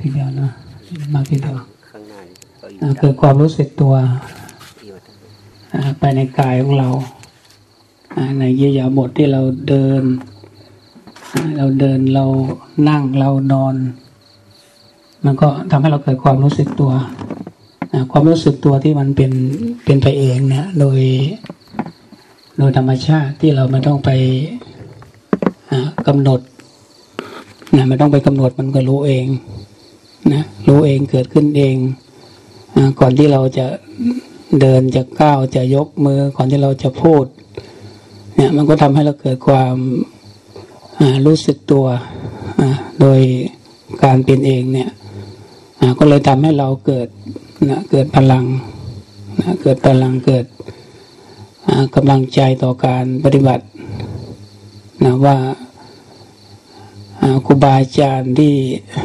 ทีเดียวนะมาทีเดียวข้างหน้านี่ก็อีกอ่าเกิดความรู้สึกตัวที่ว่าท่านอ่าไปในกายของเราอ่าในเยียาบทที่เราเดินอ่าเราเดินเรานั่งเรานอน มันก็ทำให้เราเกิดความรู้สึกตัวอ่าความรู้สึกตัวที่มันเป็นเป็นไปเองเนี่ยโดย โดยธรรมชาติที่เราไม่ต้องไปอ่ากำหนด นะไม่ต้องไปกำหนดมันก็รู้เองนะรู้เองเกิดขึ้นเองอก่อนที่เราจะเดินจะก้าวจะยกมือ ก่อนที่เราจะพูด เนี่ย มันก็ทำให้เราเกิดความรู้สึกตัวโดยการเป็นเองเนี่ยก็เลยทำให้เราเกิดนะเกิดพลังนะเกิดพลังเกิดอ่ากำลังใจต่อการปฏิบัตินะว่า ครูบาอาจารย์ที่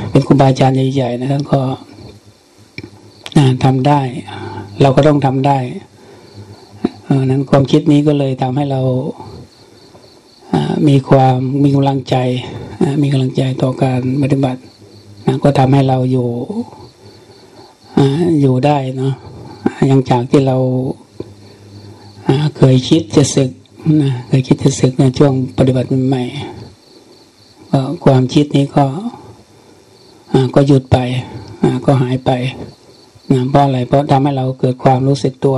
เป็นครูบาอาจารย์ใหญ่ๆนะท่านก็อ่าทำได้ เราก็ต้องทำได้นั้นความคิดนี้ก็เลยทำให้เรามีความมีกำลังใจมีกำลังใจต่อการปฏิบัติก็ทำให้เราอยู่ออยู่ได้เนาะย่างจากที่เราเคยคิดจะศึกนะเคยคิดจะศึกในช่วงปฏิบัติใหม่ ความคิดนี้ก็ก็หยุดไปก็หายไปนะเพราะอะไรเพราะทำให้เราเกิดความรู้สึกตัว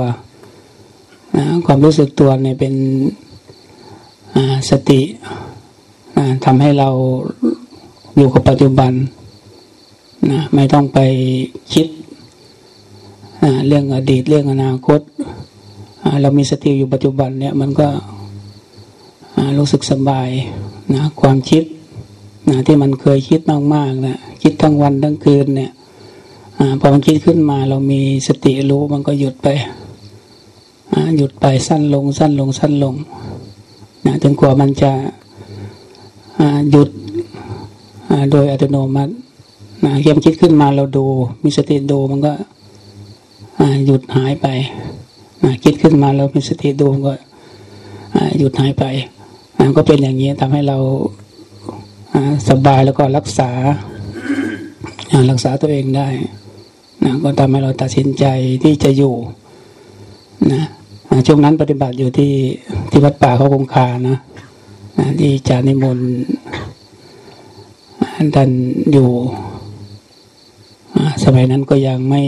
นะความรู้สึกตัวเนี่ยเป็นสติทำให้เราอยู่กับปัจจุบันนะไม่ต้องไปคิดเรื่องอดีตเรื่องอนาคต เรามีสติอยู่ปัจจุบันเนี่ยมันก็รู้สึกสบายนะความคิด นะที่มันเคยคิดมากๆนะคิดทั้งวันทั้งคืนเนี่ยอพอมันคิดขึ้นมาเรามีสติรู้มันก็หยุดไปหยุดไปสั้นลง สั้นลงสั้นลงนะจนกว่ามันจะหยุดโดยอัตโนมัตินะเกมคิดขึ้นมาเราดู มีสติดูมันก็หยุดหายไปนะคิดขึ้นมาเราเป็นสติดูก็อ่าหยุดหายไปอ่าก็เป็นอย่างนี้ทำให้เรา สบายแล้วก็รักษารักษาตัวเองได้นะก็ทำให้เราตัดสินใจที่จะอยู่นะช่วงนั้นปฏิบัติอยู่ที่ที่วัดป่าเขาคงคานะนะที่จานิมนต์ท่านอยู่สมัยนั้นก็ยังไม่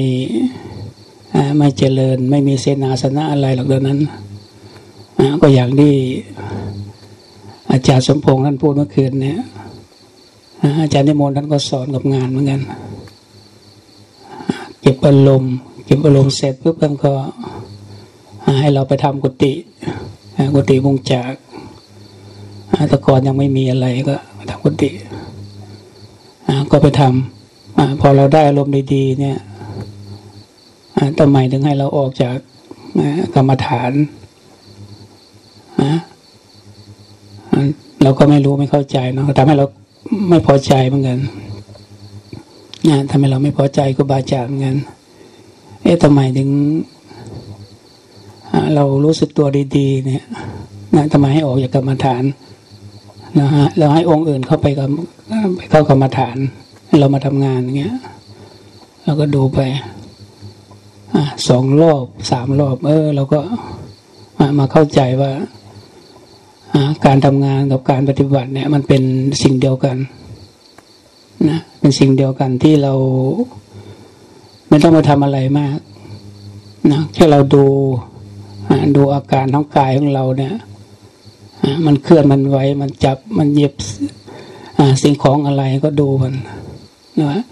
ไม่เจริญ ไม่มีเสนาสนะอะไรหรอกเดี๋ยวนั้นก็อย่างที่อาจารย์สมพงษ์ท่านพูดเมื่อคืนเนี่ย อาจารย์นิมนต์ท่านก็สอนกับงานเหมือนกันเก็บอารมณ์เก็บอารมณ์เสร็จปุ๊บท่านก็ให้เราไปทำกุฏิกุฏิวงจากแต่ก่อนยังไม่มีอะไรก็ทำกุฏิก็ไปทำอพอเราได้อารมณ์ดีๆเนี่ยอ่าทำไมถึงให้เราออกจากกรรมฐานเราก็ไม่รู้ไม่เข้าใจเนาะทำให้เรา ไม่พอใจเหมือนกันนะทำให้เราไม่พอใจครูบาอาจารย์เหมือนกัน เอ๊ะทำไมถึงเรารู้สึกตัวดีๆ เนี่ยนะทำไมให้ออกจากกรรมฐานนะฮะเราให้องค์อื่นเข้าไปกับไปเข้ากรรมฐาน เรามาทำงานอย่างเงี้ยเราก็ดูไปอสองรอบสามรอบ เออเราก็มามาเข้าใจว่า การทำงานกับการปฏิบัติเนี่ย มันเป็นสิ่งเดียวกันนะเป็นสิ่งเดียวกันที่เรา ไม่ต้องมาทำอะไรมากนะแค่เราดูดูอาการท้องกายของเราเนี่ยมันเคลื่อนมันไหวมันจับมันเยียบสิ่งของอะไรก็ดูมันนะ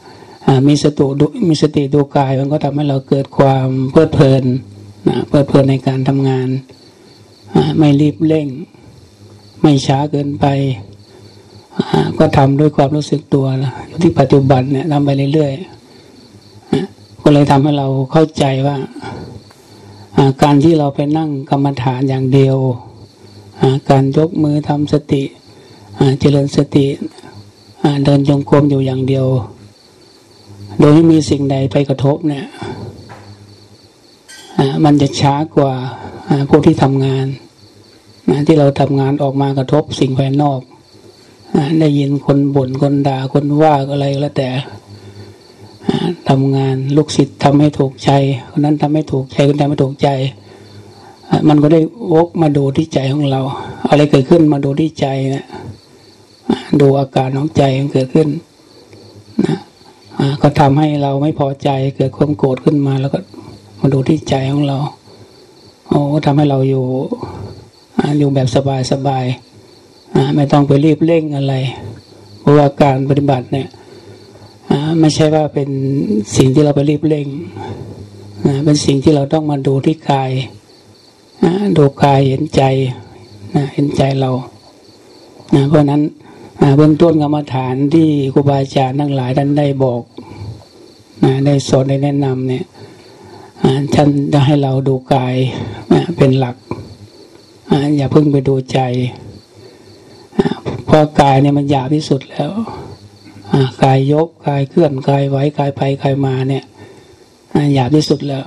มีสติดูมีสติดูกายมันก็ทำให้เราเกิดความเพลิดเพลินนะเพลิดเพลินในการทำงานไม่รีบเร่ง ไม่ช้าเกินไป ก็ทำด้วยความรู้สึกตัวนะที่ปัจจุบันเนี่ยทำไปเรื่อยๆก็เลยทำให้เราเข้าใจว่าการที่เราไปนั่งกรรมฐานอย่างเดียว การยกมือทำสติเจริญสติเดินจงกรมอยู่อย่างเดียว โดยไม่มีสิ่งใดไปกระทบเนี่ยมันจะช้ากว่าพวกที่ทำงาน นะที่เราทำงานออกมากระทบสิ่งภายนอกอได้ยินคนบ่นคนด่าคนว่าอะไรก็แล้วแต่ทำงานลูกศิษย์ทำให้ถูกใจคนนั้นทำให้ถูกใจคนนั้นไม่ถูกใจ มันก็ได้วกมาดูที่ใจของเรา อะไรเกิดขึ้นมาดูที่ใจนะดูอาการของใจมันเกิดขึ้นนะก็ทำให้เราไม่พอใจเกิดความโกรธขึ้นมา แล้วก็มาดูที่ใจของเราโอ้ทำให้เราอยู่ อยู่แบบสบายสบายไม่ต้องไปรีบเร่งอะไร เพราะว่าการปฏิบัติเนี่ยไม่ใช่ว่าเป็นสิ่งที่เราไปรีบเร่งเป็นสิ่งที่เราต้องมาดูที่กายดูกายเห็นใจเห็นใจเราเพราะนั้นเบื้องต้นกรรมฐานที่ครูบาอาจารย์ทั้งหลายท่านได้บอกได้สอนได้แนะนำเนี่ยท่านจะให้เราดูกายเป็นหลัก อย่าเพิ่งไปดูใจเพราะกายเนี่ยมันหยาบที่สุดแล้วกายยกกายเคลื่อนกายไหวกายไปกายมาเนี่ยหยาบที่สุดแล้ว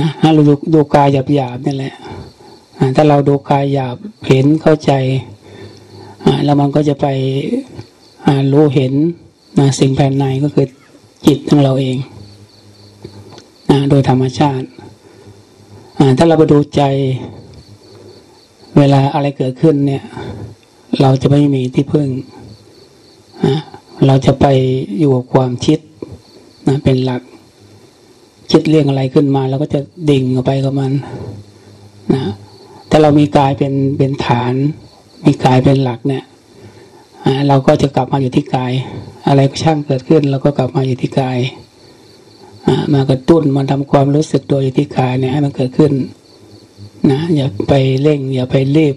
นะเราดูดูกายหยาบหยาบนี่แหละถ้าเราดูกายหยาบเห็นเข้าใจแล้วมันก็จะไปรู้เห็นนะสิ่งภายในก็คือจิตของเราเองนะโดยธรรมชาติถ้าเราไปดูใจ เวลาอะไรเกิดขึ้นเนี่ย เราจะไม่มีที่พึ่งเราจะไปอยู่กับความคิดนะเป็นหลัก คิดเรื่องอะไรขึ้นมาเราก็จะดิ่งออกไปกับมันนะถ้าเรามีกายเป็นเป็นฐาน มีกายเป็นหลักเนี่ยเราก็จะกลับมาอยู่ที่กาย อะไรก็ช่างเกิดขึ้นเราก็กลับมาอยู่ที่กายมากระตุ้นมันทำความรู้สึกตัวอยู่ที่กายเนี่ยให้มันเกิดขึ้น นะอย่าไปเร่ง อย่าไปรีบ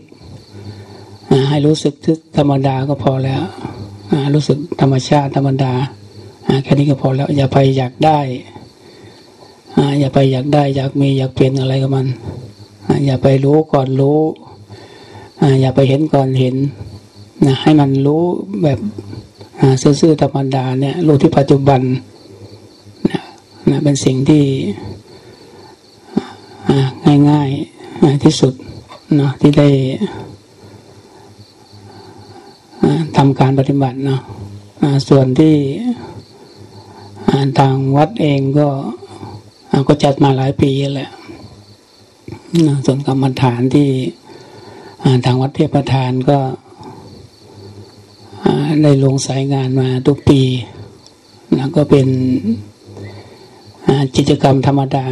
ให้รู้สึกธรรมดาก็พอแล้วรู้สึกธรรมชาติธรรมดาแค่นี้ก็พอแล้ว อย่าไปอยากได้อย่าไปอยากได้ อยากมีอยากเปลี่ยนอะไรกับมัน อย่าไปรู้ก่อนรู้อย่าไปเห็นก่อนเห็นนะให้มันรู้แบบซื่อๆธรรมดาเนี่ยรู้ที่ปัจจุบันนะนะเป็นสิ่งที่ง่ายๆ ที่สุดเนาะที่ได้ทำการปฏิบัติเนาะส่วนที่ทางวัดเองก็ก็จัดมาหลายปีแหละส่วนกรรมฐานที่ทางวัดเทพประธานก็ได้ลงสายงานมาทุกปีนะก็เป็นกิจกรรมธรรมดา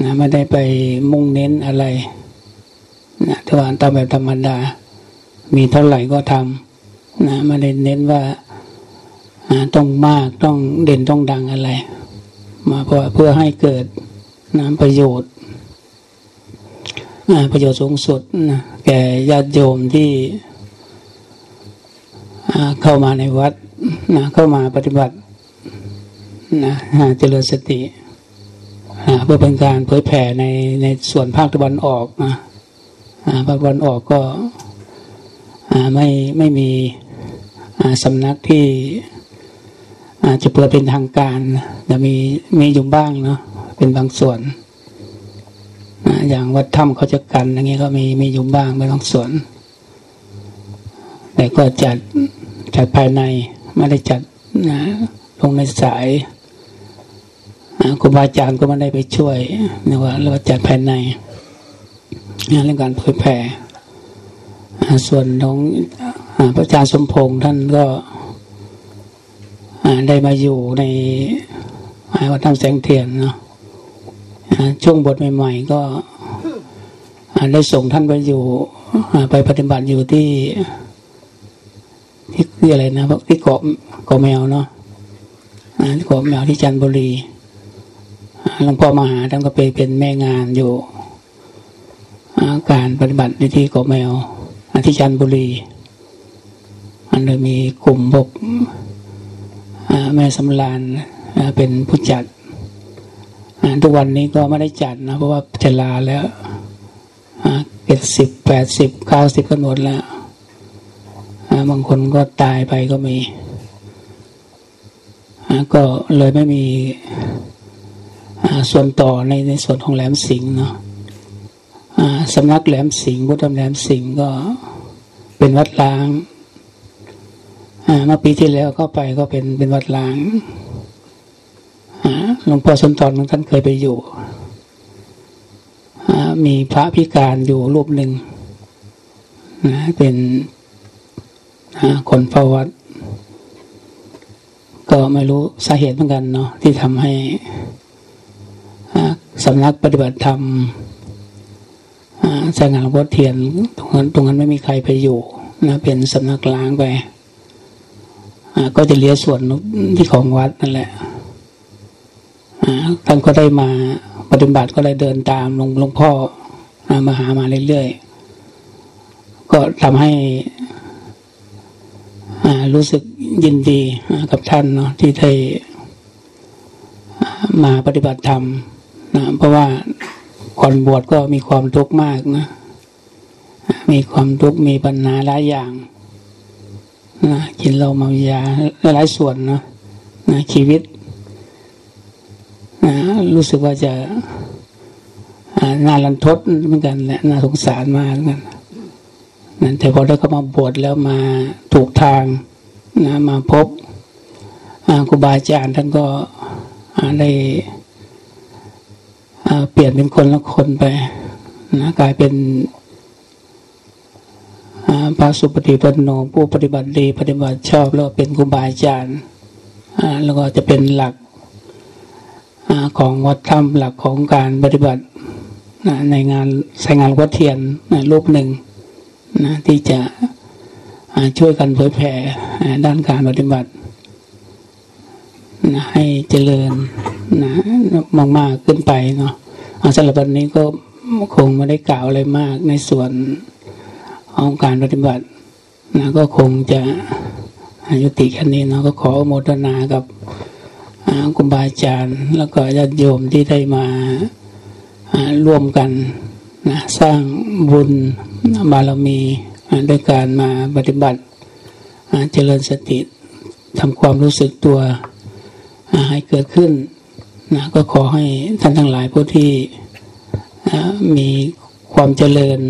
นะไม่ได้ไปมุ่งเน้นอะไรนะแต่ว่าตามแบบธรรมดา มีเท่าไหร่ก็ทำนะไม่ได้เน้นว่าต้องมากต้องเด่นต้องดังอะไร มาเพื่อเพื่อให้เกิดนะประโยชน์ประโยชน์สูงสุดนะแก่ญาติโยมที่เข้ามาในวัดนะเข้ามาปฏิบัตินะเจริญสติ เพื่อเป็นการเผยแผ่ในในส่วนภาคตะวันออกนะภาคตะวันออกก็ไม่ไม่มีสำนักที่จะเปิดเป็นทางการแต่มีมีอยู่บ้างเนาะเป็นบางส่วน อย่างวัดถ้ำเขาจะกันอย่างเงี้ยก็มีมีอยู่บ้างเป็นบางส่วน แต่ก็จัดจัดภายในไม่ได้จัดนะลงในสาย ครูบาอาจารย์ก็ไม่ได้ไปช่วยนี่ว่าเราจัดภายในเรื่องการเผยแผ่ส่วนของพระอาจารย์สมพงษ์ท่านก็ได้มาอยู่ในวัดถ้ำแสงเทียนเนาะช่วงบทใหม่ๆก็ได้ส่งท่านไปอยู่ไปปฏิบัติอยู่ที่ที่ที่อะไรนะที่เกาะเกาะแมวเนาะที่เกาะแมวที่จันทบุรี หลวงพ่อมหาท่านก็ไปเป็นแม่งานอยู่การปฏิบัติในที่เกาะแมวที่จันทบุรีอันโดยมีกลุ่มบกแม่สำรานเป็นผู้จัดทุกวันนี้ก็ไม่ได้จัดนะเพราะว่าจะลาแล้วเจ็ดสิบแปดสิบเก้าสิบก็หมดแล้วบางคนก็ตายไปก็มีก็เลยไม่มี ส่วนต่อในในส่วนของแหลมสิงห์เนาะสำนักแหลมสิงห์พุทธแหลมสิงห์ก็เป็นวัดล้างเมื่อปีที่แล้วก็ไปก็เป็นเป็นวัดล้างหลวงพ่อสนทรท่านเคยไปอยู่มีพระพิการอยู่รูปหนึ่งนะเป็นคนประวัติก็ไม่รู้สาเหตุเหมือนกันเนาะที่ทำให้ สำนักปฏิบัติธรรมสงานหลวงพ่อเทียนตรงนั้นตรงนั้นไม่มีใครไปอยู่นะเป็นสำนักล้างไปก็จะเลี้ยส่วนที่ของวัดนั่นแหละท่านก็ได้มาปฏิบัติก็เลยเดินตามหลวงหลวงพ่อมาหามาเรื่อยๆ ก็ทำให้รู้สึกยินดีกับท่านเนาะที่ได้มาปฏิบัติธรรม นะเพราะว่าก่อนบวชก็มีความทุกข์มากนะ มีความทุกข์มีปัญหาหลายอย่างนะกินเราเมายาหลายส่วนนะนะชีวิตนะรู้สึกว่าจะน่ารันทดเหมือนกันแหละน่าสงสารมากเหมือนกันนั่นแต่พอได้เข้ามาบวชแล้วมาถูกทางนะมาพบครูบาอาจารย์ท่านก็ได้ เปลี่ยนเป็นคนละคนไปนะกลายเป็นพระสุปฏิปันโนผู้ปฏิบัติดีปฏิบัติชอบแล้วเป็นครูบาอาจารย์แล้วก็จะเป็นหลักของวัดธรรมหลักของการปฏิบัติในงานใส่งานวัดเทียนรูปหนึ่งนะที่จะช่วยกันเผยแผ่ด้านการปฏิบัตินะให้เจริญนะมากๆขึ้นไปเนาะ สำหรับวันนี้ก็คงไม่ได้กล่าวอะไรมากในส่วนของการปฏิบัตินะก็คงจะยุติแค่นี้เนาะก็ขอโมทนากับคุณบาอาจารย์ แล้วก็ญาติโยมที่ได้มาร่วมกันนะสร้างบุญบารมีด้วยการมาปฏิบัติเจริญสติทำความรู้สึกตัวให้เกิดขึ้น นะก็ขอให้ท่านทั้งหลายผู้ที่มีความเจริญ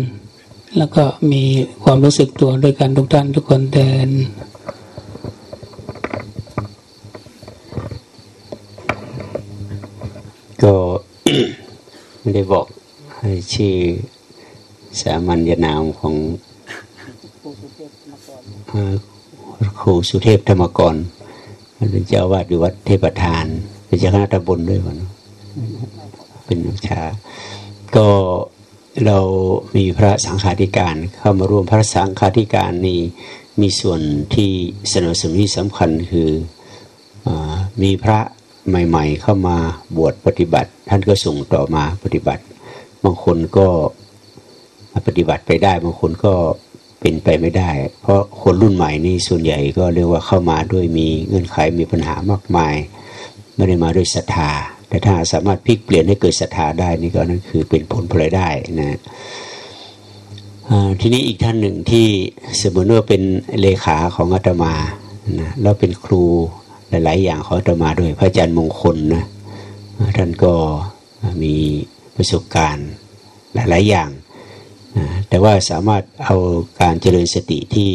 แล้วก็มีความรู้สึกตัวด้วยกันทุกท่านทุกคนเดินก็ไม่ได้บอกให้ชื่อสามัญนามของครูสุเทพธรรมกรเป็นเจ้าวาดอยู่วัดเทพทาน เป็นเจ้าคณะตำบลด้วยวันเป็นนักชา ก็เรามีพระสังฆาธิการเข้ามาร่วมพระสังฆาธิการนี้มีส่วนที่สนับสนุนที่สำคัญคืออมีพระใหม่ ๆ เข้ามาบวชปฏิบัติ ท่านก็ส่งต่อมาปฏิบัติ บางคนก็ปฏิบัติไปได้ บางคนก็เป็นไปไม่ได้ เพราะคนรุ่นใหม่นี่ส่วนใหญ่ก็เรียกว่าเข้ามาด้วยมีเงื่อนไขมีปัญหามากมาย ไม่ได้มาด้วยศรัทธา แต่ถ้าสามารถพลิกเปลี่ยนให้เกิดศรัทธาได้นี่ก็นั่นคือเป็นผลพลอยได้นะทีนี้อีกท่านหนึ่งที่สมมติว่าเป็นเลขาของอาตมานะแล้วเป็นครูหลาย ๆ อย่างของอาตมาด้วยพระอาจารย์มงคลนะท่านก็มีประสบการณ์หลาย ๆ อย่างแต่ว่าสามารถเอาการเจริญสติที่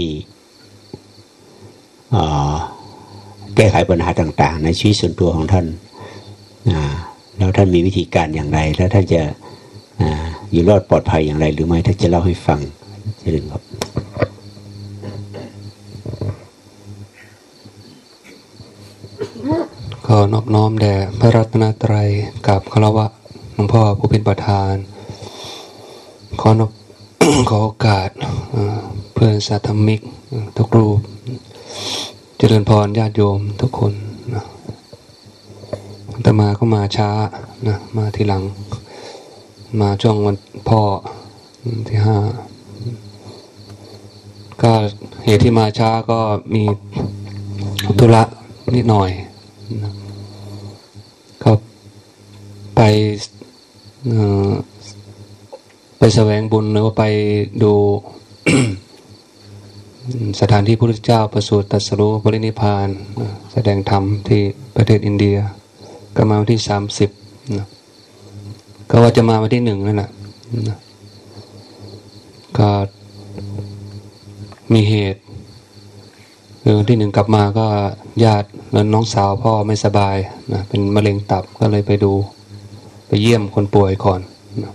แก้ไขปัญหาต่าง ๆ ในชีวิตส่วนตัวของท่านแล้วท่านมีวิธีการอย่างไร แล้วท่านจะอยู่รอดปลอดภัยอย่างไร หรือไม่ท่านจะเล่าให้ฟังเจริญครับขอนอบน้อมแด่พระรัตนตรัยกับคารวะหลวงพ่อผู้เป็นประธาน ขอนอบขอโอกาสเพื่อนสาธมิกทุกรูป เจริญพรญาติโยมทุกคนนะแต่มาก็มาช้านะมาทีหลัง มาช่วงวันพ่อที่ห้าก็เหตุที่มาช้าก็มีธุระนิดหน่อยนะก็ไปไปแสวงบุญหรือว่าไปดู สถานที่พระพุทธเจ้าประสูติตรัสรู้ปรินิพานแสดงธรรมที่ประเทศอินเดีย ก็มาวันที่สามสิบก็ว่าจะมาวันที่หนึ่งนั่นแหละก็มีเหตุคือวันที่หนึ่งกลับมาก็ญาติแล้วน้องสาวพ่อไม่สบายนะเป็นมะเร็งตับก็เลยไปดู ไปเยี่ยมคนป่วยก่อนนะ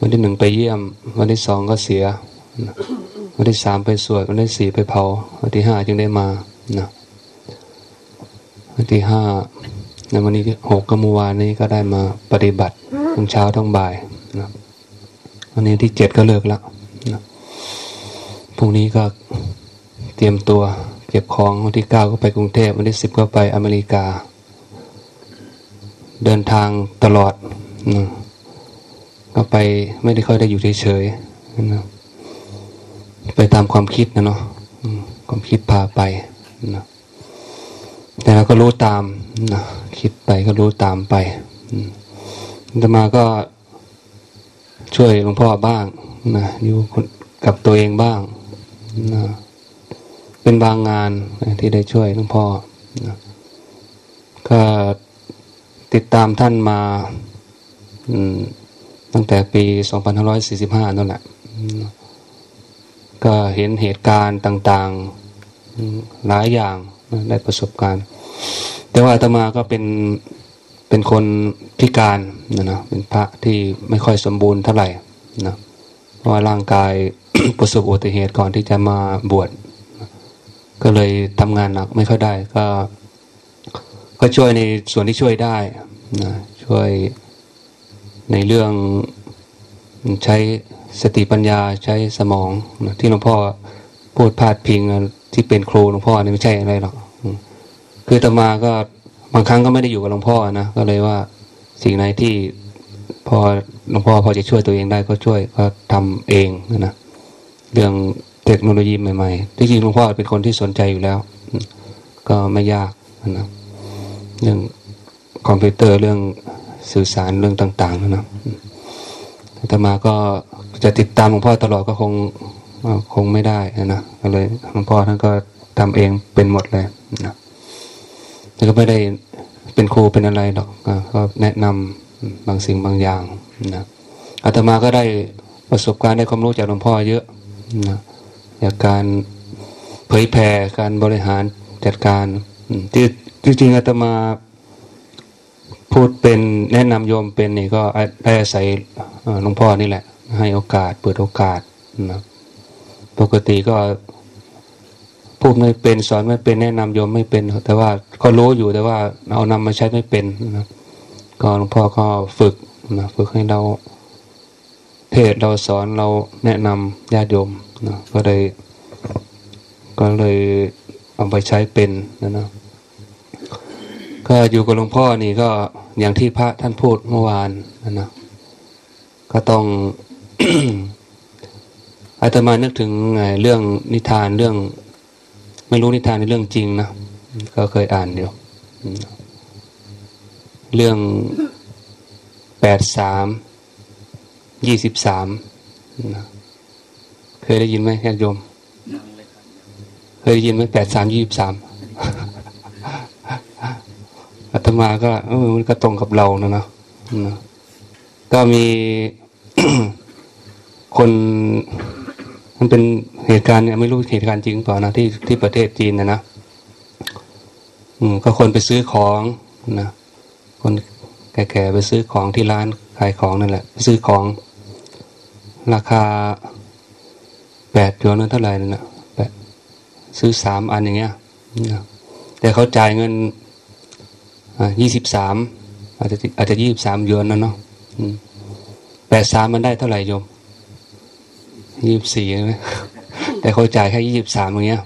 วันที่หนึ่งไปเยี่ยม วันที่สองก็เสียนะ วันที่สามไปสวดวันที่สี่ไปเผาวันที่ห้าจึงได้มานะวันที่ห้าในวันนี้หกก็เมื่อวานนี้ก็ได้มาปฏิบัติทั้งเช้าทั้งบ่ายนะวันนี้ที่เจ็ดก็เลิกแล้วนะพรุ่งนี้ก็เตรียมตัวเก็บของวันที่เก้าก็ไปกรุงเทพวันที่สิบก็ไปอเมริกา เดินทางตลอดนะก็ไปไม่ได้ค่อยได้อยู่เฉยๆนะ ไปตามความคิดนะเนาะความคิดพาไปนะแต่เราก็รู้ตามนะคิดไปก็รู้ตามไปอืมาตมาก็ช่วยหลวงพ่อบ้างนะอยู่กับตัวเองบ้างนะเป็นบางงานที่ได้ช่วยหลวงพ่อนะก็ติดตามท่านมาอืมตั้งแต่ปี 2545 นั่นแหละ ก็เห็นเหตุการณ์ต่างๆหลายอย่างได้ประสบการณ์ แต่ว่าอาตมาก็เป็นเป็นคนพิการนะนะเป็นพระที่ไม่ค่อยสมบูรณ์เท่าไหร่นะเพราะว่าร่างกายประสบอุบัติเหตุก่อนที่จะมาบวชก็เลยทำงานหนักไม่ค่อยได้ก็ ก็ช่วยในส่วนที่ช่วยได้นะช่วยในเรื่อง ใช้สติปัญญาใช้สมองนะที่หลวงพ่อพูดพาดพิงที่เป็นครูหลวงพ่อเนี่ยไม่ใช่อะไรหรอกคือตมาก็บางครั้งก็ไม่ได้อยู่กับหลวงพ่อนะก็เลยว่าสิ่งไหนที่พอหลวงพ่อพอจะช่วยตัวเองได้ก็ช่วยก็ทำเองนะเรื่องเทคโนโลยีใหม่ๆที่จริงหลวงพ่อเป็นคนที่สนใจอยู่แล้ว ก็ไม่ยากนะเรื่องคอมพิวเตอร์เรื่องสื่อสารเรื่องต่าง ๆ นะ อาตมาก็จะติดตามหลวงพ่อตลอดก็คงคงไม่ได้นะก็เลยหลวงพ่อท่านก็ทำเองเป็นหมดเลยนะแต่ก็ไม่ได้เป็นครูเป็นอะไรหรอกก็แนะนำบางสิ่งบางอย่างนะอาตมาก็ได้ประสบการณ์ได้ความรู้จากหลวงพ่อเยอะนะจากการเผยแผ่การบริหารจัดการที่จริงอาตมา พูดเป็นแนะนำโยมเป็นนี่ก็ได้อาศัยหลวงพ่อนี่แหละ ให้โอกาสเปิดโอกาสนะปกติก็พูดไม่เป็นสอนไม่เป็นแนะนำโยมไม่เป็น แต่ว่าก็รู้อยู่แต่ว่าเอานำมาใช้ไม่เป็นนะก็หลวงพ่อก็ฝึกนะฝึกให้เราเทศเราสอนเราแนะนำญาติโยมนะก็เลยก็เลยเอาไปใช้เป็นนะนะก็อยู่กับหลวงพ่อนี่ก็ อย่างที่พระท่านพูดเมื่อวานนะนะก็ต้องอาตมานึกถึงเรื่องนิทานเรื่อง ไม่รู้นิทานในเรื่องจริงนะก็เคยอ่านอยู่เรื่องแปดสามยี่สิบสามเคยได้ยินไหมญาติโยม เคยได้ยินไหมแปดสามยี่สิบสาม อาตมาก็เออมันก็ตรงกับเรานะเนะนะก็มีคนมันเป็นเหตุการณ์เนี่ยไม่รู้เหตุการณ์จริงเปล่านะที่ที่ประเทศจีนนะนะอืมก็คนไปซื้อของนะคนแก่ๆไปซื้อของที่ร้านขายของนั่นแหละไปซื้อของ ราคาแปดหยวนนั่นเท่าไหร่นั่นนะแปดซื้อสามอันอย่างเงี้ยนะแต่เขาจ่ายเงิน ยี่สิบสามอาจจะอาจจะยี่สิบสามหยวนนะเนาะแปดสามมันได้เท่าไหร่โยมยี่สิบสี่ไหมแต่เขาจ่ายแค่ยี่สิบสามอย่างเงี้ย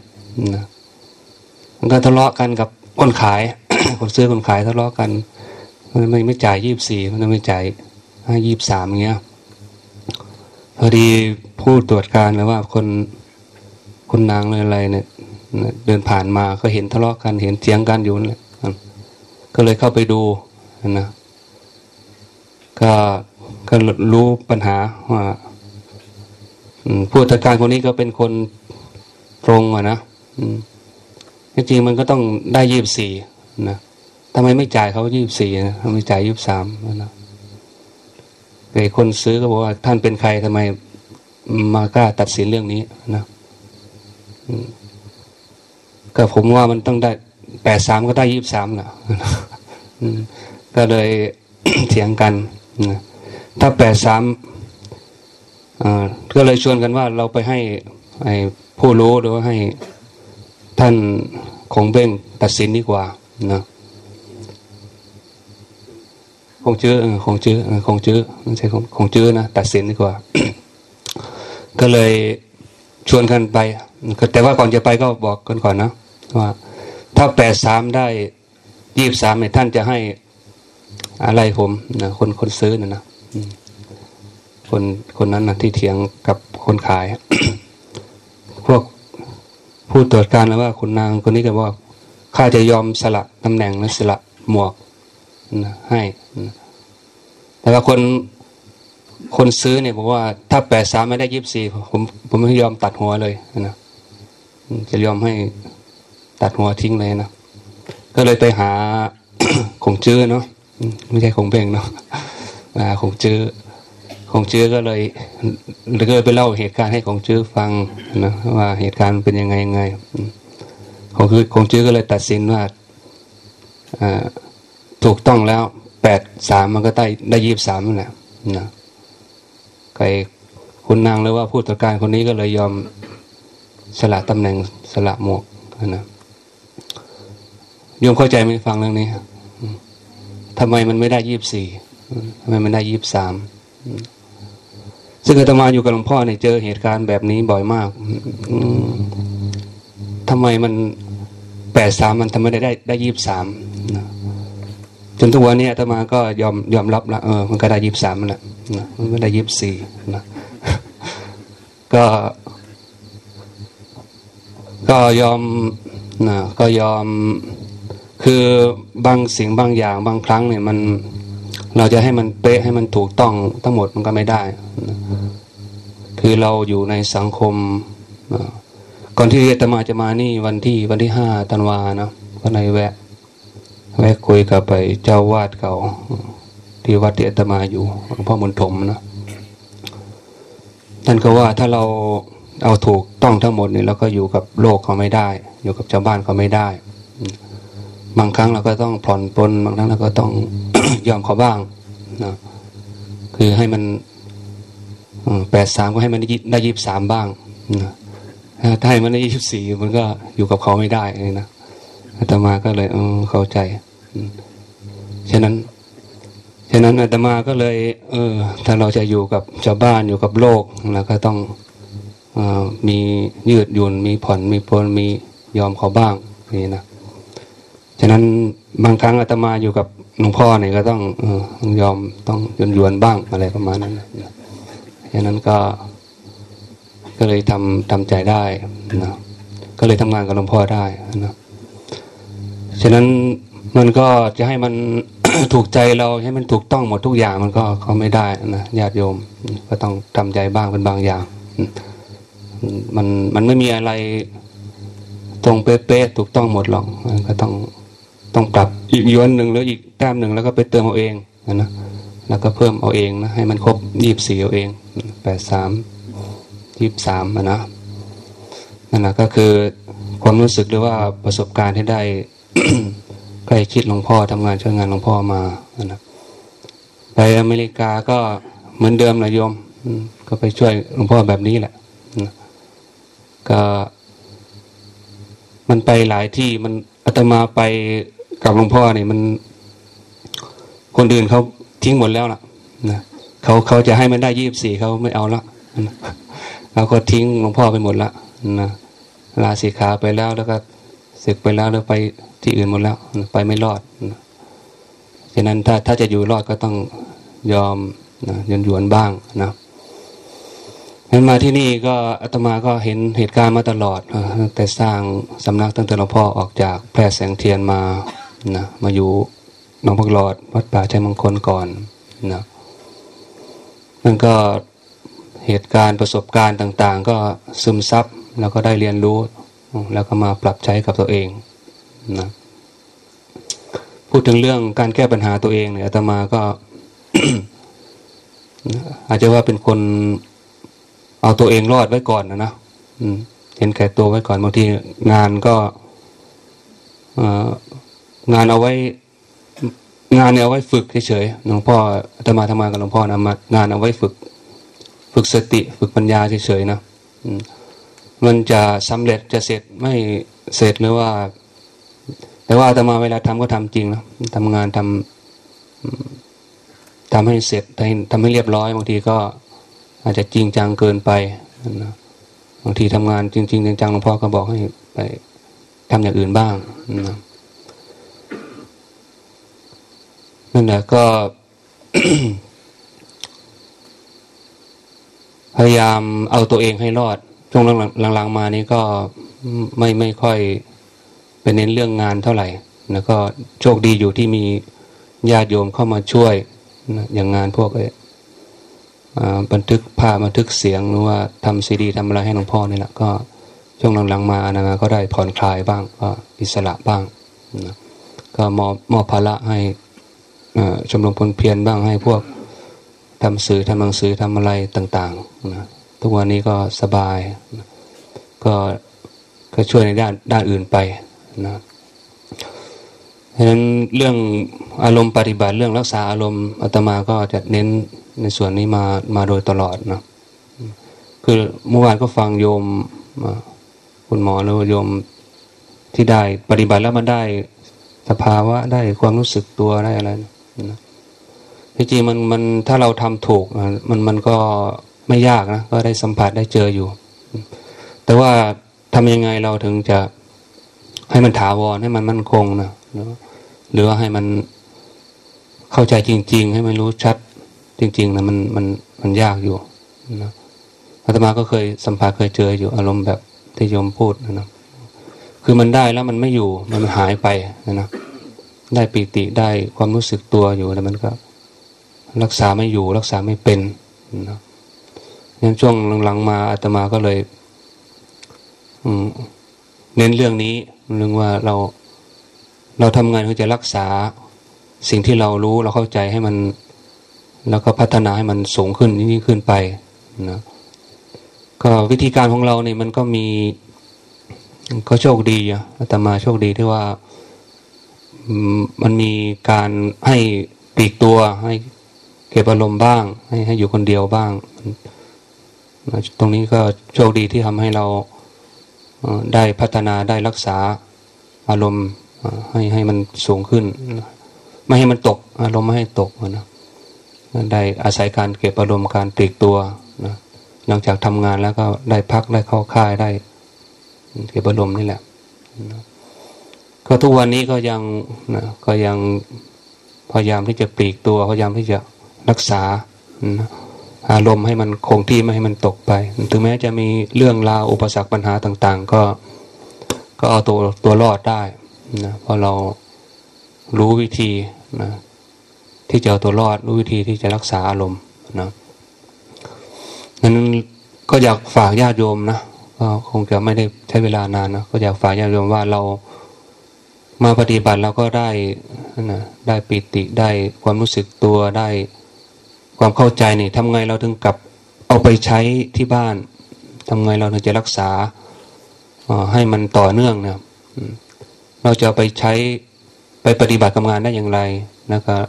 นะมันก็ทะเลาะกันกับคนขายคนซื้อคนขายทะเลาะกัน มันไม่ไม่จ่ายยี่สิบสี่มันไม่จ่ายให้ยี่สิบสามอย่างเงี้ยพอดีผู้ตรวจการแล้วว่าคนคนนางอะไรเนี่ยเดินผ่านมาก็เห็นทะเลาะกันเห็นเสียงกันอยู่นั่นแหละ ก็เลยเข้าไปดูนะก็ก็รู้ปัญหาว่าผู้จัดการคนนี้ก็เป็นคนตรงอะนะจริงๆมันก็ต้องได้ยี่บสี่นะทำไมไม่จ่ายเขายี่บสี่นะทำไมจ่ายยี่บสามนะแต่คนซื้อก็บอกว่า ท่านเป็นใครทำไมมากล้าตัดสินเรื่องนี้นะก็ผมว่ามันต้องได้ แปดสามก็ได้ยี่บสามนะก็เลยเถียงกันนะถ้าแปดสามก็เลยชวนกันว่าเราไปให้ผู้รู้หรือว่าให้ท่านของเบ้งตัดสินดีกว่านะคงจื้อคงจื้อคงจื้อไม่ใช่คงจื้อนะตัดสินดีกว่า ก็เลยชวนกันไปแต่ว่าก่อนจะไปก็บอกกันก่อนนะว่า ถ้าแปดสามได้ยี่บสามเนี่ยท่านจะให้อะไรผมนะคนคนซื้อนะนะคนคนนั้นนะที่เถียงกับคนขาย พวกผู้ตรวจการแล้วว่าคุณนางคนนี้ก็บอกข้าจะยอมสละตำแหน่งและสละหมวกนะให้นะแต่ว่าคนคนซื้อเนี่ยบอกว่า ถ้าแปดสามไม่ได้ยี่บสี่ผมผมไม่ยอมตัดหัวเลยนะจะยอมให้ ตัดหัวทิ้งเลยนะก็เลยไปหาคงจื้อเนาะไม่ใช่คงเบ่งเนาะคงจื้อคงจื้อก็เลยเลยไปเล่าเหตุการณ์ให้คงจื้อฟังนะว่าเหตุการณ์เป็นยังไงยังไงคงคือคงจื้อก็เลยตัดสินว่าถูกต้องแล้วแปดสามมันก็ได้ได้ยี่บสามนั่นแหละนะใครคุณนางหรือว่าผู้ตรวจการคนนี้ก็เลยยอมสละตำแหน่งสละหมวกนะ โยมเข้าใจไหมฟังเรื่องนี้ทำไมมันไม่ได้ยี่บสี่ทำไมมันได้ยี่บสามซึ่งอาตมาอยู่กับหลวงพ่อเนี่ยเจอเหตุการณ์แบบนี้บ่อยมากทำไมมันแปดสามมันทำไมได้ได้ได้ยี่บสามจนทุกวันนี้อาตมาก็ยอมยอมรับละเออมันก็ได้ยี่บสามแหละมันไม่ได้ยี่บสี่นะก็ก็ยอมนะก็ยอม คือบางสิ่งบางอย่างบางครั้งเนี่ยมันเราจะให้มันเป๊ะให้มันถูกต้องทั้งหมดมันก็ไม่ได้ คือเราอยู่ในสังคม ก่อนที่อาตมาจะมานี่วันที่วันที่ห้าธันวานะก็ในแวะ แวะคุยกับไปเจ้าวาดเก่า ที่วัดที่อาตมาอยู่หลวงพ่อมนทมนะท่านก็ว่าถ้าเราเอาถูกต้องทั้งหมดนี่เราก็อยู่กับโลกเขาไม่ได้ อยู่กับชาวบ้านเขาไม่ได้ บางครั้งเราก็ต้องผ่อนปลนบางครั้งเราก็ต้องยอมเขาบ้างนะคือให้มันแปดสามก็ให้มันได้ยี่สิบสามบ้างนะถ้าให้มันได้ยี่สิบสี่มันก็อยู่กับเขาไม่ได้เลยนะอาตมาก็เลยเออเข้าใจฉะนั้นฉะนั้นอาตมาก็เลย เออ ถ้าเราจะอยู่กับชาวบ้านอยู่กับโลกเราก็ต้องอมียืดหยุ่นมีผ่อนมีปลนมียอมเขาบ้างนี่นะ ฉะนั้นบางครั้งอาตมาอยู่กับหลวงพ่อเนี่ยก็ต้องยอมต้องยนยวนบ้างอะไรประมาณนั้นฉะนั้นก็ ก็เลยทำทำใจได้นะก็เลยทำงานกับหลวงพ่อได้นะฉะนั้นมันก็จะให้มันถูกใจเราให้มันถูกต้องหมดทุกอย่างมันก็เขาไม่ได้นะญาติโยมก็ต้องทำใจบ้างเป็นบางอย่าง มันมันไม่มีอะไรตรงเป๊ะๆถูกต้องหมดหรอกก็ต้อง ต้องปรับอีกย้อนหนึ่งหรืออีกแต้มหนึ่งแล้วก็ไปเติมเอาเองนะแล้วก็เพิ่มเอาเองนะให้มันครบยี่บสี่เอาเองแปดสามยี่บสามนะนั่นแหละก็คือความรู้สึกหรือว่าประสบการณ์ที่ได้ใกล้ชิดหลวงพ่อทำงานช่วยงานหลวงพ่อมานะไปอเมริกาก็เหมือนเดิมนะโยมก็ไปช่วยหลวงพ่อแบบนี้แหละก็ มันไปหลายที่มันอาตมาไป กับหลวงพ่อเนี่ยมัน คนอื่นเขาทิ้งหมดแล้วล่ะนะเขาเขาจะให้มันได้ยี่บสี่เขาไม่เอาละเราก็ทิ้งหลวงพ่อไปหมดละนะลาสีขาไปแล้วแล้วก็ศึกไปแล้วแล้วไปที่อื่นหมดแล้ว ไปไม่รอดนะฉะนั้นถ้าถ้าจะอยู่รอดก็ต้องยอมนะยนยวนบ้างนะงั้นมาที่นี่ก็อาตมาก็เห็นเหตุการณ์มาตลอดแต่สร้างสำนักตั้งแต่หลวงพ่อออกจากแพร่แสงเทียนมา นะมาอยู่หนองพักหลอดวัดป่าชัยมงคลก่อนนะนั่นก็เหตุการณ์ประสบการณ์ต่าง ๆ ก็ซึมซับแล้วก็ได้เรียนรู้ แล้วก็มาปรับใช้กับตัวเองนะพูดถึงเรื่องการแก้ปัญหาตัวเองเนี่ยอาตมาก็อาจจะว่าเป็นคนเอาตัวเองรอดไว้ก่อนนะนะเห็นแก่ตัวไว้ก่อนบางทีงานก็ งานเอาไว้ งานเนี่ยเอาไว้ฝึกเฉยๆหลวงพ่อจะมาทำงานกับหลวงพ่อนะมางานเอาไว้ฝึก ฝึกสติ ฝึกปัญญาเฉยๆนะมันจะสำเร็จจะเสร็จไม่เสร็จหรือว่า แต่ว่าจะมาเวลาทำก็ทำจริงนะทำงานทำทำให้เสร็จทำให้เรียบร้อยบางทีก็ อาจจะจริงจังเกินไปนะบางทีทำงานจริง ๆ จังๆหลวงพ่อก็บอกให้ไปทำอย่างอื่นบ้างนะ นั่นแหละก็ พยายามเอาตัวเองให้รอด ช่วงหลังๆมานี้ก็ไม่ไม่ค่อยเป็นเน้นเรื่องงานเท่าไหร่ แล้วก็โชคดีอยู่ที่มีญาติโยมเข้ามาช่วยนะอย่างงานพวกบันทึกภาพบันทึกเสียงหรือว่าทำซีดีทำอะไรให้หลวงพ่อนี่แหละก็ช่วงหลังๆมานะก็ได้ผ่อนคลายบ้างก็อิสระบ้างนะก็มอบมอบภาระให้ ชมรมพลเพียรบ้างให้พวกทำสื่อทำหนังสือทำอะไรต่างๆนะทุกวันนี้ก็สบายนะก็ก็ช่วยในด้านด้านอื่นไปนะฉะนั้นเรื่องอารมณ์ปฏิบัติเรื่องรักษาอารมณ์อาตมาก็จะเน้นในส่วนนี้มามาโดยตลอดนะคือเมื่อวานก็ฟังโยมคุณหมอแล้วโยมที่ได้ปฏิบัติแล้วมันได้สภาวะได้ความรู้สึกตัวได้อะไรนะ ที่จริงมันมันถ้าเราทำถูกมันมันก็ไม่ยากนะก็ได้สัมผัสได้เจออยู่ แต่ว่าทำยังไงเราถึงจะให้มันถาวรให้มันมั่นคงนะหรือว่าให้มันเข้าใจจริง ๆ ให้มันรู้ชัดจริง ๆนะมันมันมันยากอยู่นะอาตมาก็เคยสัมผัสเคยเจออยู่อารมณ์แบบที่โยมพูดนะคือมันได้แล้วมันไม่อยู่มันหายไปนะนะ ได้ปีติได้ความรู้สึกตัวอยู่แล้วมันก็ รักษาไม่อยู่ รักษาไม่เป็นนะงั้นช่วงหลังๆมาอาตมาก็เลย อืเน้นเรื่องนี้เรื่องว่าเรา เราทำงานเพื่อจะรักษาสิ่งที่เรารู้เราเข้าใจให้มัน แล้วก็พัฒนาให้มันสูงขึ้นยิ่งขึ้นไปนะก็วิธีการของเราเนี่ยมันก็มีก็โชคดีอะอาตมาโชคดีที่ว่า มันมีการให้ปีกตัวให้เก็บอารมณ์บ้าง ให้ให้อยู่คนเดียวบ้างตรงนี้ก็โชคดีที่ทำให้เราได้พัฒนาได้รักษาอารมณ์ให้ให้มันสูงขึ้น ไม่ให้มันตก อารมณ์ไม่ให้ตกนะได้อาศัยการเก็บอารมณ์การปลีกตัวนะหลังจากทำงานแล้วก็ได้พักได้เข้าค่ายได้ เก็บอารมณ์นี่แหละ ก็ทุกวันนี้ก็ยังนะก็ยังพยายามที่จะปลีกตัวพยายามที่จะรักษาอารมณ์ให้มันคงที่ไม่ให้มันตกไป ถึงแม้จะมีเรื่องราวอุปสรรคปัญหาต่าง ๆ ก็ก็เอาตัวตัวรอดได้นะเพราะเรารู้วิธีนะที่จะเอาตัวรอดรู้วิธีที่จะรักษาอารมณ์นะนั้นก็อยากฝากญาติโยมนะก็คงจะไม่ได้ใช้เวลานานนะก็อยากฝากญาติโยมว่าเรา มาปฏิบัติเราก็ได้นะได้ปิติได้ความรู้สึกตัวได้ความเข้าใจนี่ทำไงเราถึงกลับเอาไปใช้ที่บ้านทำไงเราถึงจะรักษาให้มันต่อเนื่องเนี่ยเราจะไปใช้ไปปฏิบัติกับงานได้อย่างไรนะครับ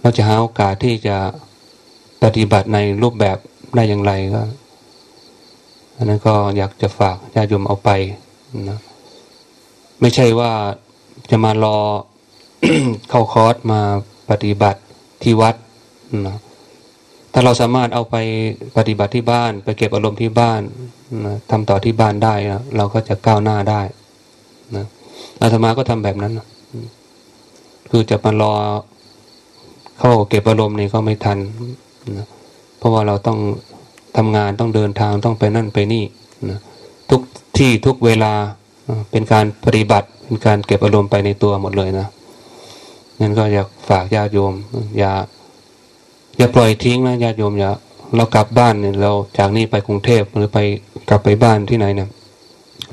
เราจะหาโอกาสที่จะปฏิบัติในรูปแบบได้อย่างไรก็อันนั้นก็อยากจะฝากญาติโยมเอาไปนะ ไม่ใช่ว่าจะมารอเข้าคอร์สมาปฏิบัติที่วัดนะถ้าเราสามารถเอาไปปฏิบัติที่บ้าน ไปเก็บอารมณ์ที่บ้านนะทำต่อที่บ้านได้นะเราก็จะก้าวหน้าได้นะอาตมาก็ทำแบบนั้นนะคือจะมารอเข้าเก็บอารมณ์นี่ก็ไม่ทันนะเพราะว่าเราต้องทำงานต้องเดินทางต้องไปนั่นไปนี่นะทุกที่ทุกเวลา เป็นการปฏิบัติเป็นการเก็บอารมณ์ไปในตัวหมดเลยนะงั้นก็อยากฝากญาติโยม อย่า อย่าปล่อยทิ้งนะญาติโยมอย่าเรากลับบ้านเนี่ยเราจากนี้ไปกรุงเทพหรือไปกลับไปบ้านที่ไหนเนี่ย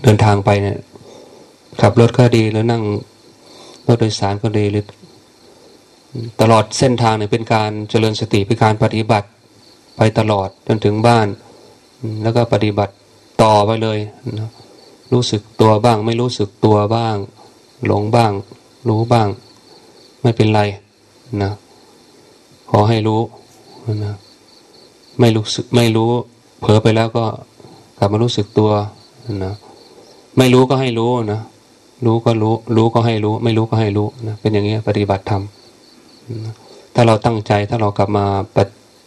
เดินทางไปเนี่ยขับรถก็ดีหรือนั่งรถโดยสารก็ดีหรือตลอดเส้นทางเนี่ยเป็นการเจริญสติเป็นการปฏิบัติไปตลอดจนถึงบ้าน แล้วก็ปฏิบัติต่อไปเลยนะ รู้สึกตัวบ้าง ไม่รู้สึกตัวบ้าง หลงบ้าง รู้บ้าง ไม่เป็นไรนะขอให้รู้นะไม่รู้สึกไม่รู้ เผลอไปแล้วก็กลับมารู้สึกตัวนะไม่รู้ก็ให้รู้นะรู้ก็รู้ รู้ก็ให้รู้ ไม่รู้ก็ให้รู้นะเป็นอย่างนี้ปฏิบัติธรรมถ้าเราตั้งใจถ้าเรากลับมา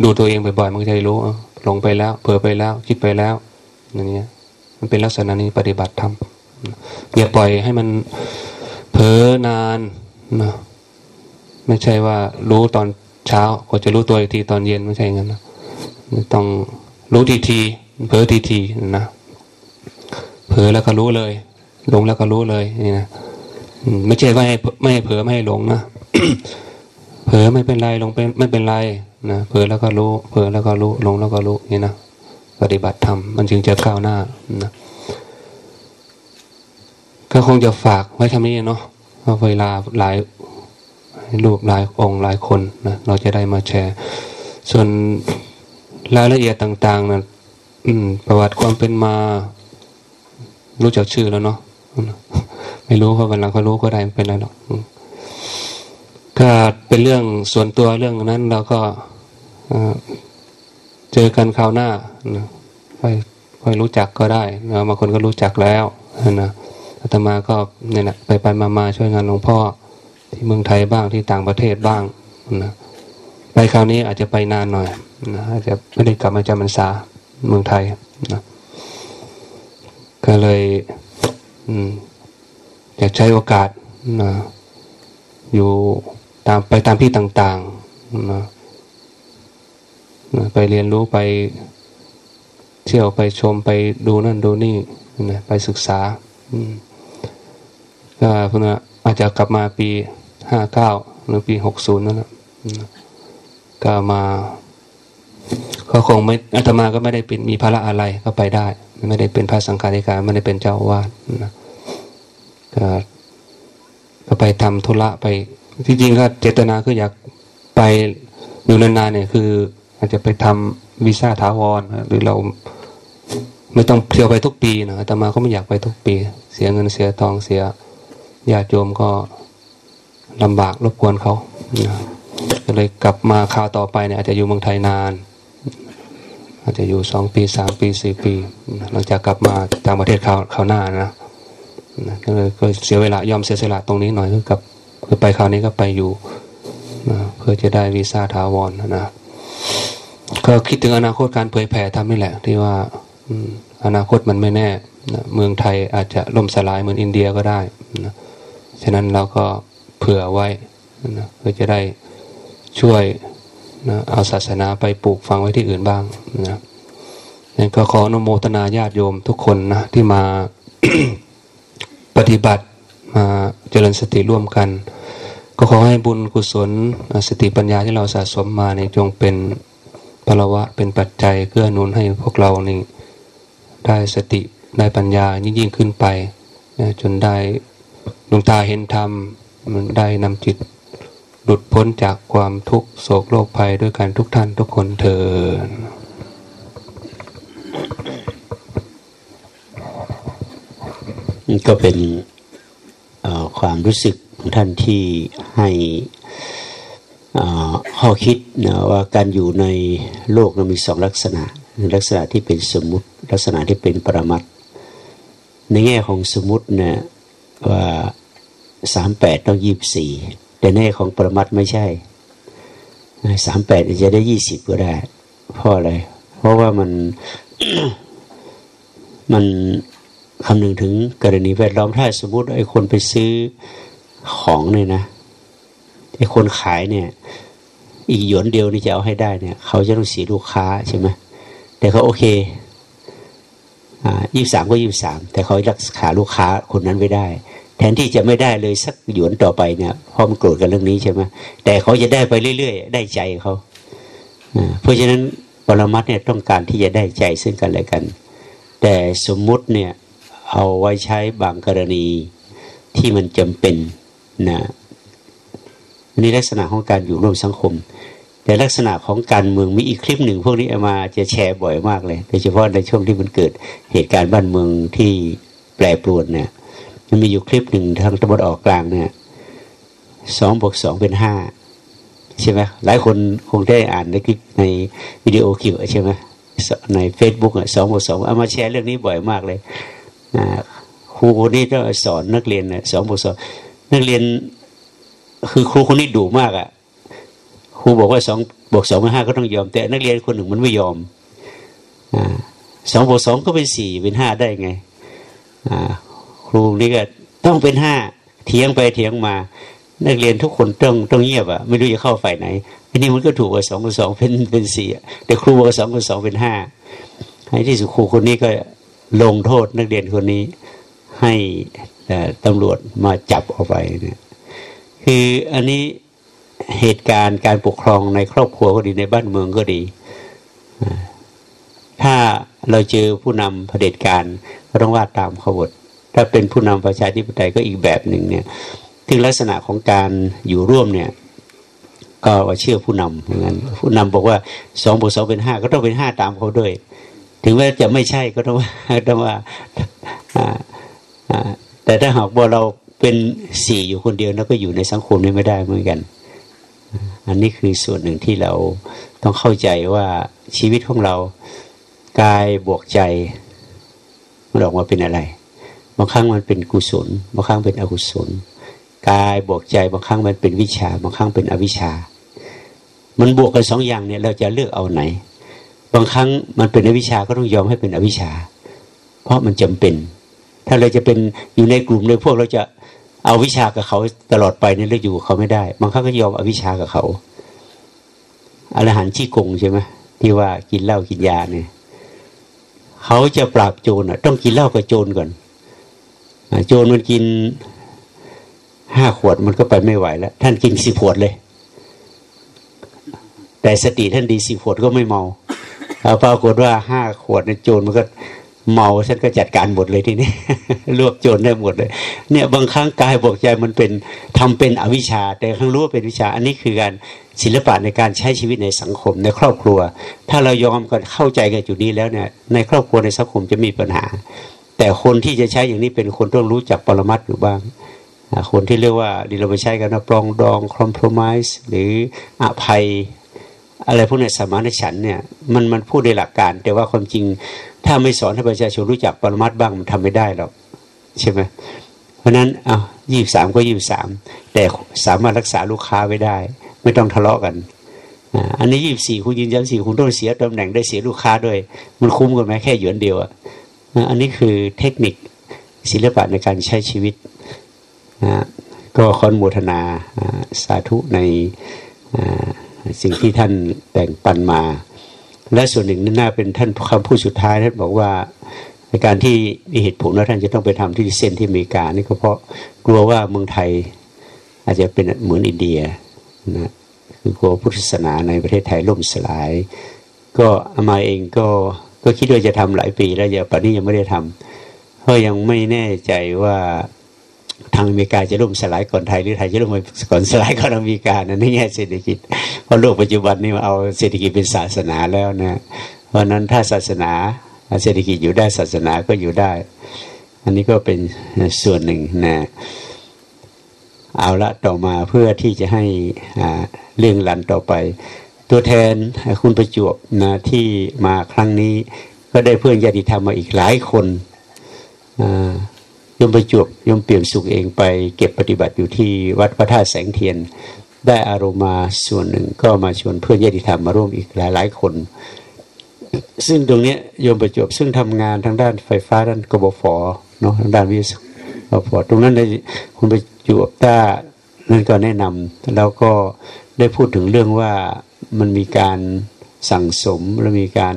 ดูตัวเองบ่อยๆมันก็จะรู้หลงไปแล้ว เผลอไปแล้ว คิดไปแล้ว อย่างเงี้ย มันเป็นลักษณะนี้ปฏิบัติธรรมอย่าปล่อยให้มันเผลอนานนะไม่ใช่ว่ารู้ตอนเช้าก็จะรู้ตัวอีกทีตอนเย็นไม่ใช่งั้นนะต้องรู้ทีทีเผลอทีทีนะเผลอแล้วก็รู้เลย หลงแล้วก็รู้เลยนี่นะไม่ใช่ว่าให้ไม่ให้เผลอไม่ให้หลงนะเผลอไม่เป็นไรหลงเป็นไม่เป็นไรนะเผลอแล้วก็รู้เผลอแล้วก็รู้หลงแล้วก็รู้นี่นะ ปฏิบัติธรรมมันจึงจะก้าวหน้านะก็คงจะฝากไว้ทำนี้เนาะว่าเวลาหลายรูปหลายองค์หลายคนนะเราจะได้มาแชร์ ส่วนรายละเอียดต่างๆนะประวัติความเป็นมา รู้จักชื่อแล้วเนาะไม่รู้เพราะวันหลังเขารู้ก็ได้ไม่เป็นไรหรอกก็เป็นเรื่องส่วนตัวเรื่องนั้นเราก็ จอกันคราวหน้าค่อยค่อยรู้จักก็ได้นะบางคนก็รู้จักแล้วนะอาตมาก็เนี่ยนะไปไปมามาช่วยงานหลวงพ่อที่เมืองไทยบ้างที่ต่างประเทศบ้างนะไปคราวนี้อาจจะไปนานหน่อยนะอาจจะไม่ได้กลับมาจำพรรษาเมืองไทยนะก็เลยอืมอยากใช้โอกาสนะอยู่ตามไปตามที่ต่างๆนะ ไปเรียนรู้ไปเที่ยวไปชมไปดูนั่นดูนี่นะไปศึกษาก็เพื่ออาจจะกลับมาปีห้าเก้าหรือปีหกศูนย์นั่นแหละก็มาก็คงไม่อาตมาก็ไม่ได้เป็นมีภาระอะไรก็ไปได้ ไม่ได้เป็นพระสังฆาธิการไม่ได้เป็นเจ้าวาดนะก็ก็ไปทำธุระไปที่จริงก็เจตนาคืออยากไปอยู่นานๆเนี่ยคือ อาจจะไปทำวีซ่าถาวรหรือเราไม่ต้องเที่ยวไปทุกปีนะแต่มาก็ไม่อยากไปทุกปี เสียเงินเสียทองเสียญาติโยมก็ลำบากรบกวนเขาก็เลยกลับมาคราวต่อไปเนี่ยอาจจะอยู่เมืองไทยนาน อาจจะอยู่สองปีสามปีสี่ปี หลังจากกลับมาต่างประเทศคราวคราวหน้านะก็เลยก็เสียเวลายอมเสียสละตรงนี้หน่อยคือกับคือไปคราวนี้ก็ไปอยู่เพื่อจะได้วีซ่าถาวรนะ ก็คิดถึงอนาคตการเผยแผ่ทำนี่แหละ ที่ว่าอนาคตมันไม่แน่นะเมืองไทยอาจจะล่มสลายเหมือนอินเดียก็ได้นะฉะนั้นเราก็เผื่อไว้นะเพื่อจะได้ช่วยนะเอาศาสนาไปปลูกฝังไว้ที่อื่นบ้างนะนั่นก็ขออนุโมทนาญาติโยมทุกคนนะที่มาปฏิบัติมาเจริญสติร่วมกัน ก็ขอให้บุญกุศลสติปัญญาที่เราสะสมมาในจงเป็นพลวะเป็นปัจจัยเพื่อนุนให้พวกเรานี่ได้สติได้ปัญญายิ่งยิ่งขึ้นไปจนได้ดวงตาเห็นธรรมมันได้นำจิตหลุดพ้นจากความทุกโศกโรคภัยด้วยกันทุกท่านทุกคนเถิดก็เป็นความรู้สึก ท่านที่ให้ข้อคิดนะว่าการอยู่ในโลกมันมีสองลักษณะลักษณะที่เป็นสมมติลักษณะที่เป็นปรมัตในแง่ของสมมติเนี่ยว่าสามแปดต้องยี่บสี่แต่ในแง่ของปรมัตไม่ใช่สามแปดจะได้ยี่สิบก็ได้เพราะอะไร เพราะว่ามันมันคำนึงถึงกรณีแวดล้อมถ้าสมมติไอ้คนไปซื้อ ของเนี่ยนะไอ้คนขายเนี่ย อีกหยวนเดียวนี่จะเอาให้ได้เนี่ย เขาจะต้องเสียลูกค้าใช่ไหมแต่เขาโอเคอ่ายี่สามก็ยี่สามแต่เขารักษาลูกค้าคนนั้นไว้ได้ แทนที่จะไม่ได้เลยสักหยวนต่อไปเนี่ยพราะมันโกรธกันเรื่องนี้ใช่ไหมแต่เขาจะได้ไปเรื่อยๆ ได้ใจเขาเพราะฉะนั้นปรมัตเนี่ยต้องการที่จะได้ใจซึ่งกันและกัน แต่สมมุติเนี่ยเอาไว้ใช้บางกรณีที่มันจำเป็น นะอันนี้ลักษณะของการอยู่ร่วมสังคม แต่ลักษณะของการเมืองมีอีกคลิปหนึ่ง พวกนี้เอามาจะแชร์บ่อยมากเลยโดยเฉพาะในช่วงที่มันเกิดเหตุการณ์บ้านเมืองที่แปรปรวนเนี่ยมันมีอยู่คลิปหนึ่งทางตะวันออกกลางเนี่ยสองบวกสองเป็นห้าใช่ไหมหลายคนคงได้อ่านในคลิปในวิดีโอคลิปใช่ไหมในเฟซบุ๊กสองบวกสองเอามาแชร์เรื่องนี้บ่อยมากเลยครูคนนี้ต้องสอนนักเรียนสองบวกสอง นักเรียนคือครูคนนี้ดุมากอะครูบอกว่าสองบวกสองเป็นห้าก็ต้องยอม แต่นักเรียนคนหนึ่งมันไม่ยอมสองบวกสองก็เป็นสี่เป็นห้าได้ไงครูนี่ก็ต้องเป็นห้าเถียงไปเถียงมา นักเรียนทุกคนต้องต้องเงียบอะไม่รู้จะเข้าฝ่ายไหนอันนี้มันก็ถูกกว่าสองกับสองเป็นเป็นสี่แต่ครูบอกสองกับสองเป็นห้าให้ที่สุดครูคนนี้ก็ลงโทษนักเรียนคนนี้ให้ ตำรวจมาจับเอาไปเนี่ยคืออันนี้เหตุการณ์การปกครองในครอบครัวก็ดีในบ้านเมืองก็ดี ถ้าเราเจอผู้นำเผด็จการก็ต้องว่าตามขบฏถ้าเป็นผู้นำประชาธิปไตยก็อีกแบบหนึ่งเนี่ยถึงลักษณะของการอยู่ร่วมเนี่ยก็ว่าเชื่อผู้นำอย่างนั้นผู้นำบอกว่าสองบวกสองเป็นห้าก็ต้องเป็นห้าตามเขาด้วย ถึงแม้จะไม่ใช่ก็ต้องว่าต้องว่า แต่ถ้าหากว่าเราเป็นสี่อยู่คนเดียวแล้วก็อยู่ในสังคมนี้ไม่ได้เหมือนกัน อันนี้คือส่วนหนึ่งที่เราต้องเข้าใจว่าชีวิตของเรากายบวกใจมันออกมาเป็นอะไร บางครั้งมันเป็นกุศล บางครั้งเป็นอกุศล กายบวกใจบางครั้งมันเป็นวิชา บางครั้งเป็นอวิชา มันบวกกันสองอย่างเนี่ยเราจะเลือกเอาไหน บางครั้งมันเป็นอวิชาก็ต้องยอมให้เป็นอวิชา เพราะมันจำเป็น ถ้าเราจะเป็นอยู่ในกลุ่มในพวกเราจะเอาวิชากับเขาตลอดไปเนี่ยเราอยู่กับเขาไม่ได้ บางครั้งก็ยอมเอาวิชากับเขาอรหันต์ชี้กงใช่ไหมที่ว่ากินเหล้ากินยาเนี่ยเขาจะปราบโจรอะ ต้องกินเหล้ากับโจรก่อนโจรมันกินห้าขวดมันก็ไปไม่ไหวแล้ว ท่านกินสิบขวดเลย แต่สติท่านดีสิบขวดก็ไม่เมาปรากฏว่าห้าขวดในโจรมันก็ เมาฉันก็จัดการหมดเลยทีนี้รวบโจรได้หมดเลย เนี่ยบางครั้งกายบอกใจมันเป็นทำเป็นอวิชชา แต่ครั้งรู้ว่าเป็นวิชา อันนี้คือการศิลปะในการใช้ชีวิตในสังคมในครอบครัว ถ้าเรายอมกันเข้าใจกันจุดนี้แล้วเนี่ย ในครอบครัวในสังคมจะมีปัญหา แต่คนที่จะใช้อย่างนี้เป็นคนต้องรู้จักปรมัตถ์อยู่บ้างคนที่เรียกว่าดีเราไปใช้กันนะปรองดองคอมเพลมไพร์หรืออภัย อะไรพวกนี้สมานฉันเนี่ยมันมันพูดในหลักการ แต่ว่าความจริง ถ้าไม่สอนให้ประชาชนรู้จักปรมัตบ้างมันทำไม่ได้หรอกใช่ไหมเพราะนั้นอะยี่สามก็ยี่สามแต่สามารถรักษาลูกค้าไว้ได้ ไม่ต้องทะเลาะกันอันนี้ยี่สี่คุณยืนยันสี่คุณต้องเสียตำแหน่งได้เสียลูกค้าด้วย มันคุ้มกันไหมแค่หยวนเดียวอะอันนี้คือเทคนิคศิลปะในการใช้ชีวิตนะก็คอนโมทนาสาธุในสิ่งที่ท่านแต่งปันมา และส่วนหนึ่งนั่นน่าเป็นท่านคำพูดสุดท้ายท่านบอกว่าในการที่มีเหตุผลว่าท่านจะต้องไปทำที่เซนที่อเมริกานี่ก็เพราะกลัวว่าเมืองไทย อาจจะเป็นเหมือนอินเดียนะคือกลัวพุทธศาสนาในประเทศไทยล่มสลาย ก็อามาเองก็ก็คิดว่าจะทำหลายปีแล้วอย่าป่านนี้ยังไม่ได้ทำเพราะยังไม่แน่ใจว่า ทางอเมริกาจะล่มสลายก่อนไทยหรือไทยจะล่มก่อนสลายก่อนอเมริกานะในแง่เศรษฐกิจเพราะโลกปัจจุบันนี้เอาเศรษฐกิจเป็นศาสนาแล้วนะเพราะนั้นถ้าศาสนาเศรษฐกิจอยู่ได้ศาสนาก็อยู่ได้ อันนี้ก็เป็นส่วนหนึ่งนะเอาละต่อมาเพื่อที่จะให้เรื่องรันต่อไป ตัวแทนคุณประจวบนะที่มาครั้งนี้ก็ได้เพื่อนญาติธรรมมาอีกหลายคนอ่า ยมประจวบยมเปลี่ยนสุขเองไปเก็บปฏิบัติอยู่ที่วัดพระธาตุแสงเทียน ได้อารมณ์มาส่วนหนึ่งก็มาชวนเพื่อนญาติธรรมมาร่วมอีกหลายหลายคน ซึ่งตรงนี้โยมประจวบซึ่งทำงานทางด้านไฟฟ้าด้านกบฟเนาะทางด้านวิศวกรตรงนั้นในคุณประจวบต้านั่นก็แนะนำแล้วก็ได้พูดถึงเรื่องว่ามันมีการสั่งสมและมีการ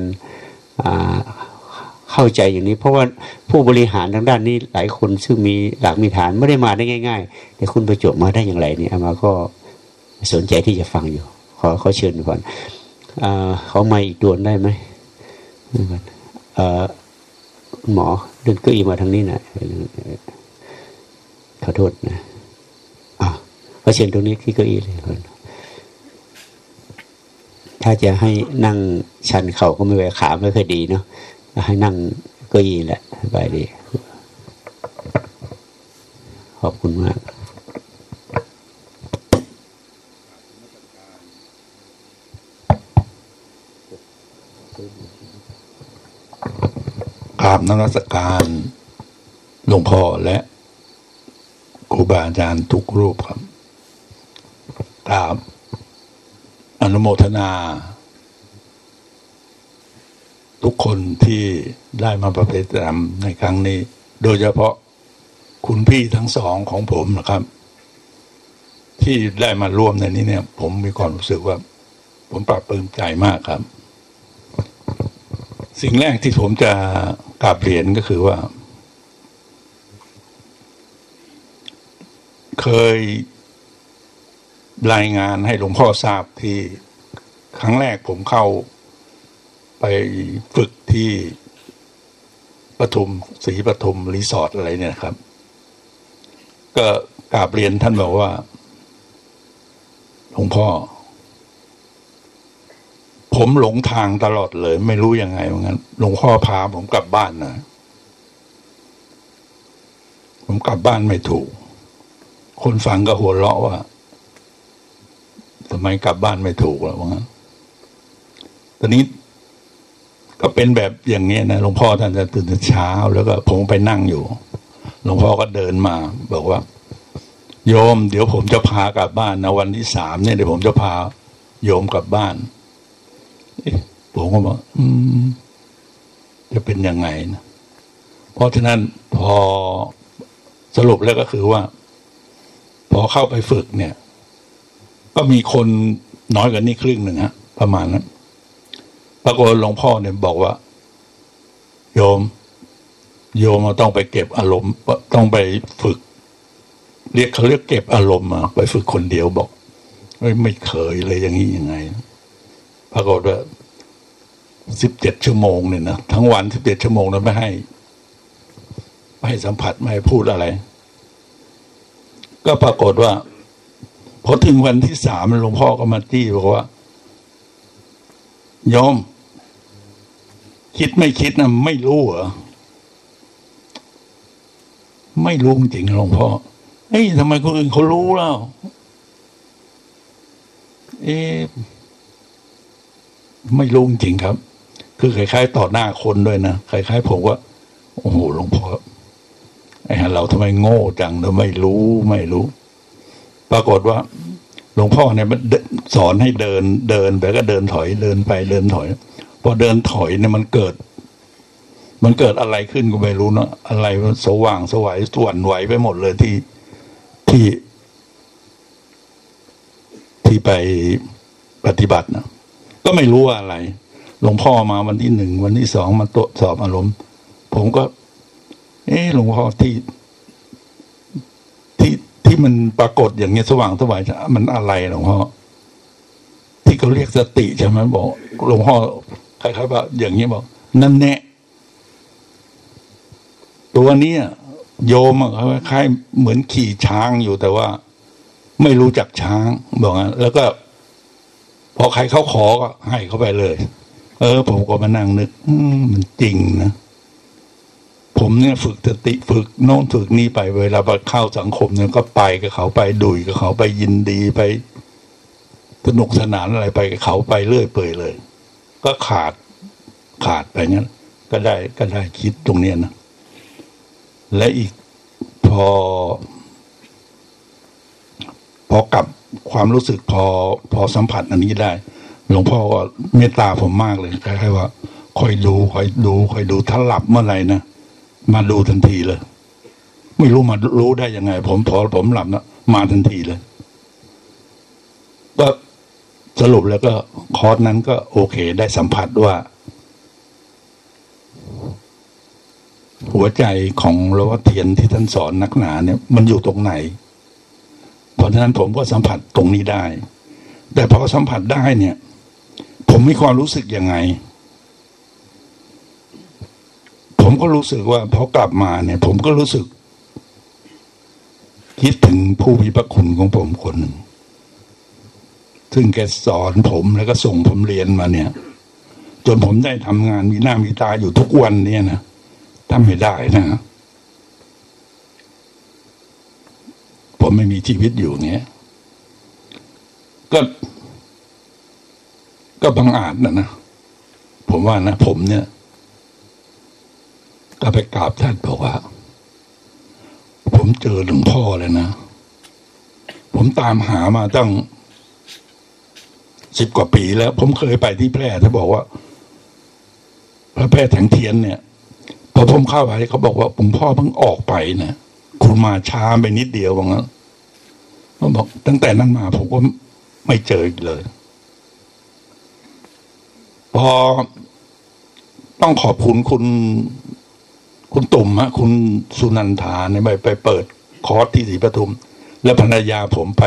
เข้าใจอย่างนี้ เพราะว่าผู้บริหารทางด้านนี้หลายคนซึ่งมีหลักมีฐานไม่ได้มาได้ง่าย ๆ แต่คุณประจบมาได้อย่างไรเนี่ยมาก็สนใจที่จะฟังอยู่ ขอเขาเชิญก่อนอเขามาอีกดวนได้ไหมหมอเดินเก้าอี้มาทางนี้นะขอโทษนะอ่าเขาเชิญตรงนี้ที่เก้าอี้เลยคนถ้าจะให้นั่งชันเข่าก็ไม่ไหวขาไม่ค่อยดีเนาะ ให้นั่งก็ยีแหละสบายดีคุณมากกราบนมัสการหลวงพ่อและครูบาอาจารย์ทุกรูปครับกราบอนุโมทนา ทุกคนที่ได้มาประพฤติธรรมในครั้งนี้ โดยเฉพาะคุณพี่ทั้งสองของผมนะครับ ที่ได้มาร่วมในนี้เนี่ย ผมมีความรู้สึกว่า ผมปรับปลื้มใจมากครับ สิ่งแรกที่ผมจะกราบเรียนก็คือว่า เคยรายงานให้หลวงพ่อทราบที่ครั้งแรกผมเข้า ไปฝึกที่ปทุมศรีปทุมรีสอร์ทอะไรเนี่ยครับ ก็กราบเรียนท่านบอกว่าหลวงพ่อ ผมหลงทางตลอดเลย ไม่รู้ยังไงว่างั้นหลวงพ่อพาผมกลับบ้านนะผมกลับบ้านไม่ถูก คนฟังก็หัวเราะว่าทำไมกลับบ้านไม่ถูกล่ะว่างั้นตอนนี้ ก็เป็นแบบอย่างนี้นะหลวงพ่อท่านจะตื่นแต่เช้า แล้วก็ผมไปนั่งอยู่ หลวงพ่อก็เดินมา บอกว่า โยม เดี๋ยวผมจะพากลับบ้านนะวันที่สามเนี่ยเดี๋ยวผมจะพา โยมกลับบ้านผมก็บอกอืม จะเป็นยังไงนะเพราะฉะนั้นพอสรุปแล้วก็คือว่า พอเข้าไปฝึกเนี่ย ก็มีคนน้อยกว่านี้ครึ่งหนึ่งฮะ ประมาณนั้น ปรากฏหลวงพ่อเนี่ยบอกว่า โยม โยมต้องไปเก็บอารมณ์ ต้องไปฝึก เรียกเขาเรียกเก็บอารมณ์มาไปฝึกคนเดียวบอกไม่เคยเลยอย่างนี้ยังไงปรากฏว่าสิบเจ็ดชั่วโมงเนี่ยนะทั้งวันสิบเจ็ดชั่วโมงนั้นไม่ให้ไม่ให้สัมผัสไม่ให้พูดอะไร ก็ปรากฏว่าพอถึงวันที่สามหลวงพ่อก็มาจี้บอกว่า โยมคิดไม่คิดนะไม่รู้เหรอไม่รู้จริงหลวงพ่อเฮ้ยทำไมคนอื่นเขารู้แล้ว เอ๊ไม่รู้จริงครับ คือคล้ายๆต่อหน้าคนด้วยนะคล้ายๆผมว่า โอ้โหหลวงพ่อไอ้เราทำไมโง่จังเราไม่รู้ไม่รู้ ปรากฏว่า ลวงพ่อเนี่ยมันสอนให้เดินเดินไปก็เดินถอยเดินไปเดินถอย พอเดินถอยเนี่ยมันเกิด มันเกิดอะไรขึ้นก็ไม่รู้เนาะอะไรมันสว่างสวัยส่วนไหวไปหมดเลยที่ที่ ที่ไปปฏิบัตินะก็ไม่รู้ว่าอะไรหลวงพ่อมาวันที่หนึ่งวันที่สองมาตรวจสอบอารมณ์ ผมก็ เออหลวงพ่อที่ ที่มันปรากฏอย่างเงี้ยสว่างสวายมันอะไรหลวงพ่อที่เขาเรียกสติใช่ไหมบอกหลวงพ่อใครครับว่าอย่างเงี้ยบอก นั่นแน่ตัวนี้โยมอะคล้ายเหมือนขี่ช้างอยู่แต่ว่า ไม่รู้จักช้างบอกงั้นแล้วก็ พอใครเขาขอก็ให้เขาไปเลย เออ ผมก็มานั่งนึกอืมันจริงนะ ผมเนี่ยฝึกสติฝึกโน้นฝึกนี่ไปเวลาไปเข้าสังคมเนี่ยก็ไปกับเขาไปดุยกับเขาไปยินดีไปสนุกสนานอะไรไปกับเขาไปเรื่อยเปื่อยเลย ก็ขาดขาดไปงั้น ก็ได้ก็ได้คิดตรงเนี้ยนะและอีกพอ พอกับความรู้สึกพอพอสัมผัสอันนี้ได้ หลวงพ่อก็เมตตาผมมากเลยคล้ายๆว่าคอยดูคอยดูคอยดูถ้าหลับเมื่อไหร่นะ มาดูทันทีเลย ไม่รู้มารู้ได้ยังไง ผมพอผมหลับนะมาทันทีเลย ก็สรุปแล้วก็คอร์สนั้นก็โอเค ได้สัมผัสว่า หัวใจของหลวงพ่อเทียนที่ท่านสอนนักหนาเนี่ย มันอยู่ตรงไหน เพราะฉะนั้นผมก็สัมผัสตรงนี้ได้ แต่พอสัมผัสได้เนี่ย ผมมีความรู้สึกยังไง ผมก็รู้สึกว่าพอกลับมาเนี่ย ผมก็รู้สึก คิดถึงผู้มีพระคุณของผมคนหนึ่งซึ่งแกสอนผมแล้วก็ส่งผมเรียนมาเนี่ย จนผมได้ทำงานมีหน้ามีตาอยู่ทุกวันเนี่ยนะถ้าไม่ได้นะผมไม่มีชีวิตอยู่เงี้ย ก็ ก็บังอาจนะนะ ผมว่านะ ผมเนี่ย ก็ไปกราบท่านบอกว่า ผมเจอหลวงพ่อเลยนะ ผมตามหามาตั้งสิบกว่าปีแล้ว ผมเคยไปที่แพร่ท่านบอกว่า พระแพร่แถงเทียนเนี่ยพอผมเข้าไปเขาบอกว่าหลวงพ่อเพิ่งออกไปนะคุณมาช้าไปนิดเดียวว่างั้นเขาบอก ตั้งแต่นั้นมาผมก็ไม่เจออีกเลย พอต้องขอบคุณคุณ คุณตุ่มฮะคุณสุนันทาเนี่ยไปไปเปิดคอร์สที่ศรีปทุม แล้วภรรยาผมไป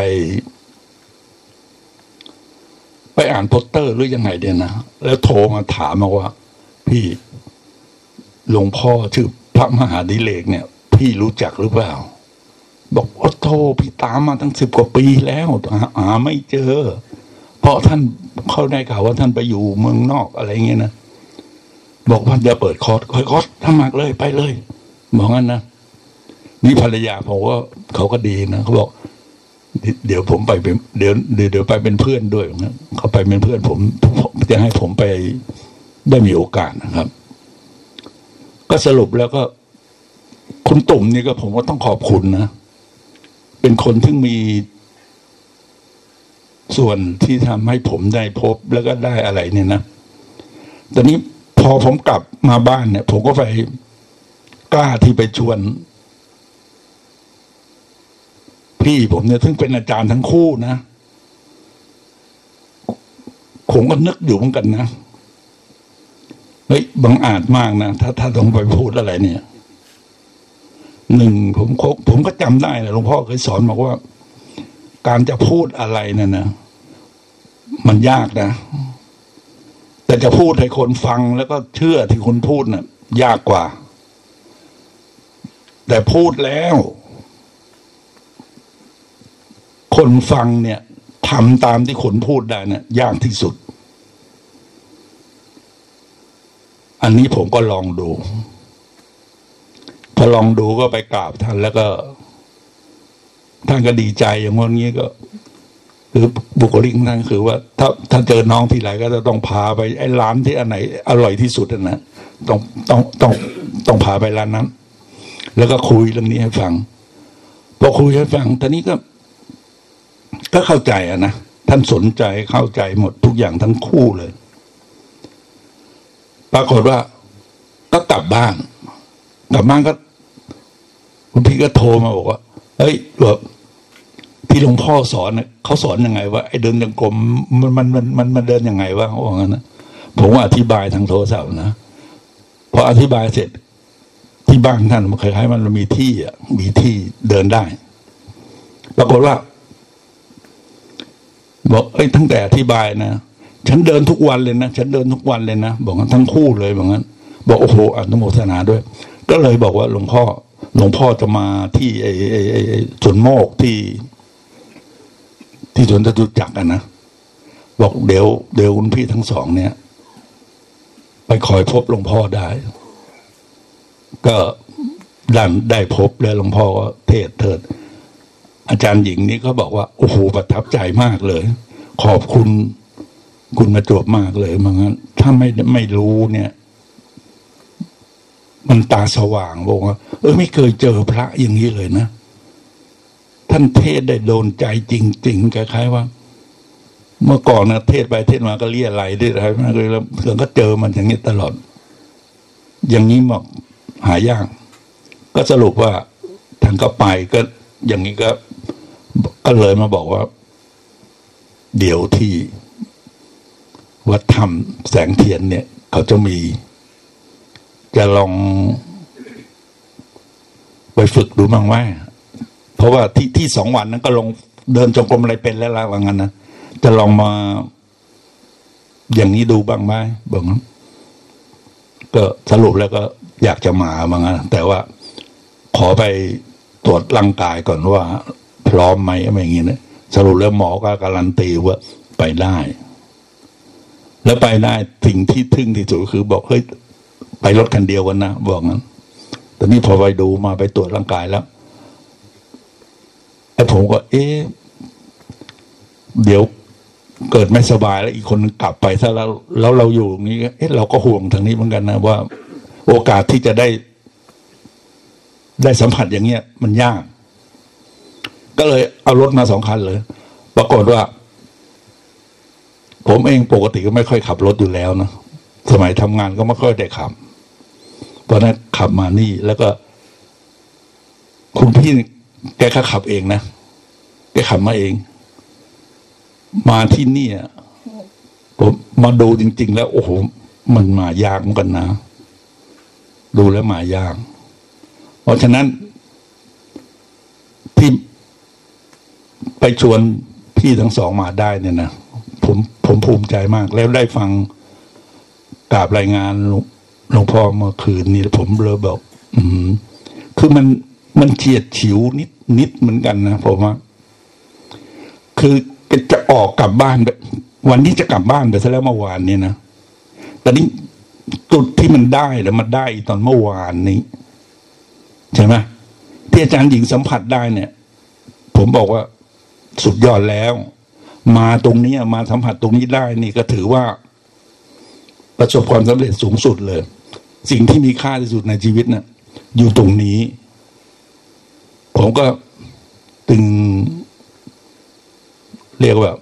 ไปอ่านโปสเตอร์หรือยังไงเดียนะแล้วโทรมาถามมาว่า พี่หลวงพ่อชื่อพระมหาดิเลกเนี่ย พี่รู้จักหรือเปล่า บอกโอ้โทพี่ตามมาตั้งสิบกว่าปีแล้วหาไม่เจอ เพราะท่านเขาได้ข่าวว่าท่านไปอยู่เมืองนอกอะไรเงี้ยนะ บอกว่าเดี๋ยวเปิดคอร์สคอร์สทำมากเลยไปเลยบอกงั้นนะนี่ภรรยาผมก็เขาก็ดีนะเขาบอก เดี๋ยวผมไปเป็นเดี๋ยวเดี๋ยวไปเป็นเพื่อนด้วยนะเขาไปเป็นเพื่อนผมจะให้ผมไปได้มีโอกาสนะครับ ก็สรุปแล้วก็ คุณตุ่มนี่ก็ผมก็ต้องขอบคุณนะเป็นคนที่มีส่วนที่ทำให้ผมได้พบแล้วก็ได้อะไรเนี่ยนะตอนนี้ อผมกลับมาบ้านเนี่ย ผมก็ไปกล้าที่ไปชวน พี่ผมเนี่ยซึ่งเป็นอาจารย์ทั้งคู่นะผมก็นึกอยู่เหมือนกันนะเฮ้ยบังอาจมากนะถ้าถ้าต้องไปพูดอะไรเนี่ยหนึ่งผมผมก็จำได้นะหลวงพ่อเคยสอนบอกว่า การจะพูดอะไรเนี่ยนะ มันยากนะ แต่จะพูดให้คนฟังแล้วก็เชื่อที่คุณพูดนะ่ะ ยากกว่า แต่พูดแล้ว คนฟังเนี่ยทำตามที่คนพูดได้นะยากที่สุด อันนี้ผมก็ลองดู พอลองดูก็ไปกราบท่านแล้วก็ ท่านก็ดีใจอย่างงี้ก็ คือบุคลิกของท่านคือว่าถ้าถ้าเจอน้องที่ไหนก็จะต้องพาไปไอ้ร้านที่อันไหนอร่อยที่สุดนะต้องต้องต้องต้องพาไปร้านนั้น แล้วก็คุยเรื่องนี้ให้ฟังพอคุยให้ฟังตอนนี้ก็ ก็เข้าใจอะนะท่านสนใจเข้าใจหมดทุกอย่างทั้งคู่เลย ปรากฏว่าก็กลับบ้านกลับบ้านก็คุณพี่ก็โทรมาบอกว่าเฮ้ยแบบ ที่หลวงพ่อสอนเขาสอนยังไงว่าไอ้เดินยังกลมมันมันมันมันมันเดินยังไงวะเขาบอกงั้นนะผมว่าอธิบายทางโทรศัพท์นะพออธิบายเสร็จ ที่บ้านท่านมันคล้ายๆมันมีที่อะมีที่เดินได้ ปรากฏว่า บอกเอ้ยตั้งแต่อธิบายนะฉันเดินทุกวันเลยนะฉันเดินทุกวันเลยนะบอกงั้นทั้งคู่เลยบอกงั้น บอกโอ้โหอนุโมทนาด้วย ก็เลยบอกว่าหลวงพ่อหลวงพ่อจะมาที่ไอ้ไอ้ไอ้ไอ้สวนโมกที่ ที่สวนจตุจักรอะนะบอกเดี๋ยวเดี๋ยวคุณพี่ทั้งสองเนี่ย ไปคอยพบหลวงพ่อได้ ก็ดันได้พบแล้วหลวงพ่อก็เทศเถิด อาจารย์หญิงนี่ก็บอกว่าโอ้โหประทับใจมากเลย ขอบคุณคุณมาจวบมากเลยมังั้นถ้าไม่ไม่รู้เนี่ย มันตาสว่างบอกว่า เออไม่เคยเจอพระอย่างนี้เลยนะ ท่านเทศได้โดนใจจริงๆคล้ายๆว่า เมื่อก่อนนะเทศไปเทศมาก็เรียอะได้วยอะไรมากเลยแล้วเพื่อนก็เจอมันอย่างนี้ตลอด อย่างนี้บอกหายาก ก็สรุปว่าทางก็ไปก็อย่างนี้ก็ ก็เลยมาบอกว่า เดี๋ยวที่ วัดธรรมแสงเทียนเนี่ย เขาจะมี จะลอง ไปฝึกดูบ้างไหมเพ ราะว่าที่ที่สองวันนั้นก็ลงเดินจงกรมอะไรเป็นแล้วละว่างั้นนะจะลองมา อย่างนี้ดูบ้างไหมบอกงั้นก็สรุปแล้วก็อยากจะมาบ้างนะแต่ว่าขอไปตรวจร่างกายก่อนว่า พร้อมไหมอะไรอย่างเงี้ยนะสรุปแล้วหมอก็การันตีว่าไปได้ แล้วไปได้สิ่งที่ทึ่งที่สุดคือบอกเฮ้ยไปรถคันเดียวกันนะบอกงั้น ตอนนี้พอไปดูมาไปตรวจร่างกายแล้ว ไอ้ผมก็ เอ๊ะเดี๋ยวเกิดไม่สบายแล้วอีกคนนึงกลับไปซะแล้วแล้วเราอยู่ตรงนี้เอ๊ะเราก็ห่วงทางนี้เหมือนกันนะว่า โอกาสที่จะได้ ได้สัมผัสอย่างเงี้ย มันยาก ก็เลยเอารถมาสองคันเลยปรากฏว่า ผมเองปกติก็ไม่ค่อยขับรถอยู่แล้วนะสมัยทำงานก็ไม่ค่อยได้ขับตอนนั้นขับมานี่แล้วก็ คุณพี่ แกก็ขับเองนะแกขับมาเอง มาที่นี่อะผมมาดูจริง ๆ แล้ว โอ้โห มันมายากเหมือนกันนะ ดูแล้วมายาก เพราะฉะนั้น ที่ไปชวนพี่ทั้งสองมาได้เนี่ยนะผมผมภูมิใจมาก แล้วได้ฟังกราบรายงานหลวงหลวงพ่อเมื่อคืนนี้ผมเลยบอก อืมคือมัน มันเฉียดฉิวนิดนิดเหมือนกันนะผมว่าคือจะออกกลับบ้านแบบวันนี้จะกลับบ้านไปซะแล้วเมื่อวานเนี่ยนะแต่นี้จุดที่มันได้แล้วมันได้ตอนเมื่อวานนี้ ใช่ไหมที่อาจารย์หญิงสัมผัสได้เนี่ย ผมบอกว่าสุดยอดแล้ว มาตรงนี้มาสัมผัสตรงนี้ได้นี่ก็ถือว่า ประสบความสำเร็จสูงสุดเลย สิ่งที่มีค่าที่สุดในชีวิตเนะ่ะอยู่ตรงนี้ ผมก็ตึง เรียกว่า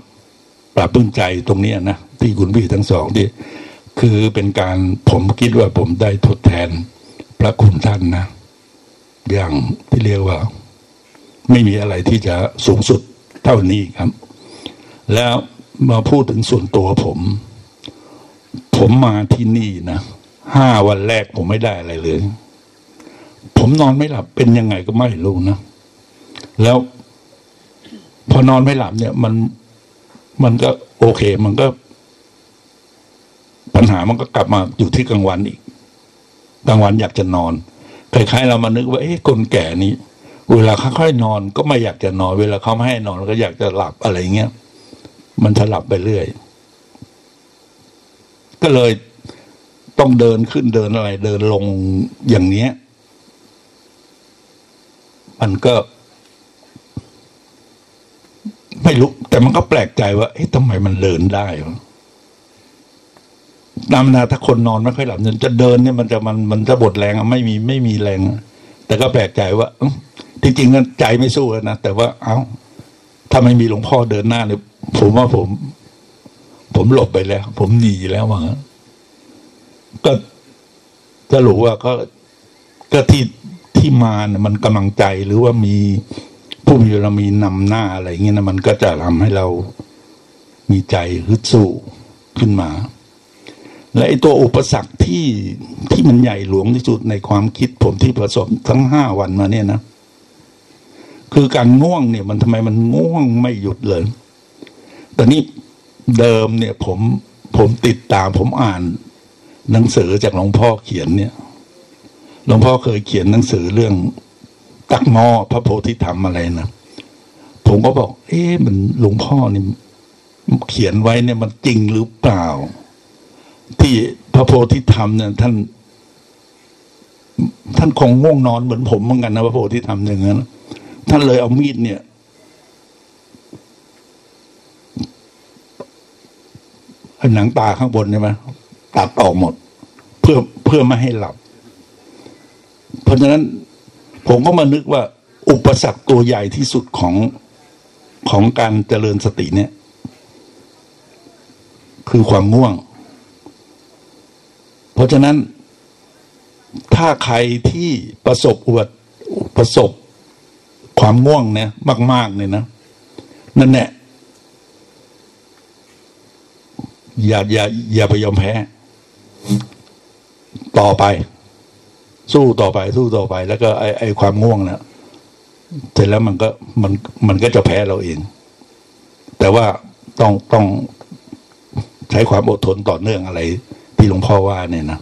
ปรับปลื้มใจตรงนี้นะที่คุณพี่ทั้งสองที่ คือเป็นการผมคิดว่าผมได้ทดแทนพระคุณท่านนะ อย่างที่เรียกว่า ไม่มีอะไรที่จะสูงสุดเท่านี้ครับ แล้วมาพูดถึงส่วนตัวผม ผมมาที่นี่นะห้าวันแรกผมไม่ได้อะไรเลย ผมนอนไม่หลับเป็นยังไงก็ไม่รู้นะ แล้ว พอนอนไม่หลับเนี่ย มันมันก็โอเค มันก็ ปัญหามันก็กลับมาอยู่ที่กลางวันอีกกลางวันอยากจะนอนคล้ายๆเรามานึกว่าเอ๊ะคนแก่นี้เวลาเขาค่อยนอนก็ไม่อยากจะนอน เวลาเขาไม่ให้นอนก็อยากจะหลับอะไรเงี้ยมันจะหลับไปเรื่อย ก็เลยต้องเดินขึ้นเดินอะไร เดินลงอย่างเนี้ย มันก็ ไม่รู้ แต่มันก็แปลกใจว่าเอ๊ะทำไมมันเดินได้วะตามธรรมดาถ้าคนนอนไม่ค่อยหลับจะเดินเนี่ยมันจะมันมันจะบดแรงอะไม่มีไม่มีแรงอะแต่ก็แปลกใจว่าอื้อที่จริงนั้นใจไม่สู้นะแต่ว่า เอ้าถ้าไม่มีหลวงพ่อเดินหน้าเนี่ยผมว่าผม ผมหลบไปแล้ว ผมหนีแล้วมั้งก็สรุปว่าก็ก็ที่ ที่มาเนี่ยมันกำลังใจหรือว่ามีผู้มีบารมีนำหน้าอะไรเงี้ยนะมันก็จะทำให้เรามีใจฮึดสู้ขึ้นมา และไอ้ตัวอุปสรรคที่ที่มันใหญ่หลวงที่สุดในความคิดผมที่ประสบทั้งห้าวันมาเนี่ยนะ คือการง่วงเนี่ยมันทำไมมันง่วงไม่หยุดเลยต่นี่เดิมเนี่ยผมผมติดตามผมอ่าน หนังสือจากหลวงพ่อเขียนเนี่ย หลวงพ่อเคยเขียนหนังสือเรื่องตักหมอพระโพธิธรรมอะไรนะผมก็บอก เอ๊ะมันหลวงพ่อนี่เขียนไว้เนี่ยมันจริงหรือเปล่า ที่พระโพธิธรรมเนี่ยท่าน ท่านคงง่วงนอนเหมือนผมเหมือนกันนะพระโพธิธรรมอย่างนั้นท่านเลยเอามีดเนี่ย หนังตาข้างบนใช่ไหมตัดออกหมด เพื่อเพื่อไม่ให้หลับ ราะฉะนั้นผมก็มานึกว่าอุปสรรคตัวใหญ่ที่สุดของของการเจริญสติเนี่ย คือความง่วง เพราะฉะนั้น ถ้าใครที่ประสบอุบัติประสบความง่วงเนี่ยมาก ๆเนี่ยนะ นั่นแหละอย่าอย่าอย่าไปยอมแพ้ ต่อไป สู้ต่อไปสู้ต่อไป แล้วก็ไอไอความง่วงเนะเสร็จแล้วมันก็มันมันก็จะแพ้เราเอง แต่ว่าต้องต้องใช้ความอดทนต่อเนื่องอะไร ที่หลวงพ่อว่าเนี่ยนะ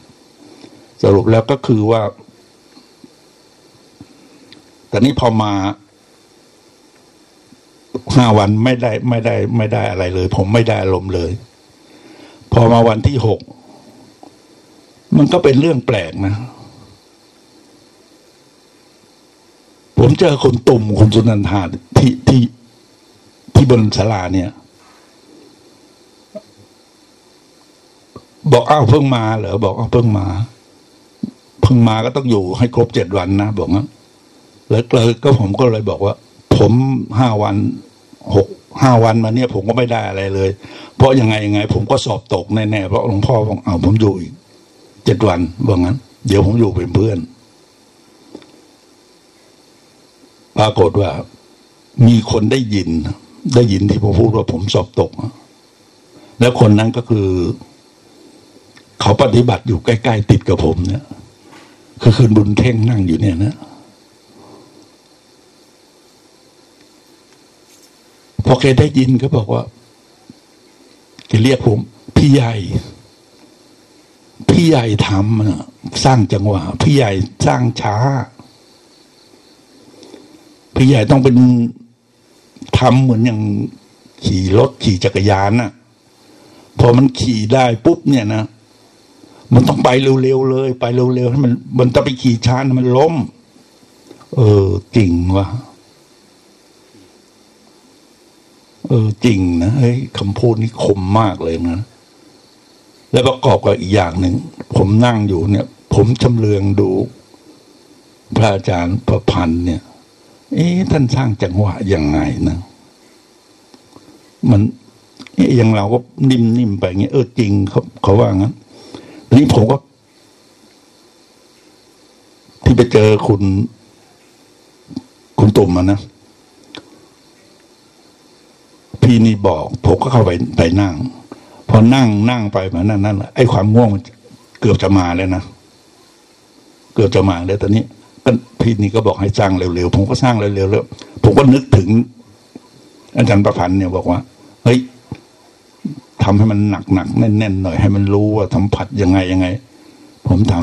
สรุปแล้วก็คือว่า แต่นี้พอมาห้าวันไม่ได้ไม่ได้ ไม่ได้อะไรเลย ผมไม่ได้อารมณ์เลย พอมาวันที่หกมันก็เป็นเรื่องแปลกนะ ผมเจอคุณตุ่มคุณสุนันทาที่ที่ที่บนศาลาเนี่ย บอกอ้าวเพิ่งมาเหรอบอกอ้าวเพิ่งมา เพิ่งมาก็ต้องอยู่ให้ครบเจ็ดวันนะบอกงั้นแล้วเลยก็ผมก็เลยบอกว่า ผมห้าวันหกห้าวันมาเนี่ย ผมก็ไม่ได้อะไรเลย เพราะยังไงยังไง ผมก็สอบตกแน่ๆเพราะหลวงพ่อบอกเอาผมอยู่อีกเจ็ดวันบอกงั้น เดี๋ยวผมอยู่เป็นเพื่อน ปรากฏว่า มีคนได้ยิน ได้ยินที่ผมพูดว่าผมสอบตก แล้วคนนั้นก็คือ เขาปฏิบัติอยู่ใกล้ ๆ ติดกับผมเนี่ยคือคืนบุญเท่งนั่งอยู่เนี่ยนะพอแกได้ยินก็บอกว่าแกเรียกผม พี่ใหญ่ พี่ใหญ่ทำอะสร้างจังหวะ พี่ใหญ่สร้างช้า พี่ใหญ่ต้องเป็นทำเหมือนอย่างขี่รถขี่จักรยานน่ะ พอมันขี่ได้ปุ๊บเนี่ยนะมันต้องไปเร็วๆเลย ไปเร็วๆให้มัน มันจะไปขี่ช้านมันล้ม เออจริงวะเออจริงนะเฮ้ยคำพูดนี้คมมากเลยนะ แล้วประกอบกับอีกอย่างหนึ่ง ผมนั่งอยู่เนี่ย ผมชำเลืองดู พระอาจารย์ประพันธ์เนี่ย เอ๊ะท่านสร้างจังหวะยังไงนะ มันเอ๊ะอย่างเราก็นิ่มๆไปเงี้ยเออจริงเขาเขาว่างั้นทีนี้ผมก็ ที่ไปเจอคุณ คุณตุ่มมานะพี่นี่บอก ผมก็เข้าไปไปนั่ง พอนั่งนั่งไปมานั่นนั่นไอ้ความง่วงมันเกือบจะมาแล้วนะ เกือบจะมาแล้วตอนนี้ ก็พี่นี่ก็บอกให้สร้างเร็วๆผมก็สร้างเร็วๆแล้วผมก็นึกถึง อาจารย์ประพันธ์เนี่ยบอกว่า เฮ้ยทำให้มันหนักๆแน่นๆหน่อยให้มันรู้ว่าสัมผัสยังไงยังไง ผมท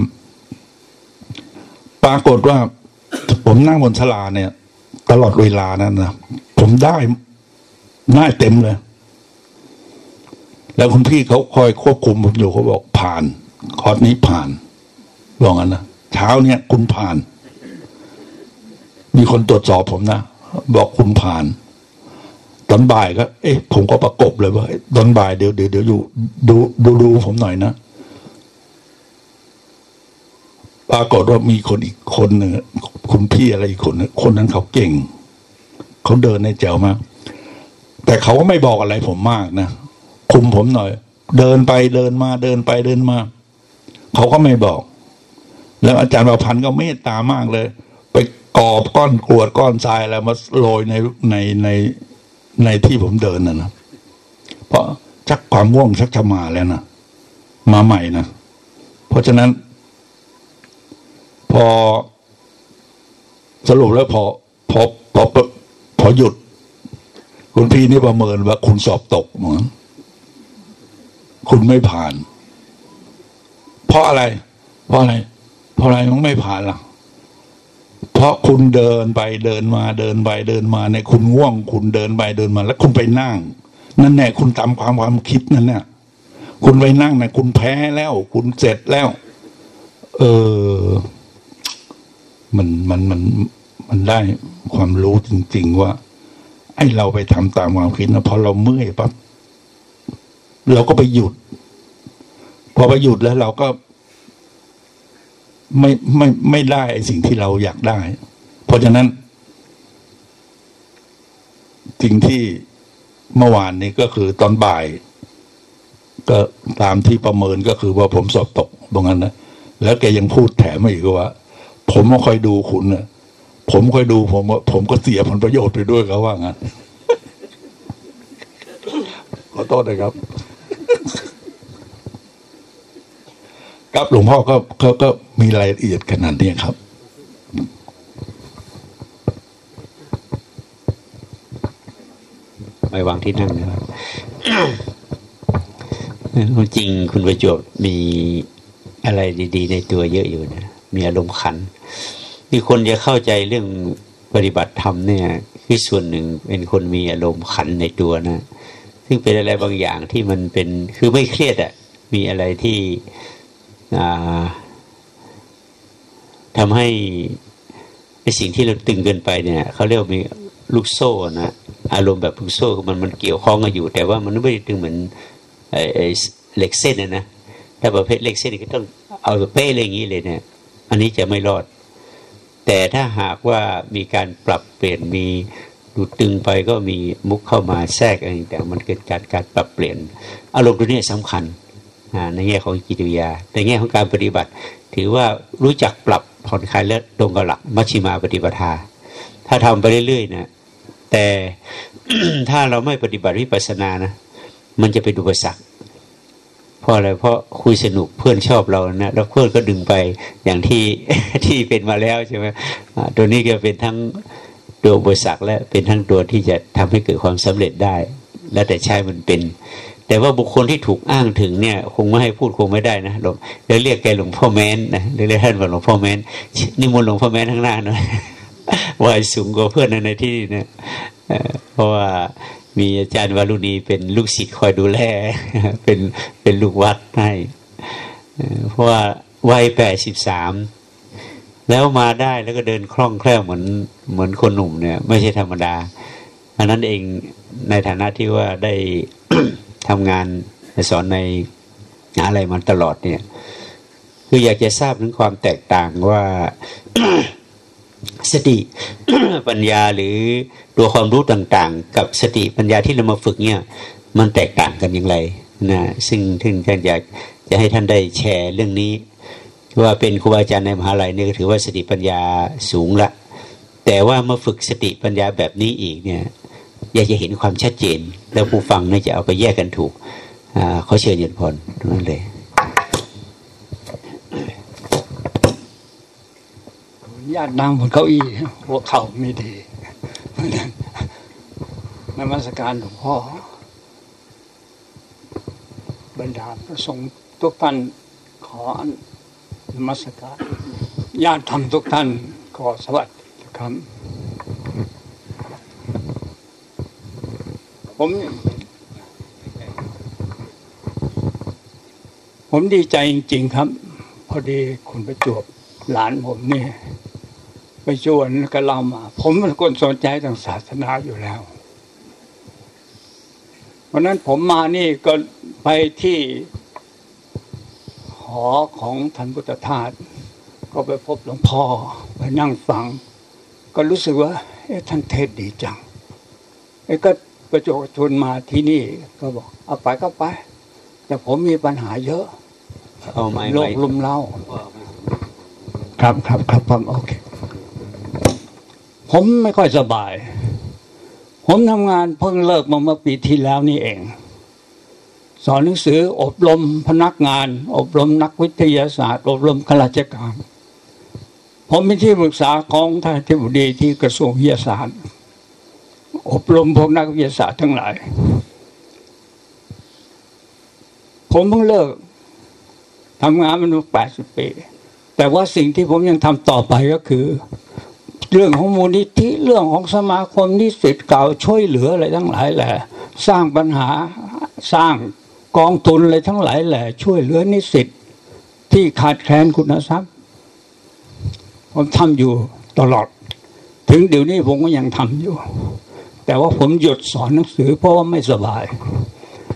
ำปรากฏว่า ผมนั่งบนศาลาเนี่ย ตลอดเวลานั้นนะผมได้ได้เต็มเลย แล้วคุณพี่เขาคอยควบคุมผมอยู่เขาบอกผ่าน คอร์สนี้ผ่านบอกงั้นนะเช้าเนี่ยคุณผ่าน มีคนตรวจสอบผมนะ บอกคุณผ่าน ตอนบ่ายก็ เอ๊ะ ผมก็ประกบเลยว่าตอนบ่ายเดี๋ยวเดี๋ยวเดี๋ยวอยู่ ดูดูดูผมหน่อยนะปรากฏว่ามีคนอีกคนหนึ่งคุณพี่อะไรอีกคนนึงคนนั้นเขาเก่งเขาเดินในแจวมาก แต่เขาก็ไม่บอกอะไรผมมากนะคุมผมหน่อย เดินไปเดินมาเดินไปเดินมาเขาก็ไม่บอก แล้วอาจารย์ประพันธ์ก็เมตตามากเลย กอบก้อนกรวดก้อนทรายแล้วมาโรยในในในในที่ผมเดินนะนะเพราะชักความง่วงชักจะมาแล้วนะมาใหม่นะเพราะฉะนั้น พอสรุปแล้วพอพอพอพอพอหยุด คุณพี่นี่ประเมินว่าคุณสอบตกเหมือนคุณไม่ผ่าน เพราะอะไร เพราะอะไร เพราะอะไรมันไม่ผ่านล่ะ เพราะคุณเดินไปเดินมาเดินไปเดินมาเนี่ยคุณง่วง คุณเดินไปเดินมา แล้วคุณไปนั่ง นั่นแน่คุณตามความความคิดนั่นเนี่ยคุณไปนั่งนะคุณแพ้แล้ว คุณเสร็จแล้ว เออ มันมันมันมันได้ความรู้จริง ๆ ว่า ไอ้เราไปทำตามความคิดนะพอเราเมื่อยปั๊บเราก็ไปหยุด พอไปหยุดแล้วเราก็ ไม่ไม่ไม่ได้ไอสิ่งที่เราอยากได้ เพราะฉะนั้น สิ่งที่เมื่อวานนี้ก็คือตอนบ่าย ก็ตามที่ประเมินก็คือว่าผมสอบตกตรงนั้นนะแล้วแกยังพูดแถมมาอีกว่า ผมมาคอยดูคุณนะผมคอยดูผมว่าผมก็เสียผลประโยชน์ไปด้วยเขาว่างั้นขอโทษนะครับ ครับหลวงพ่อก็ก็ก็มีรายละเอียดขนาดนี้ครับ ไปวางที่นั่งนะครับจริงคุณประจวบมีอะไรดี ๆ ในตัวเยอะอยู่นะมีอารมณ์ขันมีคนจะเข้าใจเรื่องปฏิบัติธรรมเนี่ยคือส่วนหนึ่งเป็นคนมีอารมณ์ขันในตัวนะ ซึ่งเป็นอะไรบางอย่างที่มันเป็นคือไม่เครียดอะ่ะมีอะไรที่ ทำให้ในสิ่งที่เราตึงเกินไปเนี่ยเขาเรียกมีลูกโซ่นะอารมณ์แบบลูกโซ่มันมันเกี่ยวข้องกันอยู่ แต่ว่ามันไม่ได้ตึงเหมือนไอเหล็กเส้นนะนะถ้าประเภทเหล็กเส้นก็ต้องเอาเป๊ะอะไรอย่างนี้เลยเนี่ย อันนี้จะไม่รอด แต่ถ้าหากว่ามีการปรับเปลี่ยนมีดูตึงไปก็มีมุกเข้ามาแทรกอะไรแต่มันเกิดการการปรับเปลี่ยน อารมณ์ตัวนี้สำคัญ ในแง่ของจิตวิยา ในแง่ของการปฏิบัติ ถือว่ารู้จักปรับผ่อนคลายและตรงกับหลักมัชฌิมาปฏิปทา ถ้าทำไปเรื่อยๆนะแต่ถ้าเราไม่ปฏิบัติวิปัสสนานะมันจะเป็นอุปสรรคเพราะอะไรเพราะคุยสนุกเพื่อนชอบเรานะแล้วเพื่อนก็ดึงไปอย่างที่ที่เป็นมาแล้วใช่ไหมตัวนี้ก็เป็นทั้งตัวอุปสรรคและเป็นทั้งตัวที่จะทำให้เกิดความสำเร็จได้ แล้วแต่ใช้มันเป็น แต่ว่าบุคคลที่ถูกอ้างถึงเนี่ยคงไม่ให้พูดคงไม่ได้นะหลวงเดี๋ยวเรียกแกหลวงพ่อแม้นนะเรียกท่านว่าหลวงพ่อแม้นนิมนต์หลวงพ่อแม้นข้างหน้าหน่อยวัยสูงกว่าเพื่อนในที่นี่นะเพราะว่ามีอาจารย์วารุณีเป็นลูกศิษย์คอยดูแลเป็นเป็นลูกวัดให้เพราะว่าวัยแปดสิบสามแล้วมาได้แล้วก็เดินคล่องแคล่วเหมือนเหมือนคนหนุ่มเนี่ย ไม่ใช่ธรรมดาอันนั้นเองในฐานะที่ว่าได้ ทำงานสอนในอะไรมันตลอดเนี่ย คืออยากจะทราบถึงความแตกต่างว่าสติปัญญาหรือตัวความรู้ต่างๆ กับสติปัญญาที่เรามาฝึกเนี่ย มันแตกต่างกันอย่างไรนะซึ่งท่านอยากจะให้ท่านได้แชร์เรื่องนี้ ว่าเป็นครูบาอาจารย์ในมหาลัยนี่ถือว่าสติปัญญาสูงละ แต่ว่ามาฝึกสติปัญญาแบบนี้อีกเนี่ย อยากจะเห็นความชัดเจน แล้วผู้ฟังเนี่ยจะเอาไปแยกกันถูกเขาเชิญยันพรนั้นเลยญาตินั่งบนเก้าอี้หัวเข่าไม่ดีนมัสการหลวงพ่อ บรรดาพระสงฆ์ทุกท่านขอนมัสการญาติธรรมทุกท่านขอสวัสดีครับ ผม ผมดีใจจริง ๆ ครับ พอดีคุณประจวบหลานผมนี่ไปชวนกับเรามา ผมเป็นคนสนใจทางศาสนาอยู่แล้ว เพราะนั้นผมมานี่ก็ไปที่หอของท่านพุทธทาสก็ไปพบหลวงพ่อไปนั่งฟัง ก็รู้สึกว่าเอ๊ะท่านเทศดีจังไอ้ก็ ประโจชนมาที่นี่ ก็บอก เอาไปก็ไป แต่ผมมีปัญหาเยอะโรคลุมเล่าครับครับครับผมโอเค ผมไม่ค่อยสบาย ผมทำงานเพิ่งเลิกมาเมื่อปีที่แล้วนี่เอง สอนหนังสืออบรมพนักงาน อบรมนักวิทยาศาสตร์ อบรมข้าราชการ ผมเป็นที่ปรึกษาของท่านทิบดีที่กระทรวงวิทยาศาสตร์ อบรมพวกนักวิทยาศาสตร์ทั้งหลาย ผมเพิ่งเลิกทำงานมาแปดสิบปี แต่ว่าสิ่งที่ผมยังทำต่อไปก็คือ เรื่องของมูลนิธิเรื่องของสมาคมนิสิตเก่าช่วยเหลืออะไรทั้งหลายแหละ สร้างปัญหาสร้างกองทุนอะไรทั้งหลายแหละ ช่วยเหลือนิสิตที่ขาดแคลนคุณทรัพย์ ผมทำอยู่ตลอด ถึงเดี๋ยวนี้ผมก็ยังทำอยู่ แต่ว่าผมหยุดสอนหนังสือเพราะว่าไม่สบาย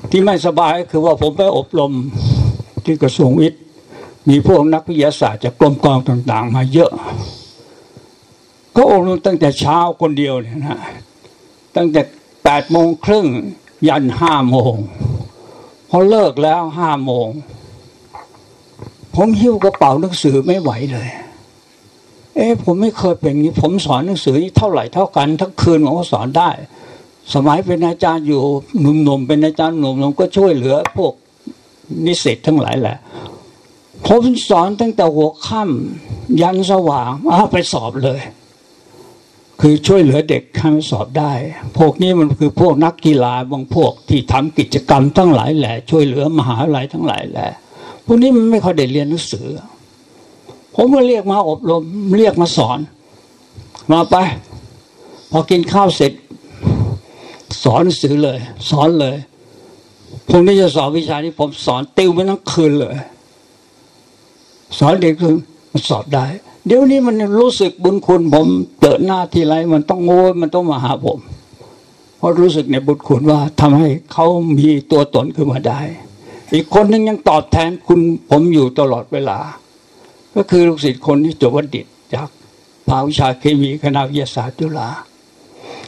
ที่ไม่สบายคือว่าผมไปอบรมที่กระทรวงวิทย์ มีพวกนักวิทยาศาสตร์จากกรมกองต่าง ๆ มาเยอะ ก็อบรมตั้งแต่เช้าคนเดียวเนี่ยนะตั้งแต่แปดโมงครึ่งยันห้าโมงพอเลิกแล้วห้าโมง ผมหิ้วกระเป๋าหนังสือไม่ไหวเลย อ๊ะผมไม่เคยเป็นอย่างนี้ ผมสอนหนังสือนี่เท่าไหร่เท่ากัน ทั้งคืนผมก็สอนได้ สมัยเป็นอาจารย์อยู่หนุ่มๆเป็นอาจารย์หนุ่มๆก็ช่วยเหลือ พวกนิสิตทั้งหลายแหละผมสอนตั้งแต่หัวค่ำยันสว่างอ้าไปสอบเลย คือช่วยเหลือเด็กให้สอบได้ พวกนี้มันคือพวกนักกีฬาบางพวกที่ทำกิจกรรมทั้งหลายแหละ ช่วยเหลือมหาลัยทั้งหลายแหละ พวกนี้มันไม่ค่อยได้เรียนหนังสือ ผมก็เรียกมาอบรม เรียกมาสอน มาไป พอกินข้าวเสร็จ สอนหนังสือเลย สอนเลยพวกนี้จะสอนวิชาที่ผมสอนติวไปทั้งคืนเลย สอนเด็กคือมันสอบได้ เดี๋ยวนี้มันรู้สึกบุญคุณผมเจอหน้าทีไรมันต้องโง่มันต้องมาหาผม เพราะรู้สึกในบุญคุณว่าทำให้เขามีตัวตนขึ้นมาได้ อีกคนนึงยังตอบแทนคุณผมอยู่ตลอดเวลา ก็คือลูกศิษย์คนที่จบวัดดิตจากภาวิชาเคมีคณะวิทยาศาสตร์จุฬา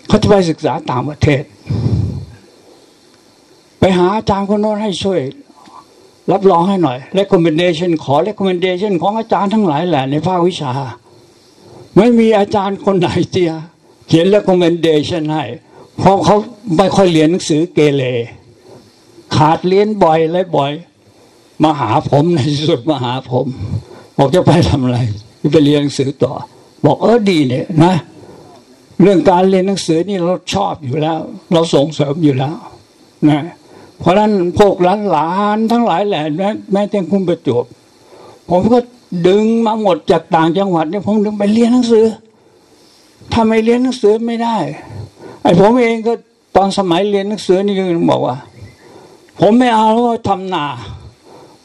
เขาจะไปศึกษาต่างประเทศ ไปหาอาจารย์คนโน้นให้ช่วย รับรองให้หน่อย recommendation ขอ recommendation ของอาจารย์ทั้งหลายแหละในภาควิชา ไม่มีอาจารย์คนไหนเจียเขียน recommendation ให้เพราะเขาไม่ค่อยเรียนหนังสือเกเรขาดเรียนบ่อยและบ่อย มาหาผมในที่สุดมาหาผม บอกจะไปทำอะไรไปเรียนหนังสือต่อ บอกเออดีเนี่ยนะ เรื่องการเรียนหนังสือนี่เราชอบอยู่แล้ว เราส่งเสริมอยู่แล้วนะเพราะฉะนั้นพวกหลานหลานทั้งหลายแหละแม้แม้แต่คุณประจวบผมก็ดึงมาหมดจากต่างจังหวัดเนี่ยผมดึงไปเรียนหนังสือถ้าไม่เรียนหนังสือไม่ได้ ไอ้ผมเองก็ตอนสมัยเรียนหนังสือนี่ก็บอกว่า ผมไม่เอาแล้วทำนา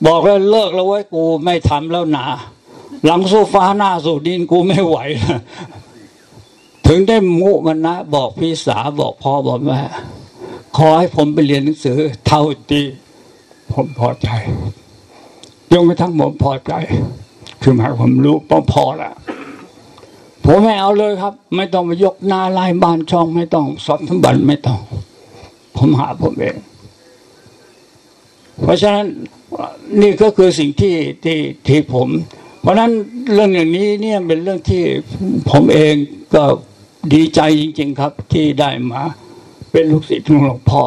บอกแล้วเลิกแล้วไว้กูไม่ทำแล้วหนา หลังโซฟาหน้าสู่ดินกูไม่ไหวแล้วถึงได้มุมันนะ บอกพี่สาวบอกพ่อบอกแม่ขอให้ผมไปเรียนหนังสือ เท่าที่ผมพอใจยงกระทั่งผมพอใจ คือหมายความรู้พอพอแล้วผมไม่เอาเลยครับ ไม่ต้องมายกหน้าลายบ้านช่อง ไม่ต้องสอบสมบัติไม่ต้อง ผมหาผมเอง เพราะฉะนั้น นี่ก็คือสิ่งที่ที่ที่ผม เพราะฉะนั้นเรื่องอย่างนี้เนี่ยเป็นเรื่องที่ผมเองก็ดีใจจริง ๆครับ ที่ได้มาเป็นลูกศิษย์ของหลวงพ่อ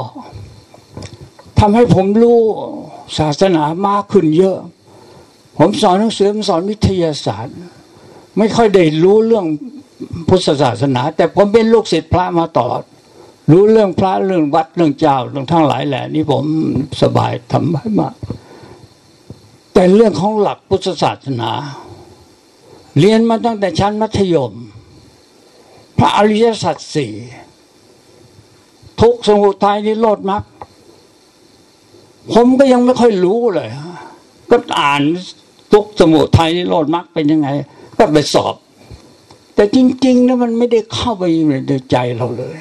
ทำให้ผมรู้ศาสนามากขึ้นเยอะ ผมสอนหนังสือผมสอนวิทยาศาสตร์ ไม่ค่อยได้รู้เรื่องพุทธศาสนา แต่ผมเป็นลูกศิษย์พระมาตลอดรู้เรื่องพระเรื่องวัดเรื่องเจ้าเรื่องทั้งหลายแหละนี่ผมสบายทำได้มาก แต่เรื่องของหลักพุทธศาสนา เรียนมาตั้งแต่ชั้นมัธยม พระอริยสัจสี่ทุกสมุทัยนิโรธมรรคผมก็ยังไม่ค่อยรู้เลย ก็อ่านทุกสมุทัยนิโรธมรรคเป็นยังไง ก็ไปสอบ แต่จริงๆนะมันไม่ได้เข้าไปในใจเราเลย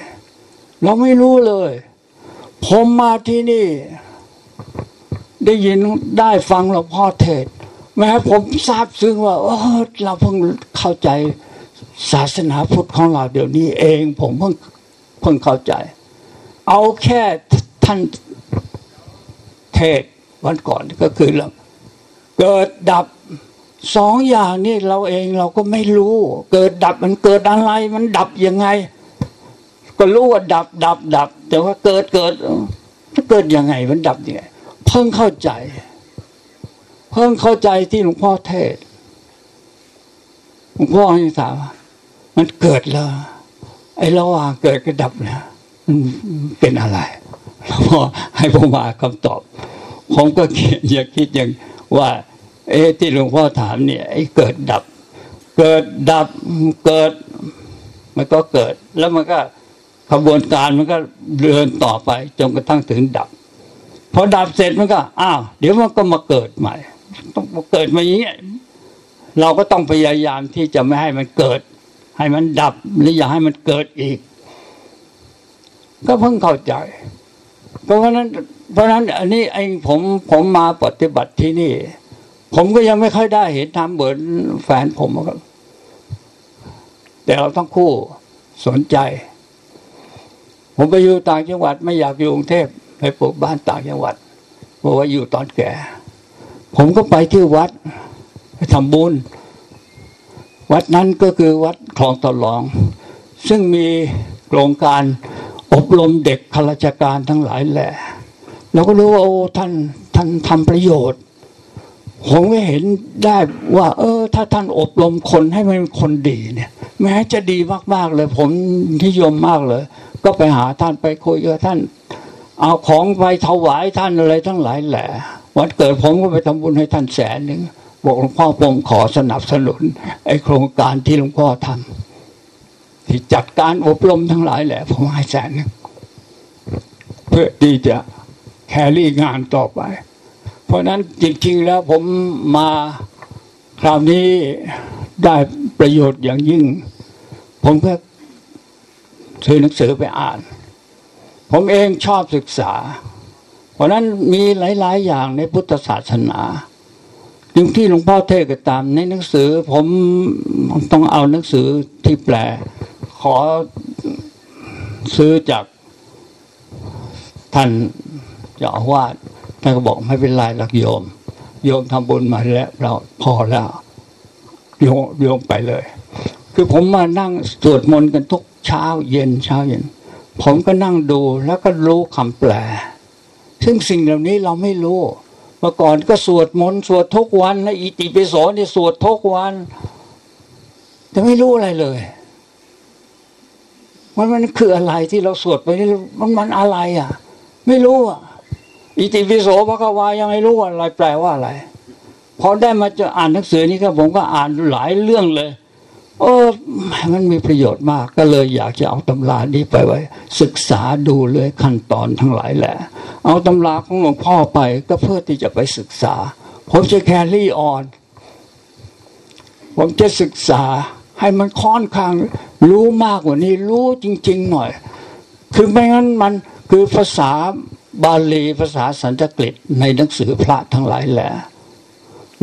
เราไม่รู้เลย ผมมาที่นี่ ได้ยินได้ฟังหลวงพ่อเทศแม้ผมทราบซึ้งว่าเออเราเพิ่งเข้าใจศาสนาพุทธของเราเดี๋ยวนี้เอง ผมเพิ่งเพิ่งเข้าใจ เอาแค่ท่านเทศวันก่อนก็คือเรื่องเกิดดับสองอย่างนี่เราเองเราก็ไม่รู้ เกิดดับมันเกิดอะไรมันดับยังไง ก็รู้ว่าดับดับดับ แต่ว่าเกิดเกิดมันเกิดยังไงมันดับยังไง เพิ่งเข้าใจ เพิ่งเข้าใจที่หลวงพ่อเทศหลวงพ่อให้ถามมันเกิดแล้วไอ้ระหว่างเกิดกับดับเนี่ยมันเป็นอะไรหลวงพ่อให้ผมมาคำตอบ ผมก็อย่าคิดอย่างว่า เอ๊ที่หลวงพ่อถามเนี่ยไอ้เกิดดับ เกิดดับเกิด มันก็เกิด แล้วมันก็ขบวนการมันก็เดินต่อไปจนกระทั่งถึงดับ พอดับเสร็จมันก็ อ้าว เดี๋ยวมันก็มาเกิดใหม่ ต้องมาเกิดมาอย่างนี้เราก็ต้องพยายามที่จะไม่ให้มันเกิด ให้มันดับหรืออย่าให้มันเกิดอีก ก็เพิ่งเข้าใจ เพราะฉะนั้น เพราะฉะนั้น อันนี้ไอ้ผมผมมาปฏิบัติที่นี่ ผมก็ยังไม่ค่อยได้เห็นทำเหมือนแฟนผมครับแต่เราต้องคู่สนใจ ผมไปอยู่ต่างจังหวัดไม่อยากอยู่กรุงเทพ ไปปลูกบ้านต่างจังหวัดบอกว่าอยู่ตอนแก่ ผมก็ไปที่วัดไปทำบุญ วัดนั้นก็คือวัดคลองตะลอง ซึ่งมีโครงการอบรมเด็กข้าราชการทั้งหลายแหละเราก็รู้ว่าโอ้ท่านท่านทำประโยชน์ผมก็เห็นได้ว่า เออ ถ้าท่านอบรมคนให้มันคนดีเนี่ย แม้จะดีมากๆเลย ผมนิยมมากเลย ก็ไปหาท่านไปคุยกับท่าน เอาของไปถวายท่านอะไรทั้งหลายแหละ วันเกิดผมก็ไปทำบุญให้ท่านแสนหนึ่งบอกหลวงพ่อผมขอสนับสนุนไอ้โครงการที่หลวงพ่อทำที่จัดการอบรมทั้งหลายแหละ ผมให้แสนหนึ่งเพื่อที่จะแครี่งานต่อไป เพราะฉะนั้นจริงๆแล้วผมมาคราวนี้ได้ประโยชน์อย่างยิ่ง ผมก็ซื้อหนังสือไปอ่าน ผมเองชอบศึกษา เพราะนั้นมีหลาย ๆ อย่างในพุทธศาสนาอย่างที่หลวงพ่อเทศก็ตาม ในหนังสือผมต้องเอาหนังสือที่แปล ขอซื้อจากท่านเจ้าอาวาสท่านก็บอกไม่เป็นไรหลักโยม โยมทำบุญมาแล้ว เราพอแล้วโยมโยมไปเลย คือผมมานั่งสวดมนต์กันทุกเช้าเย็นเช้าเย็น ผมก็นั่งดูแล้วก็รู้คำแปล ซึ่งสิ่งเหล่านี้เราไม่รู้เมื่อก่อนก็สวดมนต์สวดทุกวันและอิติปิโสนี่สวดทุกวัน แต่ไม่รู้อะไรเลยมันมันคืออะไรที่เราสวดไปนี่มันมันอะไรอะ ไม่รู้อะอิติปิโสพระกวายังไม่รู้ว่าอะไรแปลว่าอะไรพอได้มาจะอ่านหนังสือนี้ก็ผมก็อ่านหลายเรื่องเลย เออมันมีประโยชน์มากก็เลยอยากจะเอาตำรานี้ไปไว้ ศึกษาดูเลยขั้นตอนทั้งหลายแหละ เอาตำราของหลวงพ่อไปก็เพื่อที่จะไปศึกษา ผมจะแครี่ออน ผมจะศึกษาให้มันค่อนข้างรู้มากกว่านี้รู้จริง ๆ หน่อย คือไม่งั้นมันคือภาษาบาลีภาษาสันสกฤตในหนังสือพระทั้งหลายแหละ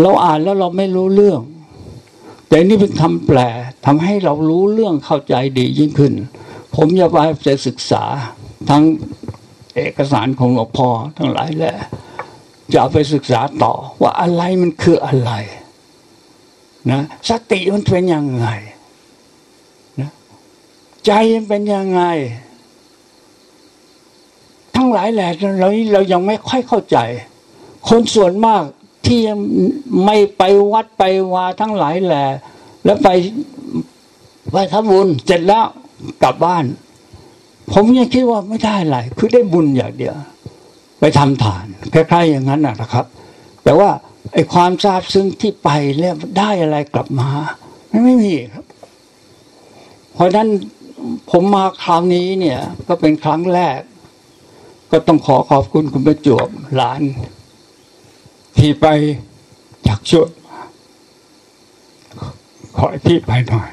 เราอ่านแล้วเราไม่รู้เรื่อง แต่นี่เป็นคำแปล ทำให้เรารู้เรื่องเข้าใจดียิ่งขึ้น ผมจะไปจะศึกษาทั้งเอกสารของหลวงพ่อทั้งหลายแหละจะไปศึกษาต่อว่าอะไรมันคืออะไรนะสติมันเป็นยังไงนะใจมันเป็นยังไง ทั้งหลายแหละเราเรายังไม่ค่อยเข้าใจ คนส่วนมากที่ไม่ไปวัดไปวาทั้งหลายแหละแล้วไป ไปทำบุญเสร็จแล้วกลับบ้าน ผมยังคิดว่าไม่ได้อะไรคือได้บุญอย่างเดียว ไปทำทานคล้ายๆอย่างนั้นนะครับ แต่ว่าไอ้ความทราบซึ้งที่ไปแล้วได้อะไรกลับมาไม่ไม่มีครับ เพราะนั้นผมมาคราวนี้เนี่ย ก็เป็นครั้งแรก ก็ต้องขอขอบคุณคุณประจวบหลาน ที่ไปจากชวนขอให้พี่ไปหน่อย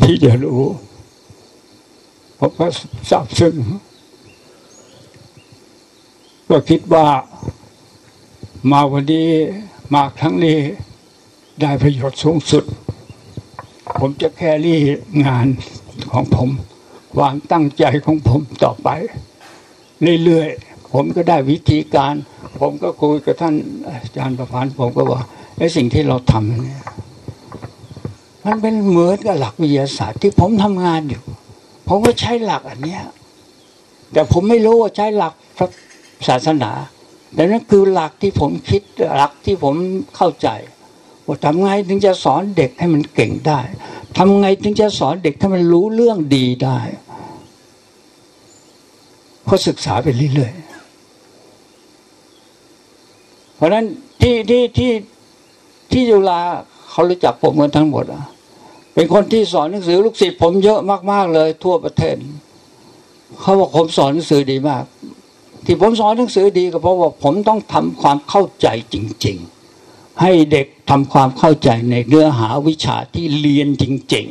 พี่จะรู้ผมก็ทราบซึ้งก็คิดว่ามาวันนี้มาครั้งนี้ได้ประโยชน์สูงสุด ผมจะแครี่งานของผมควางตั้งใจของผมต่อไป เรื่อยๆ ผมก็ได้วิธีการ ผมก็คุยกับท่านอาจารย์ประพันธ์ผมก็ว่าไอ้สิ่งที่เราทำเนี่ย มันเป็นเหมือนกับหลักวิทยาศาสตร์ที่ผมทำงานอยู่ผมก็ใช้หลักอันเนี้ยแต่ผมไม่รู้ว่าใช้หลักพระศาสนาแต่นั่นคือหลักที่ผมคิดหลักที่ผมเข้าใจว่าทำไงถึงจะสอนเด็กให้มันเก่งได้ทำไงถึงจะสอนเด็กให้มันรู้เรื่องดีได้ก็ศึกษาไปเรื่อยๆเพราะฉะนั้นที่ที่ที่ที่จุฬาเขารู้จักผมกันทั้งหมดอะ เป็นคนที่สอนหนังสือลูกศิษย์ผมเยอะมาก ๆ เลย ทั่วประเทศเขาบอกผมสอนหนังสือดีมาก ที่ผมสอนหนังสือดีก็เพราะว่าผมต้องทำความเข้าใจจริง ๆ ให้เด็กทำความเข้าใจในเนื้อหาวิชาที่เรียนจริง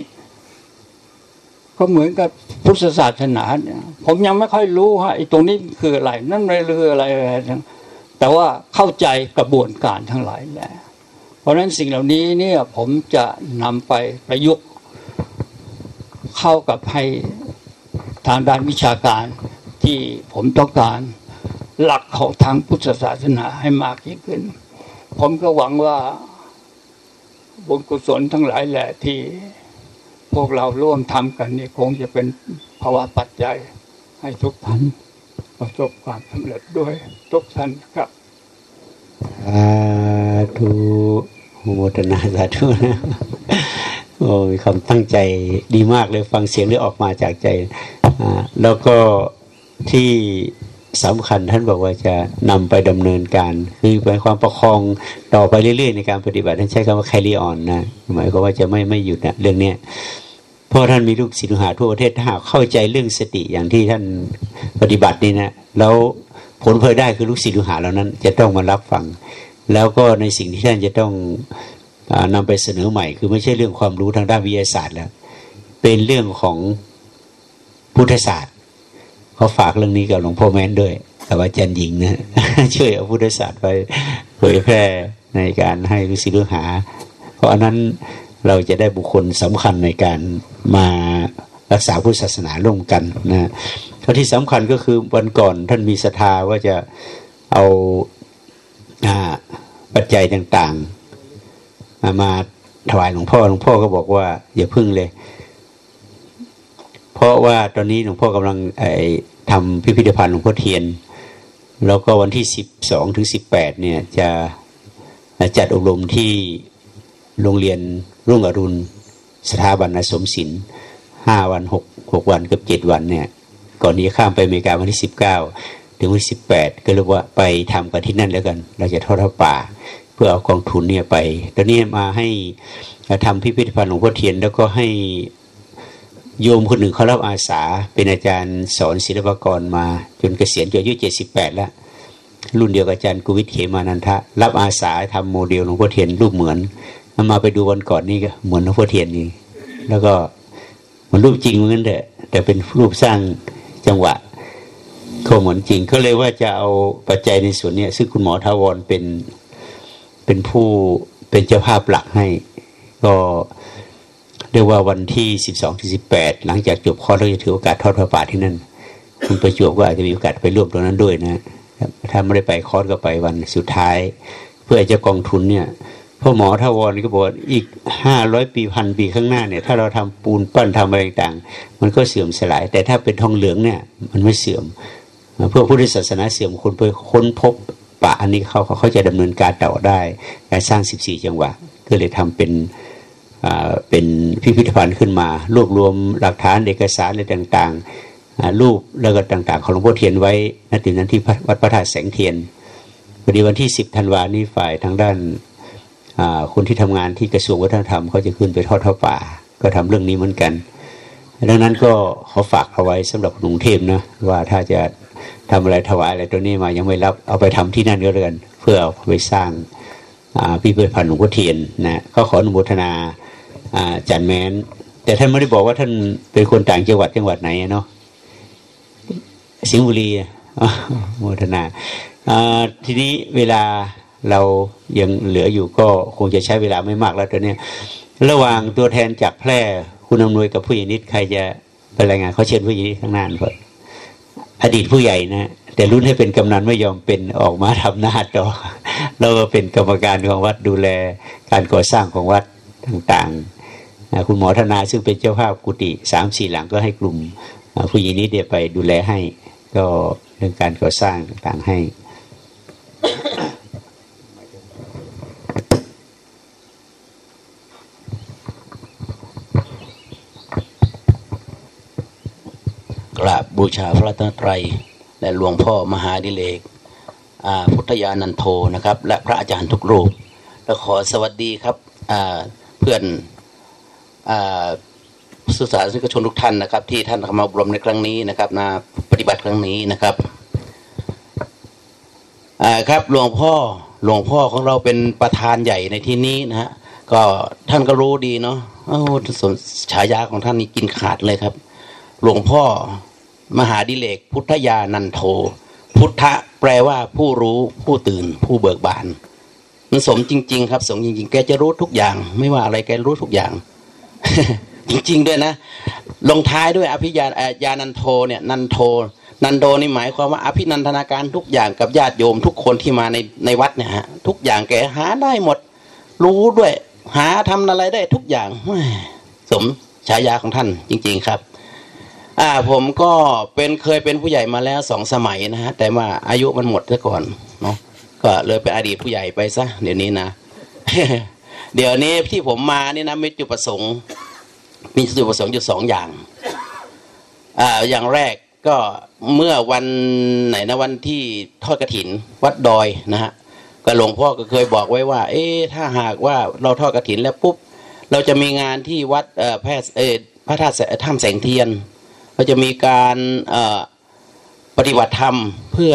ๆ ก็เหมือนกับพุทธศาสนาเนี่ย ผมยังไม่ค่อยรู้ว่าไอ้ตรงนี้คืออะไร นั่นอะไรคืออะไรแต่ว่าเข้าใจกระบวนการทั้งหลายแหละ เพราะฉะนั้นสิ่งเหล่านี้เนี่ยผมจะนำไปประยุกต์เข้ากับให้ทางด้านวิชาการที่ผมต้องการหลักของทางพุทธศาสนาให้มากยิ่งขึ้น ผมก็หวังว่าบุญกุศลทั้งหลายแหละที่พวกเราร่วมทำกันนี่คงจะเป็นภาวะปัจจัยให้ทุกท่านประสบความสำเร็จด้วยทุกท่านครับาธุโมทนาสาธุนะโอ้มีความตั้งใจดีมากเลยฟังเสียงที่ออกมาจากใจ แล้วก็ที่สำคัญท่านบอกว่าจะนำไปดำเนินการ คือเป็นความประคองต่อไปเรื่อยๆ ในการปฏิบัติท่านใช้คำว่า carry on นะหมายความว่าจะไม่ไม่หยุดนะเรื่องเนี้ยเพราะท่านมีลูกศิษย์หาทั่วประเทศถ้าหากเข้าใจเรื่องสติอย่างที่ท่านปฏิบัตินี่นะแล้ว ผลเพยได้คือลูกศิษย์ลูกหาเหล่านั้น จะต้องมารับฟัง แล้วก็ในสิ่งที่ท่านจะต้องปนำไปเสนอใหม่ คือไม่ใช่เรื่องความรู้ทางด้านวิทยาศาสตร์แล้ว เป็นเรื่องของพุทธศาสตร์เขาฝากเรื่องนี้กับหลวงพ่อแม้นด้วยกับอาจารย์หญิงนะช่วยเอาพุทธศาสตร์ไปเผยแพร่ในการให้รู้สิรู้หา เพราะอันนั้นเราจะได้บุคคลสำคัญในการมารักษาพุทธศาสนาร่วมกันนะ ข้อที่สำคัญก็คือวันก่อนท่านมีศรัทธาว่าจะเอาปัจจัยต่างๆ มาถวายหลวงพ่อหลวงพ่อก็บอกว่า อย่าพึ่งเลย เพราะว่าตอนนี้หลวงพ่อกำลังไอทำพิพิธภัณฑ์หลวงพ่อเทียน แล้วก็วันที่สิบสองถึงสิบแปดเนี่ยจะจัดอบรมที่โรงเรียนรุ่งอรุณ สถาบันสมศิลป์ห้าวันหกหกวันกับเจ็ดวันเนี่ย ก่อนนี้ข้ามไปอเมริกาวันที่สิบเก้าถึงวันที่สิบแปดก็เรียกว่าไปทำกันที่นั่นแล้วกัน เราจะทอดป่า เพื่อเอากองทุนเนี่ยไป ตอนนี้มาให้ทำพิพิธภัณฑ์หลวงพ่อเทียนแล้วก็ให้โยมคนหนึ่งเขารับอาสา เป็นอาจารย์สอนศิลปกรมา จนเกษียณอายุเจ็ดสิบแปดแล้วรุ่นเดียวกับอาจารย์กุวิทย์เขมานันทะ รับอาสาทำโมเดลหลวงพ่อเทียนรูปเหมือนมาไปดูวันก่อนนี่ก็เหมือนหลวงพ่อเทียนนี่แล้วก็มันรูปจริงเหมือนกันแต่แต่เป็นรูปสร้าง จังหวะเขาเหมือนจริงก็เลยว่าจะเอาปัจจัยในส่วนนี้ซึ่งคุณหมอทาวรเป็นเป็นผู้เป็นเจ้าภาพหลักให้ ก็เรียกว่าวันที่สิบสองถึงสิบแปดหลังจากจบคอร์สเราจะถือโอกาสทอดพระป่าที่นั่นคุณประจวบก็อาจจะมีโอกาสไปร่วมตรงนั้นด้วยนะถ้าไม่ได้ไปคอร์สก็ไปวันสุดท้าย เพื่อจะกองทุนเนี่ย พ่อหมอทวรก็บอกอีกห้าร้อยปีพันปีข้างหน้าเนี่ย ถ้าเราทำปูนปั้นทำอะไรต่างมันก็เสื่อมสลาย แต่ถ้าเป็นทองเหลืองเนี่ย มันไม่เสื่อม เพื่อพุทธศาสนาเสื่อมคนไปค้นพบปะอันนี้เขาเขาจะดำเนินการต่อได้ การสร้างสิบสี่จังหวะก็เลยทำเป็นเป็นพิพิธภัณฑ์ขึ้นมา รวบรวมหลักฐานเอกสารอะไรต่างๆรูปแล้วก็ต่างๆ ของหลวงพ่อเทียนไว้ณที่นั้นที่วัดพระธาตุแสงเทียนพอดีวันที่สิบธันวานี้ฝ่ายทางด้าน คนที่ทำงานที่กระทรวงวัฒนธรรมเขาจะขึ้นไปทอดท่าป่า ก็ทำเรื่องนี้เหมือนกัน ดังนั้นก็ขอฝากเอาไว้สำหรับกรุงเทพนะว่าถ้าจะทำอะไรถวายอะไรตัวนี้มายังไม่รับเอาไปทำที่นั่นก็แล้วกันเพื่อเอาไปสร้างพิพิธภัณฑ์หลวงพ่อเทียนนะก็ขออนุโมทนาจันแมนแต่ท่านไม่ได้บอกว่าท่านเป็นคนต่างจังหวัดจังหวัดไหนเนาะสิงห์บุรีโมทนาทีนี้เวลา เรายังเหลืออยู่ก็คงจะใช้เวลาไม่มากแล้วตัวนี้ระหว่างตัวแทนจากแพร่คุณอำนวยกับผู้ใหญ่นิดใครจะไปรายงานเขาเชิญผู้ใหญ่นิดข้างหน้าเพื่ออดีตผู้ใหญ่นะแต่รุ่นให้เป็นกำนันไม่ยอมเป็นออกมาทำหน้าต่อแล้วก็เป็นกรรมการของวัดดูแลการก่อสร้างของวัดต่างๆ คุณหมอธนาซึ่งเป็นเจ้าภาพกุฏิสามสี่หลังก็ให้กลุ่มผู้หญิงนี้เดียวไปดูแลให้ ก็เรื่องการก่อสร้างต่างๆให้กรา บูชาพระรัตนตรัย และหลวงพ่อมหาดิเลกพุทธยานันโทนะครับ และพระอาจารย์ทุกรูปและขอสวัสดีครับเพื่อนสุสานิกชนทุกท่านนะครับ ที่ท่านเข้ามาอบรมในครั้งนี้นะครับนาปฏิบัติครั้งนี้นะครับครับหลวงพ่อหลวงพ่อของเราเป็นประธานใหญ่ในที่นี้นะฮะก็ท่านก็รู้ดีเนาะโอ้ฉายาของท่านนี่กินขาดเลยครับ หลวงพ่อ มหาดิเลกพุทธยานันโท พุทธะแปลว่าผู้รู้ผู้ตื่น ผู้เบิกบานมันสมจริง ๆ ครับ สมจริง ๆ แกจะรู้ทุกอย่าง ไม่ว่าอะไรแกรู้ทุกอย่าง จริง ๆ ด้วยนะ ลงท้ายด้วยอภิญาญานันโทเนี่ยนันโท นันโดนี่หมายความว่าอภินันทนาการทุกอย่างกับญาติโยม ทุกคนที่มาในในวัดเนี่ยฮะทุกอย่างแกหาได้หมด รู้ด้วย หาทำอะไรได้ทุกอย่างสมฉายาของท่านจริง ๆ ครับ อ่าผมก็เป็นเคยเป็นผู้ใหญ่มาแล้วสองสมัยนะฮะแต่ว่าอายุมันหมดซะก่อนเนาะก็เลยเป็นอดีตผู้ใหญ่ไปซะเดี๋ยวนี้นะ เดี๋ยวนี้ที่ผมมานี่นะมีจุดประสงค์ มีจุดประสงค์อยู่สองอย่างอ่าอย่างแรกก็เมื่อวันไหนนะวันที่ทอดกระถินวัดดอยนะฮะก็หลวงพ่อก็เคยบอกไว้ว่า เอ๊ถ้าหากว่าเราทอดกระถินแล้วปุ๊บเราจะมีงานที่วัดเอ่อแพทย์เอพระธาตุถ้ำแสงเทียน ก็จะมีการปฏิบัติธรรม เพื่อ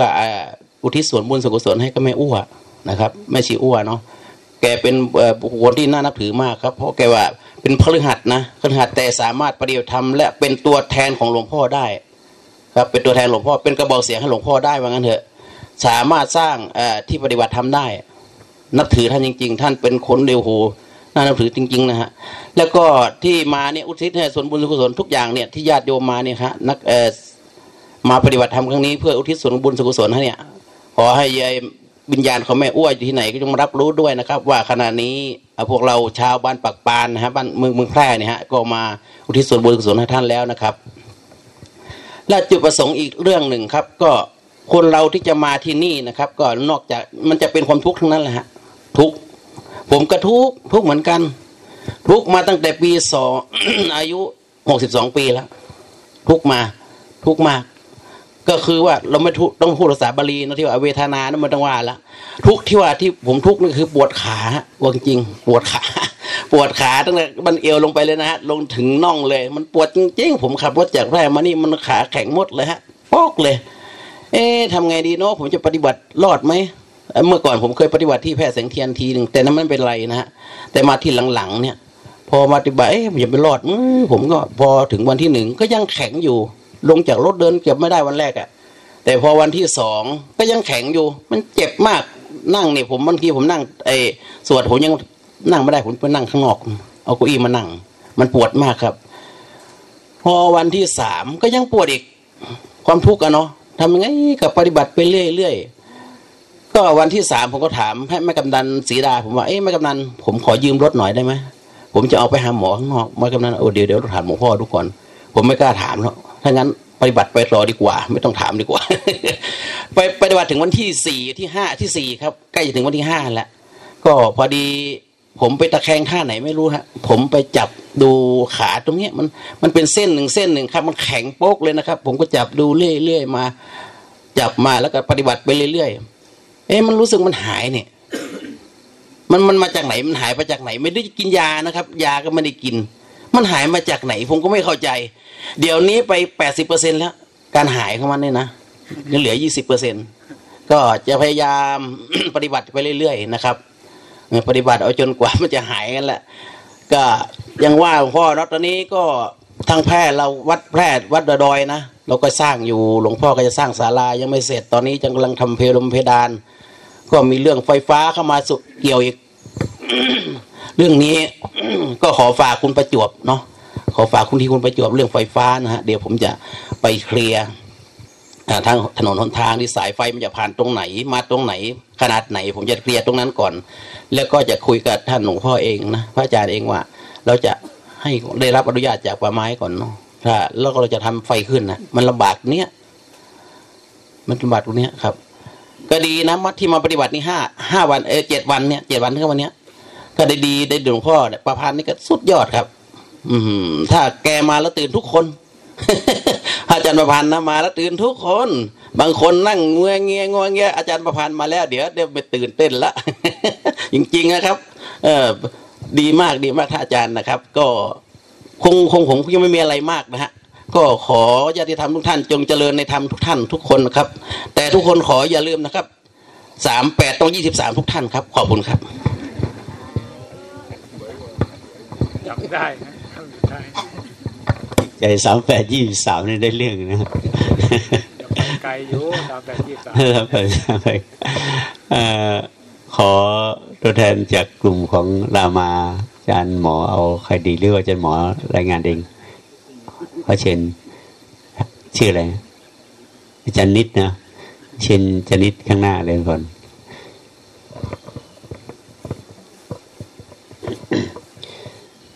อุทิศส่วนบุญส่วนกุศลให้กับแม่อ้วนะครับแม่ชีอ้วเนาะแกเป็นบุคคลที่น่านับถือมากครับ เพราะแกว่าเป็นพฤหัสนะพฤหัสแต่สามารถปฏิบัติธรรมและเป็นตัวแทนของหลวงพ่อได้ครับเป็นตัวแทนหลวงพ่อเป็นกระบอกเสียงให้หลวงพ่อได้ว่างั้นเถอะ สามารถสร้างที่ปฏิบัติธรรมได้ นับถือท่านจริง ๆ ท่านเป็นคนเดียวโห น่านับถือจริง ๆ นะฮะ แล้วก็ที่มาเนี่ยอุทิศให้ส่วนบุญส่วนกุศลทุกอย่างเนี่ยที่ญาติโยมมาเนี่ยฮะนักเออมาปฏิบัติธรรมครั้งนี้เพื่ออุทิศส่วนบุญส่วนกุศลให้เนี่ยขอให้ยายวิญญาณของแม่อ้วยอยู่ที่ไหนก็จงมารับรู้ด้วยนะครับ ว่าขณะนี้พวกเราชาวบ้านปักปานนะฮะบ้านเมืองเมืองแพร่เนี่ยฮะก็มาอุทิศส่วนบุญกุศลให้ท่านแล้วนะครับ และจุดประสงค์อีกเรื่องหนึ่งครับ ก็คนเราที่จะมาที่นี่นะครับ ก็นอกจากมันจะเป็นความทุกข์ทั้งนั้นแหละฮะทุกข์ ผมก็ทุกทุกเหมือนกัน ทุกมาตั้งแต่ปีสองอายุหกสิบสองปีแล้ว ทุกมาทุกมาก ก็คือว่าเราไม่ทุกต้องพูดภาษาบาลีนะที่ว่าเวทนานั้นมันต้องว่าละทุกที่ว่าที่ผมทุกนี่คือปวดขาว่าจริงๆปวดขาปวดขาตั้งแต่บันเอวลงไปเลยนะฮะลงถึงน่องเลย มันปวดจริงๆผมขับรถจากแพร่มานี่มันขาแข็งหมดเลยฮะปอกเลย เอ๊ะทำไงดีเนาะผมจะปฏิบัติรอดไหม เมื่อก่อนผมเคยปฏิบัติที่แพร่แสงเทียนทีหนึ่งแต่นั้นไม่เป็นไรนะฮะแต่มาที่หลังๆเนี่ย พอมาปฏิบัติเอ๊ะผมจะไปรอดอผมก็พอถึงวันที่หนึ่งก็ยังแข็งอยู่ ลงจากรถเดินเก็บไม่ได้วันแรกอะแต่พอวันที่สองก็ยังแข็งอยู่ มันเจ็บมากนั่งเนี่ยผมบางทีผมนั่งไอ้สวดผมยังนั่งไม่ได้ผมไปนั่งข้างนอก เอาเก้าอี้มานั่ง มันปวดมากครับ พอวันที่สามก็ยังปวดอีกความทุกข์อะเนาะทำยังไงกับปฏิบัติไปเรื่อยๆ ก็วันที่สามผมก็ถามให้แม่กำนันศรีดา ผมว่าเอ้แม่กำนันผมขอยืมรถหน่อยได้ไหมผมจะเอาไปหาหมอข้างนอกแม่กำนันโอ้เดี๋ยวเดี๋ยวถามหลวงพ่อทุกคนผมไม่กล้าถามแล้วถ้างั้นปฏิบัติไปรอดีกว่า ไม่ต้องถามดีกว่า ไปปฏิบัติถึงวันที่สี่ที่ห้าที่สี่ครับใกล้จะถึงวันที่ห้าแล้วก็พอดีผมไปตะแคงท่าไหนไม่รู้ฮะผมไปจับดูขาตรงเนี้ยมันมันเป็นเส้นหนึ่งเส้นหนึ่งครับ มันแข็งโป๊กเลยนะครับ ผมก็จับดูเรื่อยๆมา จับมาแล้วก็ปฏิบัติไปเรื่อยๆ เอ๊ะมันรู้สึกมันหายเนี่ย มันมันมาจากไหนมันหายมาจากไหน ไม่ได้กินยานะครับ ยาก็ไม่ได้กิน มันหายมาจากไหน ผมก็ไม่เข้าใจ เดี๋ยวนี้ไปแปดสิบเปอร์เซ็นแล้ว การหายของมันเนี่ยนะยังเหลือยี่สิบเปอร์เซ็นก็จะพยายามปฏิบัติไปเรื่อยๆนะครับปฏิบัติเอาจนกว่ามันจะหายกันแหละก็ยังว่าหลวงพ่อเนาะตอนนี้ก็ทางแพร่เราวัดแพร่วัดดอยนะเราก็สร้างอยู่หลวงพ่อก็จะสร้างศาลายังไม่เสร็จตอนนี้จังกำลังทำเพลมเพดาน ก็มีเรื่องไฟฟ้าเข้ามาสุเกี่ยวอีก เรื่องนี้ก็ขอฝากคุณประจวบเนาะขอฝากคุณที่คุณประจวบเรื่องไฟฟ้านะฮะเดี๋ยวผมจะไปเคลียร์ทางถนนหนทางที่สายไฟมันจะผ่านตรงไหน มาตรงไหน ขนาดไหน ผมจะเคลียร์ตรงนั้นก่อน แล้วก็จะคุยกับท่านหลวงพ่อเองนะพระอาจารย์เองว่า เราจะให้ได้รับอนุญาตจากป่าไม้ก่อนเนาะถ้าแล้วก็เราจะทำไฟขึ้นนะมันลำบากเนี้ยมันลำบากตรงเนี้ยครับ ก็ดีนะมัดที่มาปฏิบัตินี่ห้าห้าวันเออเจ็ดวันเนี่ยเจ็ดวันถึงวันเนี้ย ก็ได้ดีได้หลวงพ่อเนี่ยประพันธ์นี่ก็สุดยอดครับ อืมถ้าแกมาแล้วตื่นทุกคนอาจารย์ประพันธ์นะมาแล้วตื่นทุกคน บางคนนั่งงวงเงียงวงเงียอาจารย์ประพันธ์มาแล้วเดี๋ยวเดี๋ยวไปตื่นเต้นละจริงๆนะครับ เออดีมากดีมากท่านอาจารย์นะครับ ก็คงคงผมยังไม่มีอะไรมากนะฮะ ก็ขอญาติธรรมทุกท่าน จงเจริญในธรรมทุกท่านทุกคนนะครับ แต่ทุกคนขออย่าลืมนะครับสามแปดต้องยี่สิบสามทุกท่านครับ ขอบคุณครับจำได้นะจำได้ใจสามแปดยี่สามนี่ได้เรื่องนะครับจะไปไกลอยู่ตามแบบที่สามครับไปเอ่อขอตัวแทนจากกลุ่มของรามาอาจารย์หมอเอาใครดีหรือว่าอาจารย์หมอรายงานเอง ขอเชิญชื่ออะไรอาจารย์นิดนะเชิญอาจารย์นิดข้างหน้าเลยก่อน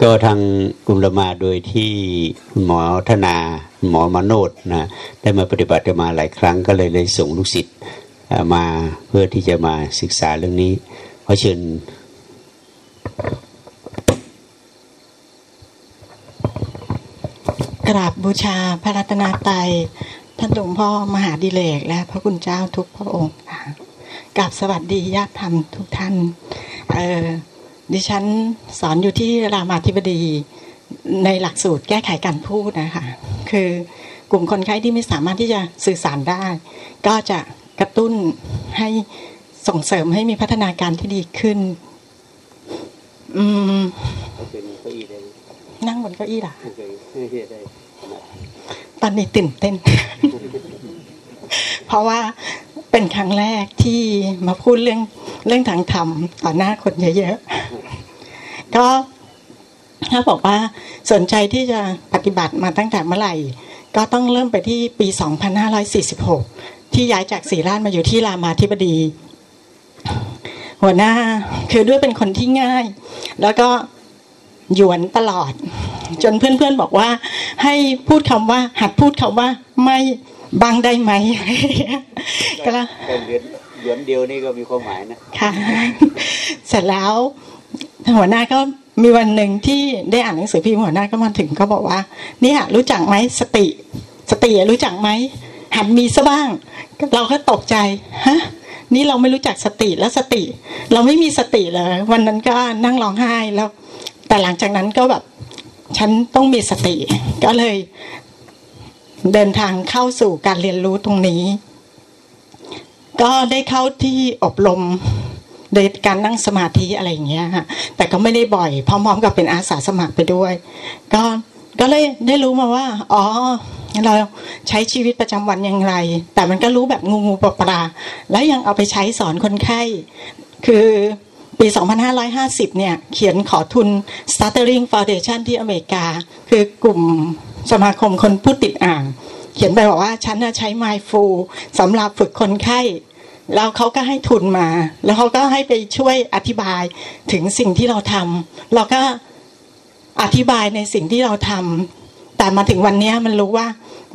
ก็ทางกลุ่มละมาโดยที่คุณหมอธนาหมอมโนดนะได้มาปฏิบัติมาหลายครั้งก็เลยเลยส่งลูกศิษย์มาเพื่อที่จะมาศึกษาเรื่องนี้ขอเชิญ กราบบูชาพระรัตนตรัยท่านหลวงพ่อมหาดิเลกและพระคุณเจ้าทุกพระองค์ค่ะกราบสวัสดีญาติธรรมทุกท่านเออดิฉันสอนอยู่ที่รามาธิบดีในหลักสูตรแก้ไขการพูดนะคะคือกลุ่มคนไข้ที่ไม่สามารถที่จะสื่อสารได้ ก็จะกระตุ้นให้ส่งเสริมให้มีพัฒนาการที่ดีขึ้น อืม เขาเป็นเก้าอี้ได้ นั่งบนเก้าอี้ล่ะเคยได้ตอนนี้ตื่นเต้น เพราะว่าเป็นครั้งแรกที่มาพูดเรื่องเรื่องทางธรรมต่อหน้าคนเยอะๆ ก็ถ้าบอกว่าสนใจที่จะปฏิบัติมาตั้งแต่เมื่อไหร่ ก็ต้องเริ่มไปที่ปี 2546 ที่ย้ายจากศรีราชมาอยู่ที่รามาธิบดี หัวหน้าคือด้วยเป็นคนที่ง่าย แล้วก็ หยวนตลอด จนเพื่อนๆบอกว่า ให้พูดคำว่า หัดพูดคำว่า ไม่บางได้ไหมก็แล้วแต่เหรียญเหรียญเดียวนี่ก็มีความหมายนะค่ะเสร็จแล้วหัวหน้าก็มีวันหนึ่งที่ได้อ่านหนังสือพิมพ์หัวหน้าก็มาถึงก็บอกว่าเนี่ยรู้จักไหมสติ สติรู้จักไหมหัดมีซะบ้าง เราก็ตกใจฮะนี่เราไม่รู้จักสติแล้วสติ เราไม่มีสติเลยวันนั้นก็นั่งร้องไห้แล้ว แต่หลังจากนั้นก็แบบฉันต้องมีสติ ก็เลยเดินทางเข้าสู่การเรียนรู้ตรงนี้ ก็ได้เข้าที่อบรมโดยการนั่งสมาธิอะไรอย่างเงี้ยฮะแต่ก็ไม่ได้บ่อยพร้อมๆกับเป็นอาสาสมัครไปด้วย ก็ก็เลยได้รู้มาว่า อ๋อ เราใช้ชีวิตประจำวันอย่างไร แต่มันก็รู้แบบงูงูปลาปลาแล้วยังเอาไปใช้สอนคนไข้ คือ ปี 2550 เนี่ย เขียนขอทุน Stuttering Foundation ที่อเมริกา คือกลุ่มสมาคมคนพูดติดอ่าง เขียนไปบอกว่า ฉันน่ะใช้ Mindful สำหรับฝึกคนไข้ แล้วเขาก็ให้ทุนมา แล้วเขาก็ให้ไปช่วยอธิบายถึงสิ่งที่เราทำเราก็อธิบายในสิ่งที่เราทำแต่มาถึงวันนี้มันรู้ว่า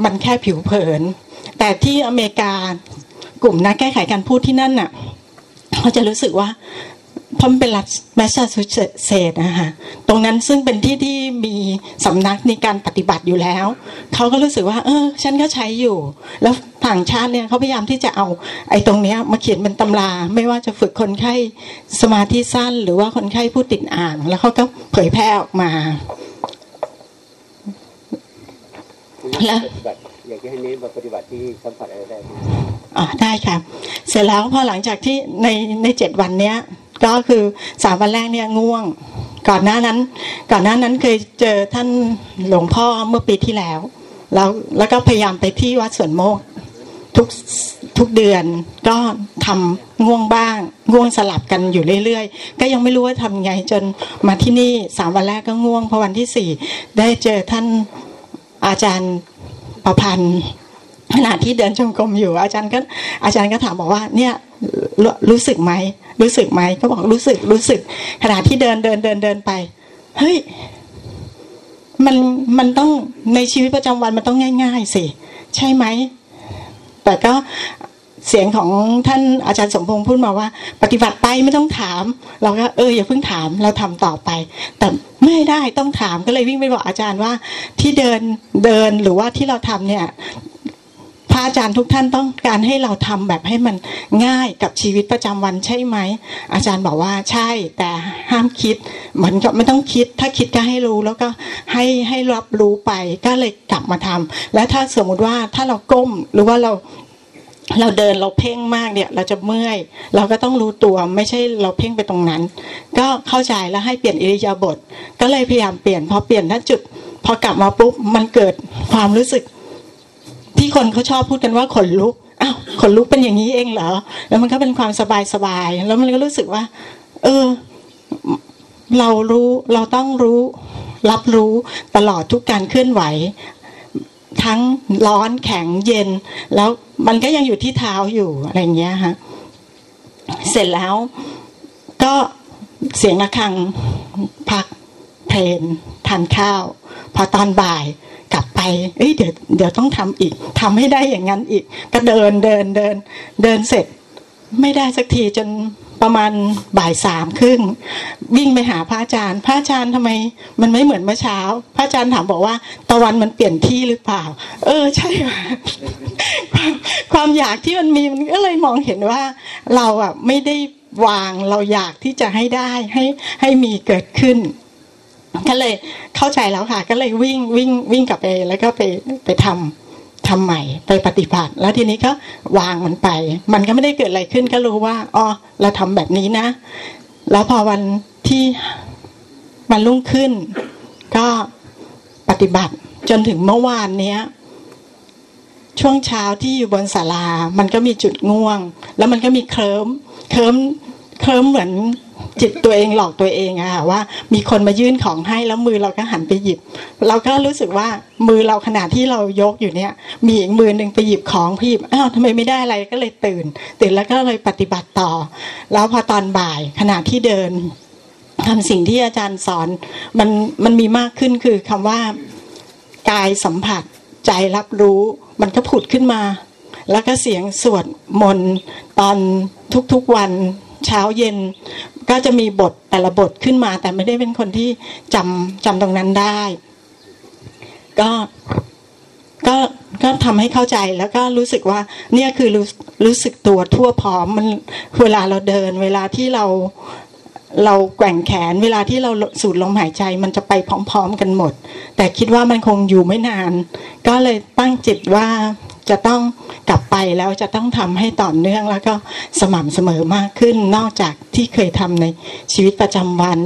มันแค่ผิวเผิน แต่ที่อเมริกากลุ่มนักแก้ไขการพูดที่นั่นน่ะเขาจะรู้สึกว่า เพราะมันเป็นรัฐแมสซาชูเซตส์นะคะตรงนั้นซึ่งเป็นที่ที่มีสำนักในการปฏิบัติอยู่แล้ว เขาก็รู้สึกว่า เออ ฉันก็ใช้อยู่ แล้วต่างชาติเนี่ยเขาพยายามที่จะเอาไอ้ตรงเนี้ยมาเขียนเป็นตำรา ไม่ว่าจะฝึกคนไข้สมาธิสั้น หรือว่าคนไข้ผู้ติดอ่าง แล้วเขาก็เผยแพร่ออกมาแล้วปฏิบัติอยากจะให้เน้นมาปฏิบัติที่สัมผัสอะไรได้ไหมอ๋อได้ค่ะ เสร็จแล้วพอหลังจากที่ในในเจ็ดวันเนี้ย ก็คือสามวันแรกเนี่ยง่วง ก่อนหน้านั้น ก่อนหน้านั้นเคยเจอท่านหลวงพ่อเมื่อปีที่แล้ว แล้วแล้วก็พยายามไปที่วัดสวนโมกทุกทุกเดือนก็ทำง่วงบ้าง ง่วงสลับกันอยู่เรื่อยๆ ก็ยังไม่รู้ว่าทำไงจนมาที่นี่สามวันแรกก็ง่วงพอวันที่สี่ได้เจอท่านอาจารย์ประพันธ์ ขณะที่เดินจงกรมอยู่ อาจารย์ก็อาจารย์ก็ถามบอกว่าเนี่ยรู้รู้สึกไหมรู้สึกไหมก็บอกรู้สึกรู้สึก ขณะที่เดินเดินเดินเดินไป เฮ้ยมันมันต้องในชีวิตประจำวันมันต้องง่าย ๆสิใช่ไหมแต่ก็เสียงของท่านอาจารย์สมพงษ์พูดมาว่า ปฏิบัติไปไม่ต้องถาม เราก็เอออย่าเพิ่งถามเราทำต่อไป แต่ไม่ได้ต้องถามก็เลยวิ่งไปบอกอาจารย์ว่าที่เดินเดินหรือว่าที่เราทำเนี่ย ระอาจารย์ทุกท่านต้องการให้เราทำแบบให้มันง่ายกับชีวิตประจำวันใช่ไหม อาจารย์บอกว่าใช่แต่ห้ามคิดเหมือนกับไม่ต้องคิด ถ้าคิดก็ให้รู้แล้วก็ให้ให้รับรู้ไปก็เลยกลับมาทำและถ้าสมมุติว่าถ้าเราก้มหรือว่าเราเราเดินเราเพ่งมากเนี่ยเราจะเมื่อย เราก็ต้องรู้ตัวไม่ใช่เราเพ่งไปตรงนั้น ก็เข้าใจแล้วให้เปลี่ยนอิริยาบถก็เลยพยายามเปลี่ยนพอเปลี่ยนถ้าจุด พอกลับมาปุ๊บมันเกิดความรู้สึก ที่คนเขาชอบพูดกันว่าขนลุกอ้าวขนลุกเป็นอย่างนี้เองเหรอ แล้วมันก็เป็นความสบายสบายๆแล้วมันก็รู้สึกว่า เออ เรารู้เราต้องรู้ รับรู้ตลอดทุกการเคลื่อนไหว ทั้งร้อนแข็งเย็น แล้วมันก็ยังอยู่ที่เท้าอยู่อะไรอย่างเงี้ยฮะเสร็จแล้วก็เสียงะระฆังพักเพลนทานข้าว พอตอนบ่าย เอ้ยเดี๋ยวเดี๋ยวต้องทำอีกทำให้ได้อย่างนั้นอีก ก็เดินเดินเดิน เดินเสร็จ ไม่ได้สักทีจนประมาณบ่ายสามครึ่งวิ่งไปหาพระอาจารย์ พระอาจารย์ทำไม มันไม่เหมือนเมื่อเช้า พระอาจารย์ถามบอกว่า ตะวันมันเปลี่ยนที่หรือเปล่า เออใช่ค่ะความความอยากที่มันมีมันก็เลยมองเห็นว่า เราอะไม่ได้วางเราอยากที่จะให้ได้ให้ให้มีเกิดขึ้น ก็เลยเข้าใจแล้วค่ะ ก็เลยวิ่งวิ่งวิ่งกลับไปแล้วก็ไปไปทำทำใหม่ไปปฏิบัติ แล้วทีนี้ก็วางมันไป มันก็ไม่ได้เกิดอะไรขึ้นก็รู้ว่าอ๋อเราทำแบบนี้นะ แล้วพอวันที่วันรุ่งขึ้น ก็ปฏิบัติจนถึงเมื่อวานเนี้ย ช่วงเช้าที่อยู่บนศาลา มันก็มีจุดง่วง แล้วมันก็มีเคลิ้มเคลิ้มเคลิ้มเหมือน จิตตัวเองหลอกตัวเองอะค่ะว่า มีคนมายื่นของให้แล้วมือเราก็หันไปหยิบ เราก็รู้สึกว่ามือเราขณะที่เรายกอยู่เนี่ย มีอีกมือหนึ่งไปหยิบของพี่หยิบอ้าวทำไมไม่ได้อะไรก็เลยตื่น ตื่นแล้วก็เลยปฏิบัติต่อ แล้วพอตอนบ่ายขณะที่เดินทำสิ่งที่อาจารย์สอนมันมันมีมากขึ้นคือคำว่ากายสัมผัสใจรับรู้ มันก็ผุดขึ้นมา แล้วก็เสียงสวดมนต์ตอนทุกๆวันเช้าเย็น ก็จะมีบทแต่ละบทขึ้นมา แต่ไม่ได้เป็นคนที่จำจำตรงนั้นได้ ก็ก็ก็ทำให้เข้าใจแล้วก็รู้สึกว่า เนี่ยคือรู้รู้สึกตัวทั่วพร้อมมันเวลาเราเดิน เวลาที่เราเราแกว่งแขน เวลาที่เราสูดลมหายใจ มันจะไปพร้อม ๆ กันหมด แต่คิดว่ามันคงอยู่ไม่นาน ก็เลยตั้งจิตว่า จะต้องกลับไปแล้วจะต้องทำให้ต่อเนื่องแล้วก็สม่ำเสมอมากขึ้น นอกจากที่เคยทำในชีวิตประจำวัน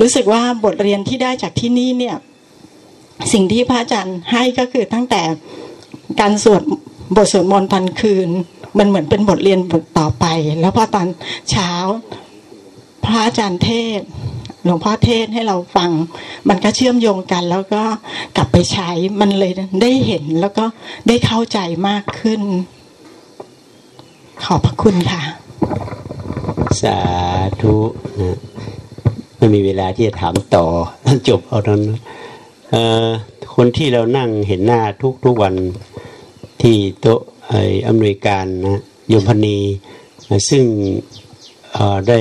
รู้สึกว่าบทเรียนที่ได้จากที่นี่เนี่ยสิ่งที่พระอาจารย์ให้ก็คือตั้งแต่การสวดบทสวดมนต์ตอนคืน มันเหมือนเป็นบทเรียนบทต่อไป แล้วพอตอนเช้า พระอาจารย์เทศ หลวงพ่อเทศให้เราฟัง มันก็เชื่อมโยงกัน แล้วก็กลับไปใช้มันเลยได้เห็นแล้วก็ได้เข้าใจมากขึ้น ขอบพระคุณค่ะ สาธุนะไม่มีเวลาที่จะถามต่อจบเอาตอนนั้นเอ่อคนที่เรานั่งเห็นหน้าทุกทุกวันที่โต๊ะไอ้อำนวยการนะโยมพนีซึ่ง ได้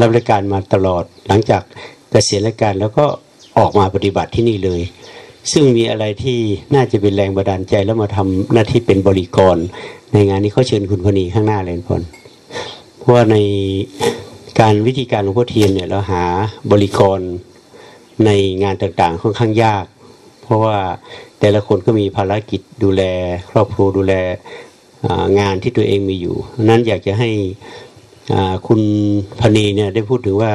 รับราชการมาตลอด หลังจากเกษียณราชการแล้วก็ออกมาปฏิบัติที่นี่เลย ซึ่งมีอะไรที่น่าจะเป็นแรงบันดาลใจแล้วมาทำหน้าที่เป็นบริกร ในงานนี้เขาเชิญคุณพนีข้างหน้าเลยพลเพราะว่าในการวิธีการหลวงพ่อเทียนเนี่ยเราหาบริกรในงานต่างๆค่อนข้างยาก เพราะว่าแต่ละคนก็มีภารกิจดูแล ครอบครัวดูแลงานที่ตัวเองมีอยู่ นั้นอยากจะให้ คุณพนีเนี่ยได้พูดถึงว่า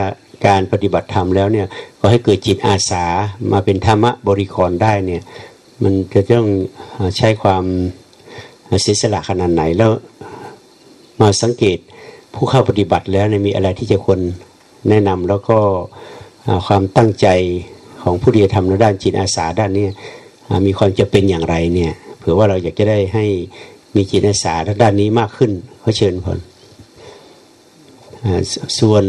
การปฏิบัติธรรมแล้วเนี่ยก็ให้เกิดจิตอาสามาเป็นธรรมะบริกรได้เนี่ยมันจะต้องใช้ความเสียสละขนาดไหนแล้วมาสังเกตผู้เข้าปฏิบัติแล้วเนี่ยมีอะไรที่จะควรแนะนำแล้วก็ความตั้งใจของผู้ที่จะทำในด้านจิตอาสาด้านนี้มีความจะเป็นอย่างไรเนี่ยเผื่อว่าเราอยากจะได้ให้มีจิตอาสาด้านนี้มากขึ้นเขาเชิญพอ ส่วน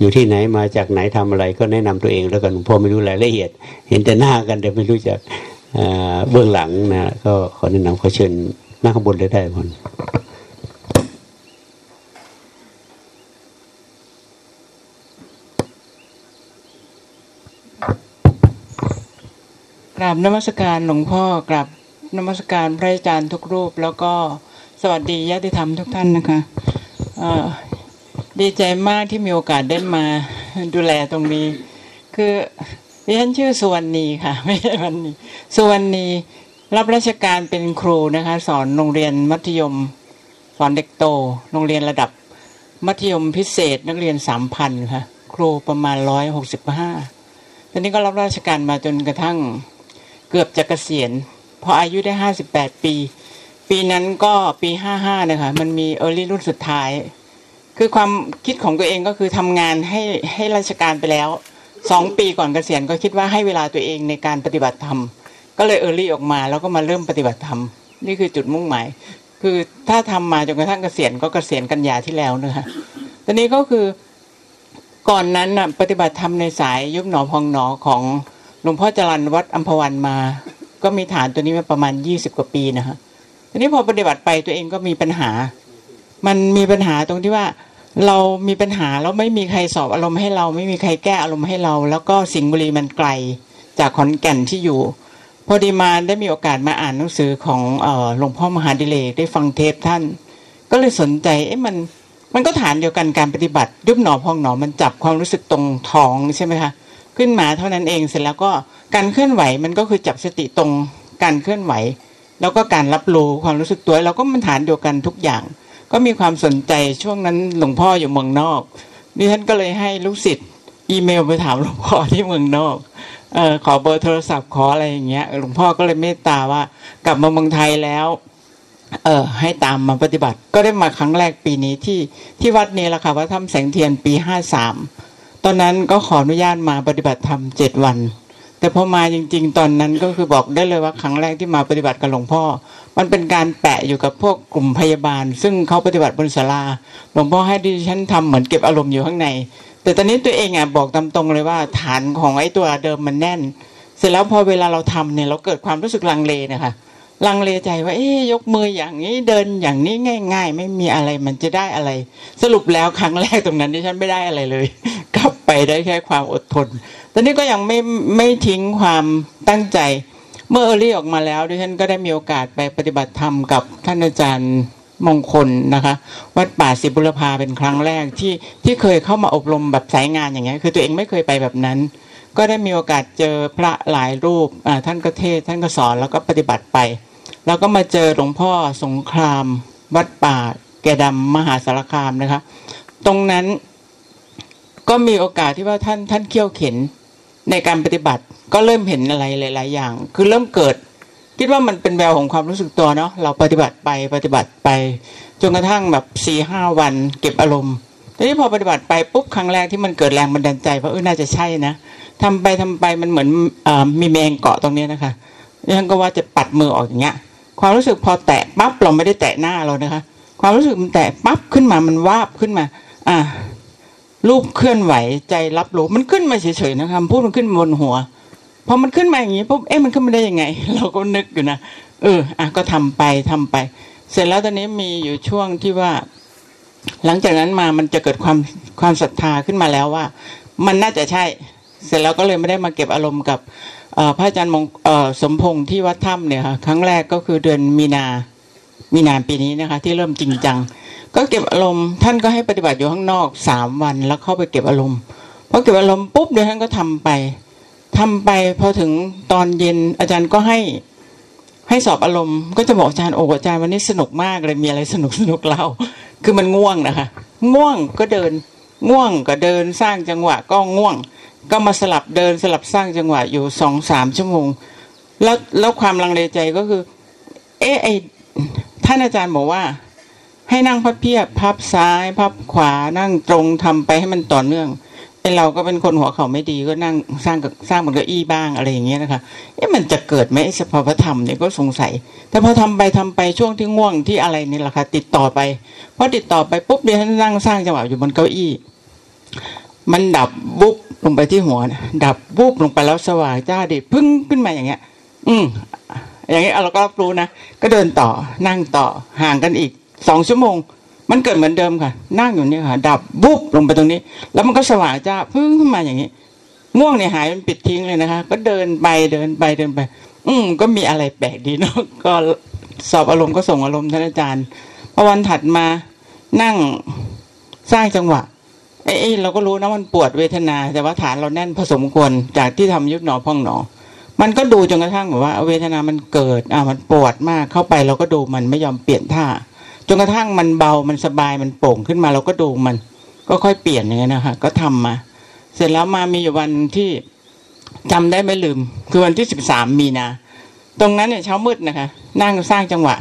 อยู่ที่ไหนมาจากไหนทำอะไรก็แนะนำตัวเองแล้วกันหลวงพ่อไม่รู้รายละเอียด เห็นแต่หน้ากันแต่ไม่รู้จักเบื้องหลังนะก็ขอแนะนำขาเชิญหน้าข้างบนเลยได้พลกราบนมัสการหลวงพ่อกราบนมัสการพระอาจารย์ทุกรูป แล้วก็สวัสดีญาติธรรมทุกท่านนะคะเอ่อ ดีใจมากที่มีโอกาสได้มาดูแลตรงนี้ คือดิฉันชื่อสุวรรณีค่ะ ไม่ใช่วันนี้สุวรรณีรับราชการเป็นครูนะคะ สอนโรงเรียนมัธยมสอนเด็กโต โรงเรียนระดับมัธยมพิเศษนักเรียนสามพันค่ะ ครูประมาณร้อยหกสิบห้าตอนนี้ก็รับราชการมาจนกระทั่งเกือบจะเกษียณพออายุได้ห้าสิบแปดปี ปีนั้นก็ปีห้าห้านะคะ มันมี early รุ่นสุดท้าย คือความคิดของตัวเองก็คือทำงานให้ให้ราชการไปแล้วสองปีก่อนเกษียณก็คิดว่าให้เวลาตัวเองในการปฏิบัติธรรม ก็เลย early ออกมาแล้วก็มาเริ่มปฏิบัติธรรมนี่คือจุดมุ่งหมาย คือถ้าทำมาจนกระทั่งเกษียณก็เกษียณกันยาที่แล้วนะคะตอนนี้ก็คือก่อนนั้นน่ะปฏิบัติธรรมในสายยุบหนอพองหนอของหลวงพ่อจรันวัดอัมพวันมา ก็มีฐานตัวนี้มาประมาณยี่สิบกว่าปีนะฮะทีนี้พอปฏิบัติไปตัวเองก็มีปัญหา มันมีปัญหาตรงที่ว่าเรามีปัญหาแล้วไม่มีใครสอบอารมณ์ให้เรา ไม่มีใครแก้อารมณ์ให้เรา แล้วก็สิงห์บุรีมันไกลจากขอนแก่นที่อยู่ พอดีมาได้มีโอกาสมาอ่านหนังสือของหลวงพ่อมหาดิเลกได้ฟังเทปท่าน ก็เลยสนใจเอ๊ะมันมันก็ฐานเดียวกันการปฏิบัติ ยุบหนอพองหนอมันจับความรู้สึกตรงท้องใช่ไหมคะขึ้นมาเท่านั้นเองเสร็จแล้วก็การเคลื่อนไหวมันก็คือจับสติตรงการเคลื่อนไหว แล้วก็การรับรู้ความรู้สึกตัวเราก็มันฐานเดียวกันทุกอย่าง ก็มีความสนใจช่วงนั้นหลวงพ่ออยู่เมืองนอกดิฉันก็เลยให้ลูกศิษย์อีเมลไปถามหลวงพ่อที่เมืองนอกเออขอเบอร์โทรศัพท์ขออะไรอย่างเงี้ยหลวงพ่อก็เลยเมตตาว่ากลับมาเมืองไทยแล้วเออให้ตามมาปฏิบัติ ก็ได้มาครั้งแรกปีนี้ที่ที่วัดนี้แหละค่ะวัดถ้ำแสงเทียนปีห้าสามตอนนั้นก็ขออนุญาตมาปฏิบัติธรรมเจ็ดวัน แต่พอมาจริง ๆ ตอนนั้นก็คือบอกได้เลยว่าครั้งแรกที่มาปฏิบัติกับหลวงพ่อ มันเป็นการแปะอยู่กับพวกกลุ่มพยาบาล ซึ่งเขาปฏิบัติบนศาลาหลวงพ่อให้ดิฉันทำเหมือนเก็บอารมณ์อยู่ข้างใน แต่ตอนนี้ตัวเองอะบอกตามตรงเลยว่าฐานของไอ้ตัวเดิมมันแน่น เสร็จแล้วพอเวลาเราทำเนี่ยเราเกิดความรู้สึกลังเลนะคะ ลังเลใจว่าเอ๊ยกมืออย่างนี้เดินอย่างนี้ง่าย ๆ ไม่มีอะไรมันจะได้อะไร สรุปแล้วครั้งแรกตรงนั้นที่ฉันไม่ได้อะไรเลย กลับไปได้แค่ความอดทนตอนนี้ก็ยังไม่ไม่ทิ้งความตั้งใจ เมื่อเอรี่ออกมาแล้วดิฉันก็ได้มีโอกาสไปปฏิบัติธรรมกับท่านอาจารย์มงคลนะคะ วัดป่าศิบุรพาเป็นครั้งแรกที่ที่เคยเข้ามาอบรมแบบสายงานอย่างเงี้ยคือตัวเองไม่เคยไปแบบนั้นก็ได้มีโอกาสเจอพระหลายรูปท่านก็เทศท่านก็สอนแล้วก็ปฏิบัติไป แล้วก็มาเจอหลวงพ่อสงคราม วัดป่า แกดำมหาสารคามนะคะ ตรงนั้นก็มีโอกาสที่ว่าท่านท่านเขี่ยวเข็นในการปฏิบัติก็เริ่มเห็นอะไรหลาย ๆ อย่าง คือเริ่มเกิด คิดว่ามันเป็นแววของความรู้สึกตัวเนาะเราปฏิบัติไปปฏิบัติไปจนกระทั่งแบบสี่ห้าวัน เก็บอารมณ์ทีนี้พอปฏิบัติไปปุ๊บครั้งแรกที่มันเกิดแรงบันดาลใจว่าเออน่าจะใช่นะทำไปทำไปมันเหมือนอมีแมงเกาะตรงนี้นะคะยังก็ว่าจะปัดมือออกอย่างเงี้ย ความรู้สึกพอแตะปั๊บเราไม่ได้แตะหน้าเรานะคะ ความรู้สึกมันแตะปั๊บขึ้นมามันวาบขึ้นมา อ่ารูปเคลื่อนไหวใจรับรู้มันขึ้นมาเฉยๆนะคะพูดมันขึ้นบนหัวพอมันขึ้นมาอย่างนี้ปุ๊บเอ๊ะมันขึ้นมาได้ยังไง เราก็นึกอยู่นะเอออะก็ทำไปทำไป เสร็จแล้วตอนนี้มีอยู่ช่วงที่ว่า หลังจากนั้นมามันจะเกิดความความศรัทธาขึ้นมาแล้วว่า มันน่าจะใช่ เสร็จแล้วก็เลยไม่ได้มาเก็บอารมณ์กับพระอาจารย์มงสมพงษ์ที่วัดถ้ำเนี่ยค่ะครั้งแรกก็คือเดือนมีนา มีนาปีนี้นะคะ ที่เริ่มจริงจัง ก็เก็บอารมณ์ท่านก็ให้ปฏิบัติอยู่ข้างนอกสามวันแล้วเข้าไปเก็บอารมณ์พอเก็บอารมณ์ปุ๊บเดี๋ยวท่านก็ทำไปทำไปพอถึงตอนเย็นอาจารย์ก็ให้ให้สอบอารมณ์ก็จะบอกอาจารย์โอ้อาจารย์วันนี้สนุกมากเลยมีอะไรสนุกสนุกเล่าคือมันง่วงนะคะง่วงก็เดินง่วงก็เดินสร้างจังหวะก็ง่วง ก็มาสลับเดินสลับสร้างจังหวะอยู่สองสามชั่วโมง แล้วแล้วความลังเลใจก็คือ เอ๊ะไอท่านอาจารย์บอกว่า ให้นั่งพับเพียบพับซ้ายพับขวานั่งตรงทำไปให้มันต่อเนื่องไอเราก็เป็นคนหัวเข่าไม่ดีก็นั่งสร้างกสร้างบนเก้าอี้บ้างอะไรอย่างเงี้ยนะคะเอ๊ะมันจะเกิดไหมสภาวธรรมเนี่ยก็สงสัย แต่พอทำไปทำไปช่วงที่ง่วงที่อะไรนี่แหละค่ะติดต่อไปพอติดต่อไปปุ๊บเดี๋ยวท่านนั่งสร้างจังหวะอยู่บนเก้าอี้ มันดับบุบลงไปที่หัวดับบุบลงไปแล้วสว่างจ้าดิพึ่งขึ้นมาอย่างเงี้ย อืมอย่างเงี้ยเราก็รับรู้นะก็เดินต่อนั่งต่อห่างกันอีกสองชั่วโมง มันเกิดเหมือนเดิมค่ะ นั่งอยู่เนี่ยค่ะ ดับบุบลงไปตรงนี้ แล้วมันก็สว่างจ้าพึ่งขึ้นมาอย่างนี้ง่วงเนี่ยหายมันปิดทิ้งเลยนะคะ ก็เดินไปเดินไปเดินไป อืมก็มีอะไรแปลกดีเนาะก็สอบอารมณ์ก็ส่งอารมณ์ท่านอาจารย์พอวันถัดมานั่งสร้างจังหวะ เอ้เราก็รู้นะมันปวดเวทนา แต่ว่าฐานเราแน่นผสมควรจากที่ทำยุบหนอพองหนอ มันก็ดูจนกระทั่งแบบว่า เวทนามันเกิดอ่ามันปวดมากเข้าไปเราก็ดูมันไม่ยอมเปลี่ยนท่าจนกระทั่งมันเบามันสบายมันโป่งขึ้นมาเราก็ดูมัน ก็ค่อยเปลี่ยนอย่างนี้ยนะคะก็ทำมา เสร็จแล้วมามีอยู่วันที่จำได้ไม่ลืม คือวันที่สิบสามมีนาตรงนั้นเนี่ยเช้ามืดนะคะ นั่งสร้างจังหวะ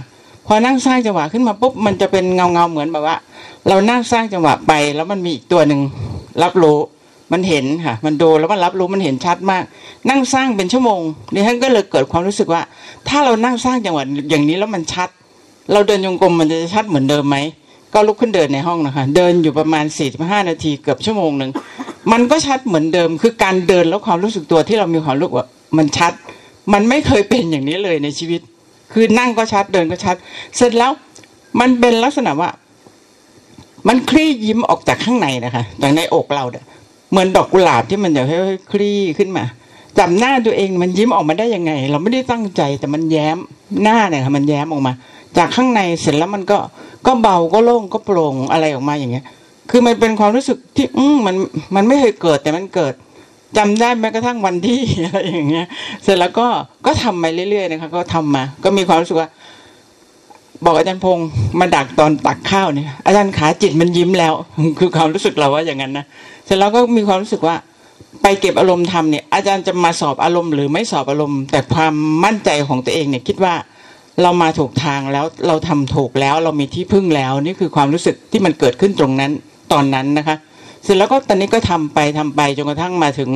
พอนั่งสร้างจังหวะขึ้นมาปุ๊บมันจะเป็นเงาเงาเหมือนแบบว่า เรานั่งสร้างจังหวะไป แล้วมันมีอีกตัวหนึ่งรับรู้มันเห็นค่ะ มันดูแล้วมันรับรู้มันเห็นชัดมาก นั่งสร้างเป็นชั่วโมงดิฉันก็เลยเกิดความรู้สึกว่า ถ้าเรานั่งสร้างจังหวะอย่างนี้แล้วมันชัด เราเดินยงกลมมันจะชัดเหมือนเดิมไหมก็ลุกขึ้นเดินในห้องนะคะ เดินอยู่ประมาณสี่สิบห้านาทีเกือบชั่วโมงหนึ่งมันก็ชัดเหมือนเดิม คือการเดินแล้วความรู้สึกตัวที่เรามีความรู้ว่ามันชัด มันไม่เคยเป็นอย่างนี้เลยในชีวิต คือนั่งก็ชัดเดินก็ชัด เสร็จแล้วมันเป็นลักษณะว่า มันคลี่ยิ้มออกจากข้างในนะคะจากในอกเราเนี่ยเหมือนดอกกุหลาบที่มันจะค่อยๆคลี่ขึ้นมาจำหน้าตัวเองมันยิ้มออกมาได้ยังไง เราไม่ได้ตั้งใจแต่มันแย้มหน้าเนี่ยค่ะมันแย้มออกมา จากข้างในเสร็จแล้วมันก็ก็เบาก็โล่งก็โปร่งอะไรออกมาอย่างเงี้ย คือมันเป็นความรู้สึกที่อืมมันมันไม่เคยเกิดแต่มันเกิดจำได้แม้กระทั่งวันที่อะไรอย่างเงี้ย เสร็จแล้วก็ ก็ทำมาเรื่อยๆนะคะก็ทำมา ก็มีความรู้สึกว่า บอกอาจารย์พงศ์มาดักตอนตักข้าวเนี่ยอาจารย์ขาจิตมันยิ้มแล้ว คือความรู้สึกเราว่าอย่างนั้นนะเสร็จแล้วก็มีความรู้สึกว่า ไปเก็บอารมณ์ทำเนี่ย อาจารย์จะมาสอบอารมณ์หรือไม่สอบอารมณ์ แต่ความมั่นใจของตัวเองเนี่ย คิดว่าเรามาถูกทางแล้วเราทำถูกแล้วเรามีที่พึ่งแล้ว นี่คือความรู้สึกที่มันเกิดขึ้นตรงนั้นตอนนั้นนะคะ เสร็จแล้วก็ตอนนี้ก็ทำไปทำไปจนกระทั่งมาถึง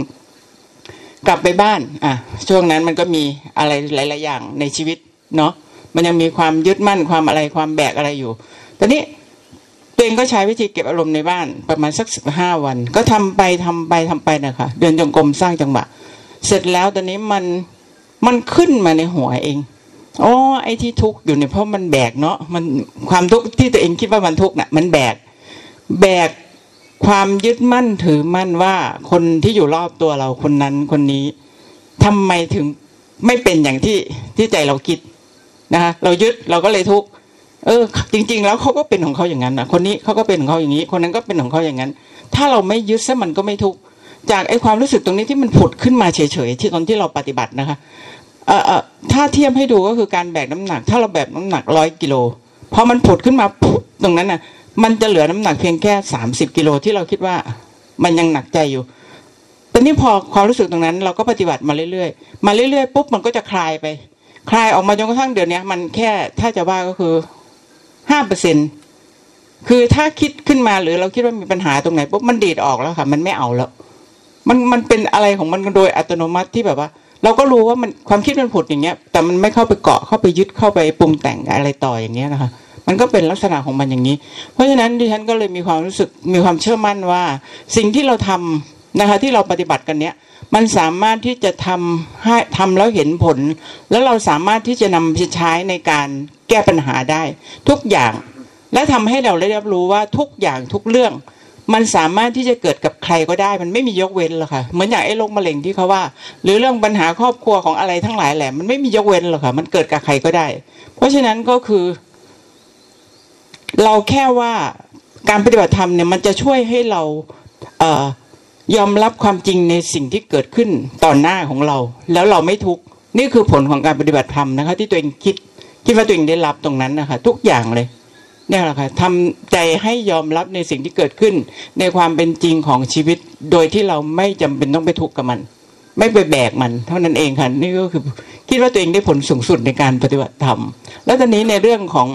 กลับไปบ้านอะช่วงนั้นมันก็มีอะไรหลาย ๆ อย่างในชีวิตเนาะมันยังมีความยึดมั่นความอะไรความแบกอะไรอยู่ตอนนี้ตัวเองก็ใช้วิธีเก็บอารมณ์ในบ้านประมาณสักสิบห้าวัน ก็ทำไปทำไปทำไปนะคะเดินจงกรมสร้างจังหวะเสร็จแล้วตอนนี้มันมันขึ้นมาในหัวเองอ๋อไอ้ที่ทุกข์อยู่เนี่ยเพราะมันแบกเนาะมันความทุกข์ที่ตัวเองคิดว่ามันทุกข์น่ะ มันแบก แบก ความยึดมั่นถือมั่นว่าคนที่อยู่รอบตัวเราคนนั้นคนนี้ทำไมถึงไม่เป็นอย่างที่ที่ใจเราคิดนะคะเรายึดเราก็เลยทุกข์เออ จริง ๆ แล้วเขาก็เป็นของเขาอย่างนั้นนะคนนี้เขาก็เป็นของเขาอย่างนี้ คนนั้นก็เป็นของเขาอย่างนั้น ถ้าเราไม่ยึดซะมันก็ไม่ทุกข์จากไอ้ความรู้สึกตรงนี้ที่มันผุดขึ้นมาเฉยๆที่ตอนที่เราปฏิบัตินะคะเออเออถ้าเทียบให้ดูก็คือการแบกน้ำหนัก ถ้าเราแบกน้ำหนักร้อยกิโลพอมันผุดขึ้นมาปุ๊บตรงนั้นน่ะ มันจะเหลือน้ำหนักเพียงแค่สามสิบกิโลที่เราคิดว่ามันยังหนักใจอยู่ตอนนี้พอความรู้สึกตรงนั้น เราก็ปฏิบัติมาเรื่อยๆ มาเรื่อยๆปุ๊บมันก็จะคลายไป คลายออกมาจนกระทั่งเดี๋ยวนี้มันแค่ถ้าจะว่าก็คือห้าเปอร์เซ็นคือถ้าคิดขึ้นมาหรือเราคิดว่ามีปัญหาตรงไหนปุ๊บมันดีดออกแล้วค่ะ มันไม่เอาแล้ว มันมันเป็นอะไรของมันโดยอัตโนมัติที่แบบว่า เราก็รู้ว่ามันความคิดมันผุดอย่างเงี้ย แต่มันไม่เข้าไปเกาะเข้าไปยึดเข้าไปปรุงแต่งอะไรต่ออย่างเงี้ยนะคะ มันก็เป็นลักษณะของมันอย่างนี้ เพราะฉะนั้นดิฉันก็เลยมีความรู้สึกมีความเชื่อมั่นว่า สิ่งที่เราทำนะคะที่เราปฏิบัติกันเนี้ยมันสามารถที่จะทำให้ทำแล้วเห็นผล แล้วเราสามารถที่จะนำไปใช้ในการแก้ปัญหาได้ ทุกอย่าง และทำให้เราได้รับรู้ว่าทุกอย่างทุกเรื่อง มันสามารถที่จะเกิดกับใครก็ได้ มันไม่มียกเว้นหรอกค่ะเหมือนอย่างไอ้โรคมะเร็งที่เขาว่า หรือเรื่องปัญหาครอบครัวของอะไรทั้งหลายแหละ มันไม่มียกเว้นหรอกค่ะมันเกิดกับใครก็ได้ เพราะฉะนั้นก็คือ เราแค่ว่าการปฏิบัติธรรมเนี่ยมันจะช่วยให้เราเออยอมรับความจริงในสิ่งที่เกิดขึ้นต่อหน้าของเรา แล้วเราไม่ทุกข์นี่คือผลของการปฏิบัติธรรมนะคะ ที่ตัวเองคิดคิดว่าตัวเองได้รับตรงนั้นนะคะทุกอย่างเลยเนี่ยแหละค่ะทำใจให้ยอมรับในสิ่งที่เกิดขึ้น ในความเป็นจริงของชีวิต โดยที่เราไม่จำเป็นต้องไปทุกข์กับมัน ไม่ไปแบกมัน เท่านั้นเองค่ะนี่ก็คือคิดว่าตัวเองได้ผลสูงสุดในการปฏิบัติธรรม แล้วตอนนี้ในเรื่องของ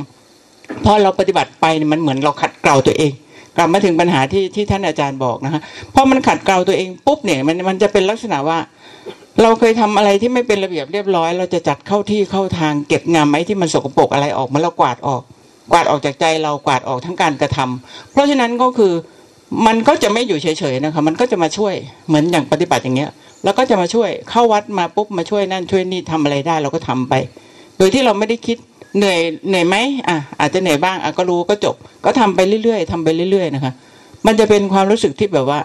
พอเราปฏิบัติไปมันเหมือนเราขัดเกลาตัวเอง กลับมาถึงปัญหาที่ที่ท่านอาจารย์บอกนะคะพอมันขัดเกลาตัวเองปุ๊บเนี่ยมันมันจะเป็นลักษณะว่า เราเคยทำอะไรที่ไม่เป็นระเบียบเรียบร้อย เราจะจัดเข้าที่เข้าทางเก็บงามไอ้ที่มันสกปรกอะไรออกมาแล้วกวาดออก กวาดออกจากใจเรากวาดออกทั้งการกระทำเพราะฉะนั้นก็คือมันก็จะไม่อยู่เฉยๆนะคะมันก็จะมาช่วยเหมือนอย่างปฏิบัติอย่างเงี้ย แล้วก็จะมาช่วยเข้าวัดมาปุ๊บมาช่วยนั่นช่วยนี่ทำอะไรได้เราก็ทำไป โดยที่เราไม่ได้คิด เหนื่อยเหนื่อยไหมอะอาจจะเหนื่อยบ้างอะก็รู้ก็จบ ก็ทำไปเรื่อยๆทำไปเรื่อยๆนะคะ มันจะเป็นความรู้สึกที่แบบว่า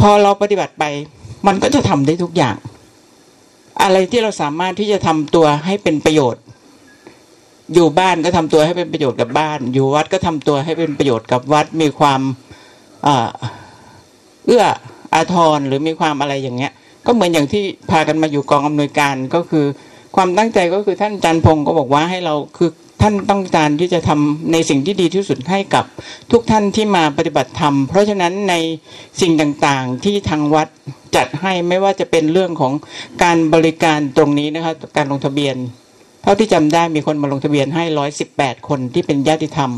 พอเราปฏิบัติไป มันก็จะทำได้ทุกอย่าง อะไรที่เราสามารถที่จะทำตัวให้เป็นประโยชน์ อยู่บ้านก็ทำตัวให้เป็นประโยชน์กับบ้าน อยู่วัดก็ทำตัวให้เป็นประโยชน์กับวัดมีความเอื้ออาทรหรือมีความอะไรอย่างเงี้ย ก็เหมือนอย่างที่พากันมาอยู่กองอำนวยการก็คือ ความตั้งใจก็คือท่านจันทร์พงศ์ก็บอกว่าให้เราคือท่านต้องการที่จะทำในสิ่งที่ดีที่สุดให้กับทุกท่านที่มาปฏิบัติธรรม เพราะฉะนั้นในสิ่งต่างๆที่ทางวัดจัดให้ไม่ว่าจะเป็นเรื่องของการบริการตรงนี้นะคะการลงทะเบียน เท่าที่จำได้มีคนมาลงทะเบียนให้ร้อยสิบแปดคนที่เป็นญาติธรรม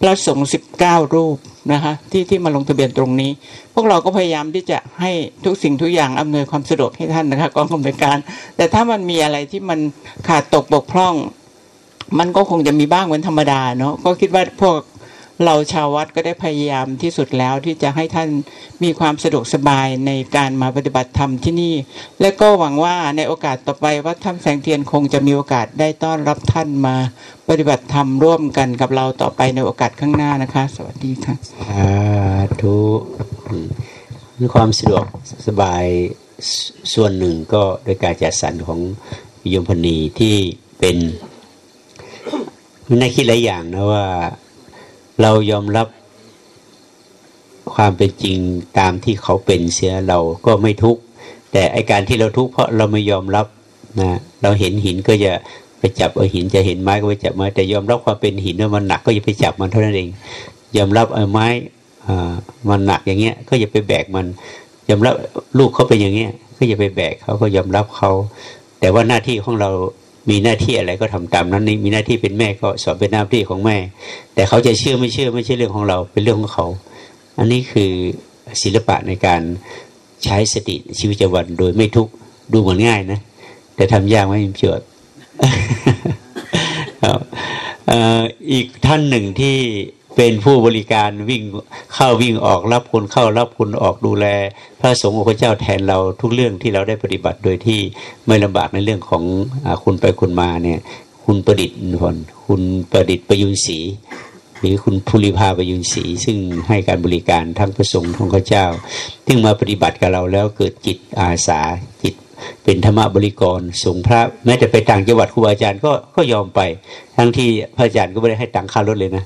พระสงฆ์สิบเก้ารูปนะคะที่ที่มาลงทะเบียนตรงนี้ พวกเราก็พยายามที่จะให้ทุกสิ่งทุกอย่างอำนวยความสะดวกให้ท่านนะคะกองกำลังการ แต่ถ้ามันมีอะไรที่มันขาดตกบกพร่อง มันก็คงจะมีบ้างเป็นธรรมดาเนาะก็คิดว่าพวก เราชาววัดก็ได้พยายามที่สุดแล้วที่จะให้ท่านมีความสะดวกสบายในการมาปฏิบัติธรรมที่นี่ และก็หวังว่าในโอกาสต่อไปวัดถ้ำแสงเทียนคงจะมีโอกาสได้ต้อนรับท่านมาปฏิบัติธรรมร่วมกันกับเราต่อไปในโอกาสข้างหน้านะคะ สวัสดีค่ะสาธุมีความสะดวกสบายส่วนหนึ่งก็โดยการจัดสรรของยมพนีที่เป็นน่าคิดหลายอย่างนะว่า เรายอมรับความเป็นจริงตามที่เขาเป็นเสียเราก็ไม่ทุกข์แต่ไอการที่เราทุกข์เพราะเราไม่ยอมรับนะเราเห็นหินก็จะไปจับเอาหินจะเห็นไม้ก็ไปจับไม้แต่ยอมรับความเป็นหินว่ามันหนักก็อย่าไปจับมันเท่านั้นเอง ยอมรับเอาไม้อ่ามันหนักอย่างเงี้ย ก็อย่าไปแบกมัน ยอมรับลูกเขาเป็นอย่างเงี้ย ก็อย่าไปแบกเขาก็ยอมรับเขาแต่ว่าหน้าที่ของเรา มีหน้าที่อะไรก็ทำตามนั้นนี่มีหน้าที่เป็นแม่ก็สอนเป็นหน้าที่ของแม่ แต่เขาจะเชื่อไม่เชื่อไม่ใช่เรื่องของเราเป็นเรื่องของเขา อันนี้คือศิลปะในการใช้สติชีวิตวันโดยไม่ทุกข์ดูเหมือนง่ายนะ แต่ทำยากไม่มีประโยชน์อีกท่านหนึ่งที่ เป็นผู้บริการวิ่งเข้าวิ่งออกรับคนเข้ารับคนออกดูแล พระสงฆ์องค์เจ้าแทนเราทุกเรื่องที่เราได้ปฏิบัติโดยที่ไม่ลำบากในเรื่องของอคุณไปคุณมาเนี่ยคุณประดิษฐ์ผลคุณประดิษฐ์ประยุนศรีหรือคุณภูริภาประยุนศรีซึ่งให้การบริการทั้งพระสงฆ์ของพระเจ้าซึ่งมาปฏิบัติกับเราแล้วเกิดจิตอาสาจิตเป็นธรรมบริกรส่งพระแม้แต่ไปต่างจังหวัดครูบาอาจารย์ก็ก็ยอมไป ทั้งที่พระอาจารย์ก็ไม่ได้ให้ตังค่ารถเลยนะ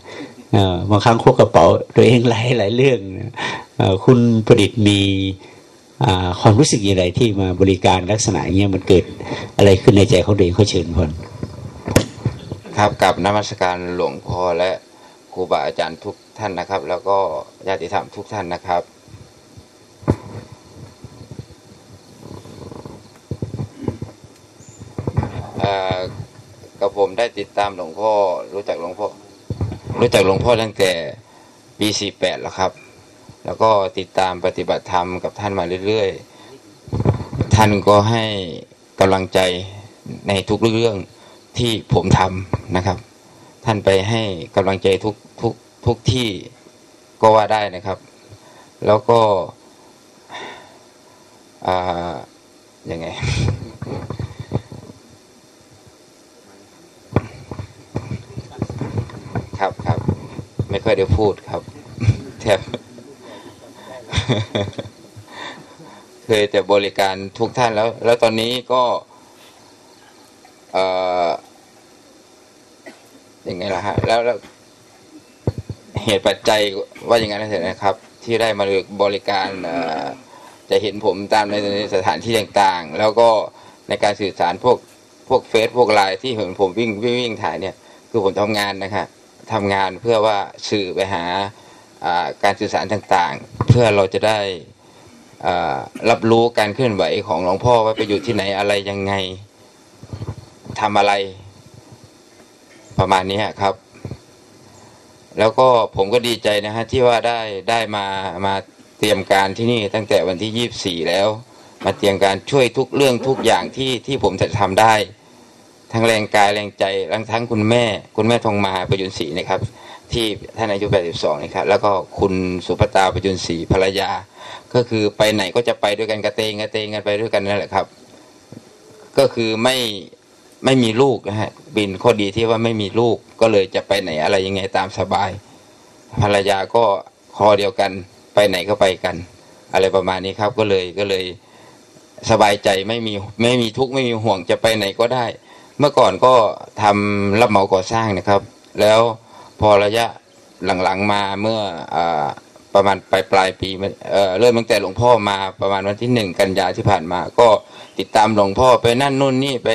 บางครั้งควกกระเป๋าตัวเองหลายหลายเรื่องคุณประดิษฐ์มีความรู้สึกอย่างไรที่มาบริการลักษณะอย่างเงี้ยมันเกิดอะไรขึ้นในใจเขาเองเขาเชิญพนครับกับนมัสการหลวงพ่อและครูบาอาจารย์ทุกท่านนะครับ แล้วก็ญาติธรรมทุกท่านนะครับ กับผมได้ติดตามหลวงพ่อรู้จักหลวงพ่อ รู้จักหลวงพ่อตั้งแต่ปีสี่แปดแล้วครับ แล้วก็ติดตามปฏิบัติธรรมกับท่านมาเรื่อยๆ ท่านก็ให้กำลังใจในทุกเรื่องที่ผมทำนะครับ ท่านไปให้กำลังใจทุกทุกทุกที่ก็ว่าได้นะครับ แล้วก็อ่ายังไง ครับครับ ไม่ค่อยได้พูดครับแทบเคยแต่บริการทุกท่านแล้ว แล้วตอนนี้ก็เอ่อยังไงล่ะฮะ แล้วแล้วเหตุปัจจัยว่าอย่างนั้นเถอะนะครับ ที่ได้มาบริการจะเห็นผมตามในสถานที่ต่างๆ แล้วก็ในการสื่อสารพวกพวกเฟซพวกไลน์ที่เห็นผมวิ่งวิ่งวิ่งถ่ายเนี่ย คือผมทำงานนะครับ ทำงานเพื่อว่าสื่อไปหาการสื่อสารต่างๆ เพื่อเราจะได้รับรู้การเคลื่อนไหวของหลวงพ่อว่าไปอยู่ที่ไหนอะไรยังไงทำอะไร ประมาณนี้ครับ แล้วก็ผมก็ดีใจนะฮะที่ว่าได้ได้มามาเตรียมการที่นี่ตั้งแต่วันที่ยี่บสี่แล้ว มาเตรียมการช่วยทุกเรื่องทุกอย่างที่ที่ผมจะทำได้ ทั้งแรงกายแรงใจทั้งทั้งคุณแม่ คุณแม่ทองมาประยุนศรีนะครับ ที่ท่านอายุ 82นะครับแล้วก็คุณสุภตาประยุนศรีภรรยา ก็คือไปไหนก็จะไปด้วยกันกระเตงกระเตงกันไปด้วยกันนั่นแหละครับ ก็คือไม่ไม่มีลูกนะฮะบินข้อดีที่ว่าไม่มีลูกก็เลยจะไปไหนอะไรยังไงตามสบาย ภรรยาก็คอเดียวกัน ไปไหนก็ไปกัน อะไรประมาณนี้ครับก็เลยก็เลยสบายใจไม่มีไม่มีทุกข์ไม่มีห่วงจะไปไหนก็ได้ เมื่อก่อนก็ทำรับเหมาก่อสร้างนะครับ แล้วพอระยะหลังๆมาเมื่ออประมาณปลายปลายปีเริ่มตั้งแต่หลวงพ่อมาประมาณวันที่หนึ่งกันยาที่ผ่านมา ก็ติดตามหลวงพ่อไปนั่นนู่นนี่ไป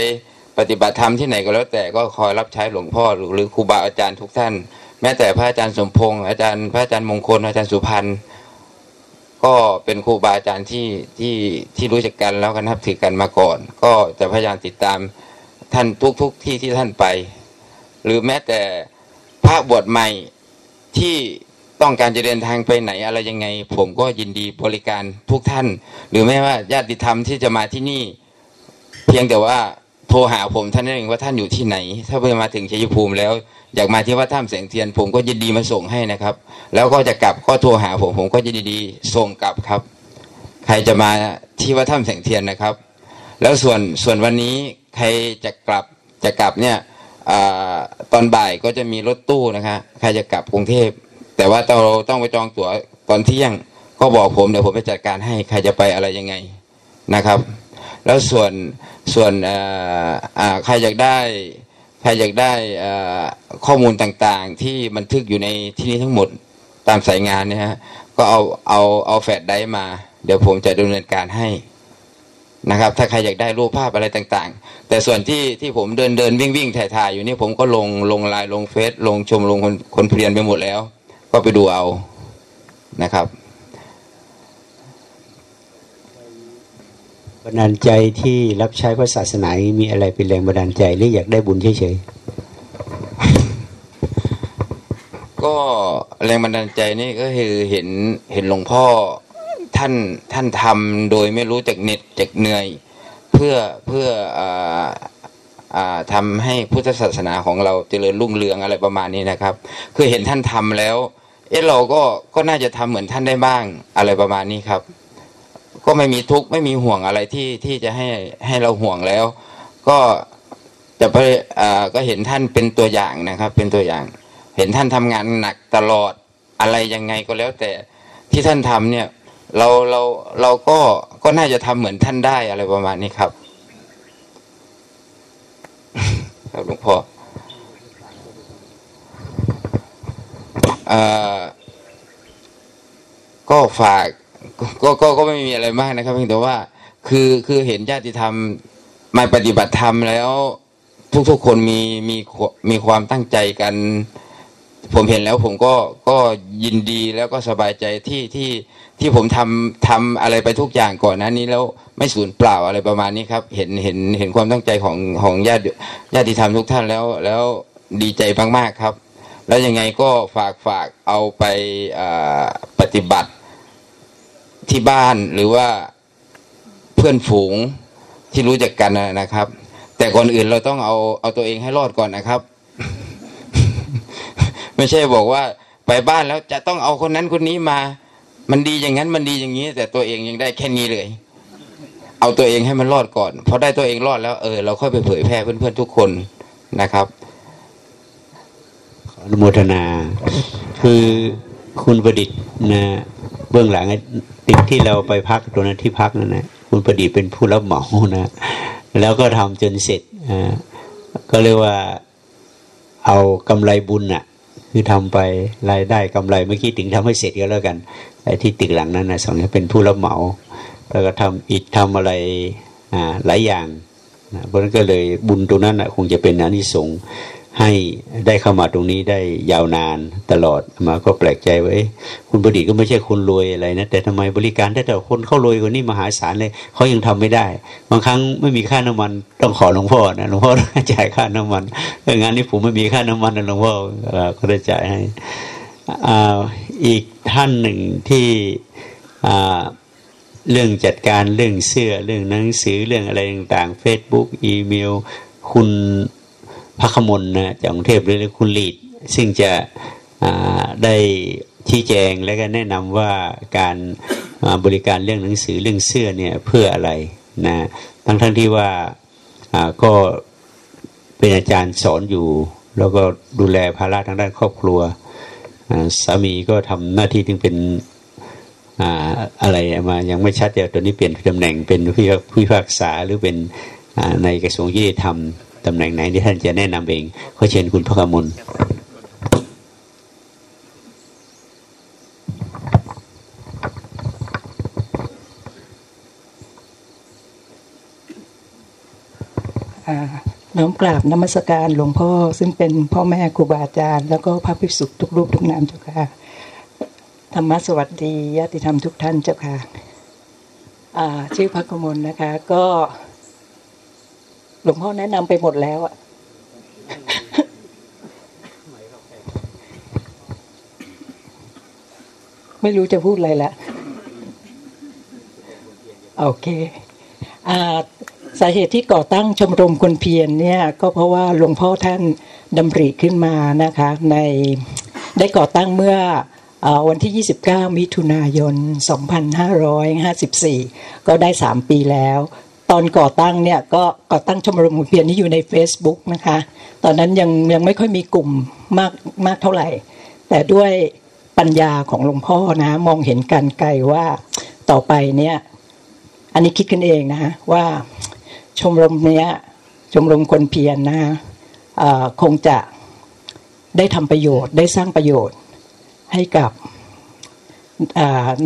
ปฏิบัติธรรมที่ไหนก็แล้วแต่ก็คอยรับใช้หลวงพ่อหรือครูบาอาจารย์ทุกท่าน แม้แต่พระอาจารย์สมพงษ์อาจารย์พระอาจารย์มงคลอาจารย์สุพันธ์ก็เป็นครูบาอาจารย์ที่ที่ที่รู้จักกันแล้วกันนับถือกันมาก่อน ก็จะพยายามติดตาม ท่านทุกทุกที่ที่ท่านไป หรือแม้แต่พระบวชใหม่ที่ต้องการจะเดินทางไปไหนอะไรยังไง ผมก็ยินดีบริการทุกท่าน หรือแม้ว่าญาติธรรมที่จะมาที่นี่ เพียงแต่ว่าโทรหาผมท่านเองว่าท่านอยู่ที่ไหน ถ้าเพิ่อมาถึงชัยภูมิแล้ว อยากมาที่วัดถ้ำแสงเทียน ผมก็ยินดีมาส่งให้นะครับ แล้วก็จะกลับก็โทรหาผมผมก็จะดีๆส่งกลับครับ ใครจะมาที่วัดถ้ำแสงเทียนนะครับ แล้วส่วนส่วนวันนี้ ใครจะกลับจะกลับเนี่ยอตอนบ่ายก็จะมีรถตู้นะคะใครจะกลับกรุงเทพ แต่ว่าเราต้องไปจองตั๋วตอนเที่ยงก็บอกผมเดี๋ยวผมไปจัดการให้ใครจะไปอะไรยังไงนะครับ แล้วส่วนส่วนใครอยากได้ใครอยากได้ข้อมูลต่างๆ ที่บันทึกอยู่ในที่นี้ทั้งหมดตามสายงานเนี่ยฮะก็เอาเอาเอาแฟลชไดมา เดี๋ยวผมจะดำเนินการให้ นะครับ ถ้าใครอยากได้รูปภาพอะไรต่างๆ แต่ส่วนที่ที่ผมเดินเดินวิ่งวิ่งถ่ายถ่ายอยู่นี่ผมก็ลงลงไลน์ลงเฟซลงชมลงคนคนเรียนไปหมดแล้ว ก็ไปดูเอานะครับบันดาลใจที่รับใช้พระศาสนามีอะไรเป็นแรงบันดาลใจหรืออยากได้บุญเฉยๆก็แรงบันดาลใจนี่ก็คือเห็นเห็นหลวงพ่อ ท่านท่านทำโดยไม่รู้จักเหน็ดจักเหนื่อย เพื่อเพื่อทำให้พุทธศาสนาของเราเจริญรุ่งเรืองอะไรประมาณนี้นะครับ คือเห็นท่านทำแล้ว เอ๊ะเราก็ก็น่าจะทำเหมือนท่านได้บ้างอะไรประมาณนี้ครับ ก็ไม่มีทุกข์ไม่มีห่วงอะไรที่ที่จะให้ให้เราห่วงแล้ว ก็จะไปก็เห็นท่านเป็นตัวอย่างนะครับ เป็นตัวอย่าง เห็นท่านทำงานหนักตลอดอะไรยังไงก็แล้วแต่ที่ท่านทำเนี่ย เราเราเราก็ก็น่าจะทำเหมือนท่านได้อะไรประมาณนี้ครับ ครับหลวงพ่อก็ฝากก็ก็ก็ไม่มีอะไรมากนะครับเพียงแต่ว่า คือคือเห็นญาติธรรมมาปฏิบัติธรรมแล้ว ทุกๆคนมีมีมีความตั้งใจกัน ผมเห็นแล้วผมก็ก็ยินดีแล้วก็สบายใจที่ที่ ที่ผมทำทำอะไรไปทุกอย่างก่อนนั้นนี้แล้วไม่สูญเปล่าอะไรประมาณนี้ครับ เห็นเห็นเห็นความตั้งใจของของญาติญาติธรรมทุกท่านแล้วแล้วดีใจมากๆครับ แล้วยังไงก็ฝากฝากเอาไปปฏิบัติที่บ้านหรือว่าเพื่อนฝูงที่รู้จักกันนะครับ แต่ก่อนอื่นเราต้องเอาเอาตัวเองให้รอดก่อนนะครับ ไม่ใช่บอกว่าไปบ้านแล้วจะต้องเอาคนนั้นคนนี้มา มันดีอย่างนั้นมันดีอย่างนี้ แต่ตัวเองยังได้แค่นี้เลย เอาตัวเองให้มันรอดก่อนพอได้ตัวเองรอดแล้วเออเราค่อยไปเผยแพร่เพื่อนๆทุกคนนะครับอนุโมทนาคือคุณประดิษฐ์นะเบื้องหลังติดที่เราไปพักตัวนั้นที่พักนั่นนะคุณประดิษฐ์เป็นผู้รับเหมานะแล้วก็ทำจนเสร็จอ่าก็เรียกว่าเอากำไรบุญน่ะ คือทำไปรายได้กำไรไม่คิดถึงทำให้เสร็จก็แล้วกัน ไอ้ที่ตึกหลังนั้นนะสองนี้เป็นผู้รับเหมาแล้วก็ทำอิฐทำอะไรอ่าหลายอย่างนะเพราะนั้นก็เลยบุญตรงนั้นนะคงจะเป็นอนิสงส์ให้ได้เข้ามาตรงนี้ได้ยาวนานตลอดมาก็แปลกใจว่าคุณประดิษฐ์ก็ไม่ใช่คนรวยอะไรนะแต่ทำไมบริการได้แต่คนเขารวยกว่านี้มหาศาลเลยเขายังทำไม่ได้ บางครั้งไม่มีค่าน้ำมันต้องขอหลวงพ่อนะหลวงพ่อจ่ายค่าน้ำมันงานนี้ผมไม่มีค่าน้ำมันนะหลวงพ่อก็ได้จ่ายให้ อีกท่านหนึ่งที่เรื่องจัดการเรื่องเสื้อเรื่องหนังสือเรื่องอะไรต่างๆ Facebook อีเมล คุณพระขมลนะจากกรุงเทพหรือคุณลีด ซึ่งจะได้ชี้แจงและก็แนะนำว่าการบริการเรื่องหนังสือเรื่องเสื้อเนี่ยเพื่ออะไรนะทั้งทั้งที่ว่าก็เป็นอาจารย์สอนอยู่ แล้วก็ดูแลภาระทางด้านครอบครัว สามีก็ทำหน้าที่ที่เป็นอะไรมายังไม่ชัดแต่ตอนนี้เปลี่ยนตำแหน่งเป็นผู้พิพากษาหรือเป็นในกระทรวงยุติธรรมตำแหน่งไหนที่ท่านจะแนะนำเองขอเชิญคุณพระกมล น้อมกราบนมัสการหลวงพ่อซึ่งเป็นพ่อแม่ครูบาอาจารย์ แล้วก็พระภิกษุทุกรูปทุกนามเจ้าค่ะธรรมสวัสดีญาติธรรมทุกท่านเจ้าค่ะชื่อพระกมลนะคะ ก็ หลวงพ่อแนะนำไปหมดแล้วอะไม่รู้จะพูดอะไรละโอเค อ่า สาเหตุที่ก่อตั้งชมรมคนเพียรเนี่ยก็เพราะว่าหลวงพ่อท่านดำริขึ้นมานะคะในได้ก่อตั้งเมื่ออวันที่ 29 มิถุนายน 2554 ก็ได้ 3 ปีแล้ว ตอนก่อตั้งเนี่ยก็ก่อตั้งชมรมคนเพียรนี่อยู่ใน Facebook นะคะ ตอนนั้นยังยังไม่ค่อยมีกลุ่มมากมากเท่าไหร่ แต่ด้วยปัญญาของหลวงพ่อนะมองเห็นการไกลว่าต่อไปเนี่ยอันนี้คิดกันเองนะว่า ชมรมเนี้ยชมรมคนเพียรนะคงจะได้ทำประโยชน์ ได้สร้างประโยชน์ให้กับ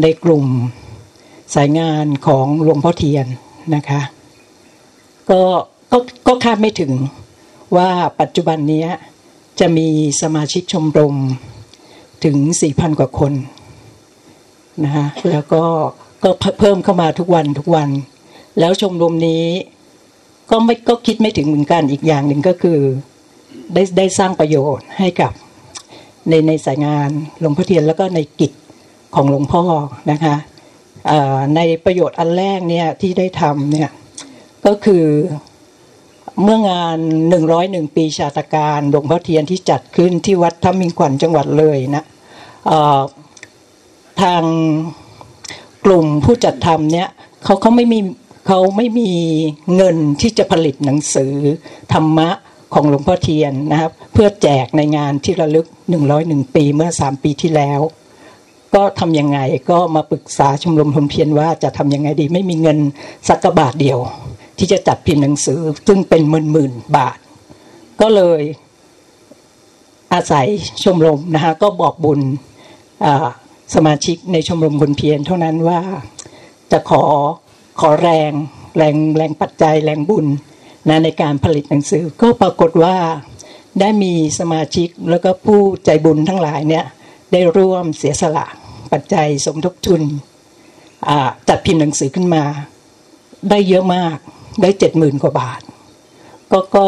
ในกลุ่มสายงานของหลวงพ่อเทียนนะคะก็ก็ก็คาดไม่ถึงว่าปัจจุบันนี้จะมีสมาชิกชมรมถึง 4,000 กว่าคนนะคะแล้วก็ก็เพิ่มเข้ามาทุกวันทุกวัน แล้วชมรมนี้ ก็ไม่ก็คิดไม่ถึงเหมือนกันอีกอย่างหนึ่งก็คือได้ได้สร้างประโยชน์ให้กับในในสายงานหลวงพ่อเทียนแล้วก็ในกิจของหลวงพ่อนะคะในประโยชน์อันแรกเนี่ยที่ได้ทำเนี่ยก็คือเมื่องานหนึ่งร้อยหนึ่งปีชาตการหลวงพ่อเทียนที่จัดขึ้นที่วัดทัมิงขวัญจังหวัดเลยนะทางกลุ่มผู้จัดทำเนี่ยเขาเขาไม่มี เขาไม่มีเงินที่จะผลิตหนังสือธรรมะของหลวงพ่อเทียนนะครับ เพื่อแจกในงานที่ระลึกหนึ่งร้อยหนึ่งปีเมื่อสามปีที่แล้ว ก็ทำยังไงก็มาปรึกษาชมรมทมเพียนว่าจะทำยังไงดี ไม่มีเงินสักกบาทเดียว ที่จะจัดพิมพ์หนังสือ ซึ่งเป็นหมื่นหมื่นบาท ก็เลยอาศัยชมรมนะคะก็บอกบุญสมาชิกในชมรมบุญเพียรเท่านั้นว่าจะขอ ขอแรงแรงแรงปัจจัยแรงบุญนะในการผลิตหนังสือ ก็ปรากฏว่าได้มีสมาชิกแล้วก็ผู้ใจบุญทั้งหลายเนี่ยได้ร่วมเสียสละปัจจัยสมทบทุนจัดพิมพ์หนังสือขึ้นมา ได้เยอะมากได้เจ็ดหมื่นกว่าบาท ก็ก็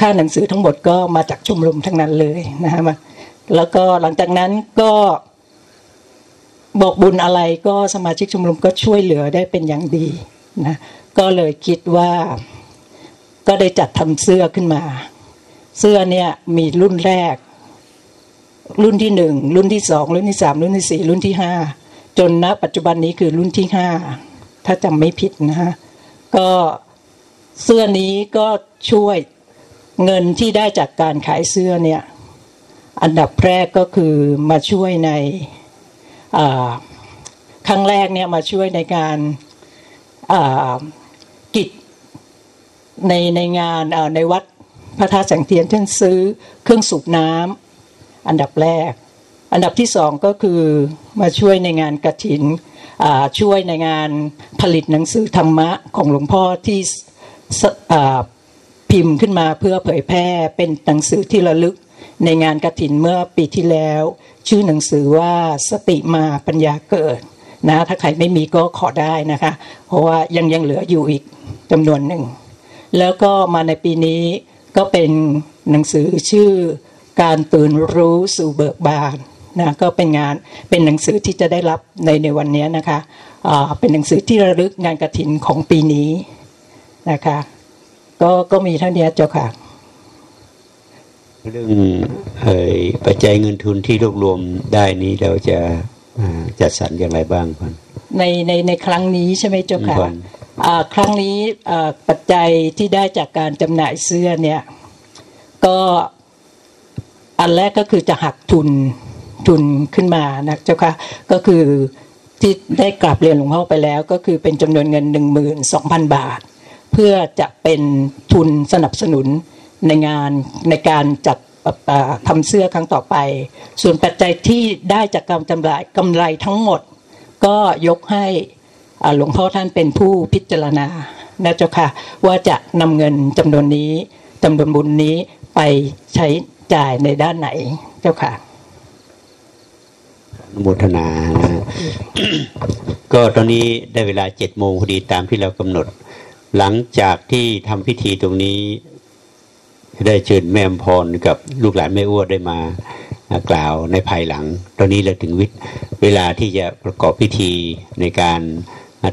ค่าหนังสือทั้งหมดก็มาจากชมรมทั้งนั้นเลยนะฮะแล้วก็หลังจากนั้นก็ บอกบุญอะไรก็สมาชิกชมรมก็ช่วยเหลือได้เป็นอย่างดีนะก็เลยคิดว่าก็ได้จัดทำเสื้อขึ้นมา เสื้อเนี่ยมีรุ่นแรก รุ่นที่หนึ่งรุ่นที่สองรุ่นที่สามรุ่นที่สี่รุ่นที่ห้าจนณปัจจุบันนี้คือรุ่นที่ห้าถ้าจำไม่ผิดนะฮะก็เสื้อนี้ก็ช่วยเงินที่ได้จากการขายเสื้อเนี่ย อันดับแรกก็คือมาช่วยใน ครั้งแรกเนี่ยมาช่วยในการกิจในในงานในวัดพระธาตุแสงเทียนเช่นซื้อเครื่องสูบน้ำอันดับแรก อันดับที่สองก็คือมาช่วยในงานกระถินช่วยในงานผลิตหนังสือธรรมะของหลวงพ่อที่พิมพ์ขึ้นมาเพื่อเผยแพร่เป็นหนังสือที่ระลึกในงานกระถินเมื่อปีที่แล้ว ชื่อหนังสือว่าสติมาปัญญาเกิดนะถ้าใครไม่มีก็ขอได้นะคะ เพราะว่ายังยังเหลืออยู่อีกจำนวนหนึ่ง แล้วก็มาในปีนี้ก็เป็นหนังสือชื่อการตื่นรู้สู่เบิกบานนะก็เป็นงานเป็นหนังสือที่จะได้รับในในวันนี้นะคะเป็นหนังสือที่ระลึกงานกระถินของปีนี้นะคะ ก็ก็มีเท่านี้เจ้าค่ะ เรื่องเอ่ยปัจจัยเงินทุนที่รวบรวมได้นี้เราจะจัดสรรอย่างไรบ้างครับในในในครั้งนี้ใช่ไหมเจ้าค่ะครั้งนี้ปัจจัยที่ได้จากการจำหน่ายเสื้อเนี่ยก็อันแรกก็คือจะหักทุนทุนขึ้นมานะเจ้าค่ะก็คือที่ได้กลับเรียนหลวงพ่อไปแล้ว ก็คือเป็นจำนวนเงินหนึ่งหมื่นสองพันบาท เพื่อจะเป็นทุนสนับสนุน ในงานในการจัดทำเสื้อครั้งต่อไป ส่วนปัจจัยที่ได้จากการจำไรกำไรทั้งหมด ก็ยกให้หลวงพ่อท่านเป็นผู้พิจารณานะเจ้าค่ะ ว่าจะนำเงินจำนวนนี้จำนวนบุญนี้ไปใช้จ่ายในด้านไหนเจ้าค่ะโมทนานะก็ตอนนี้ได้เวลาเจ็ดโมงพอดีตามที่เรากำหนด หลังจากที่ทำพิธีตรงนี้ ได้เชิญแม่พรกับลูกหลานแม่อ้วได้มากล่าวในภายหลัง ตอนนี้เราถึงวิเวลาที่จะประกอบพิธีในการ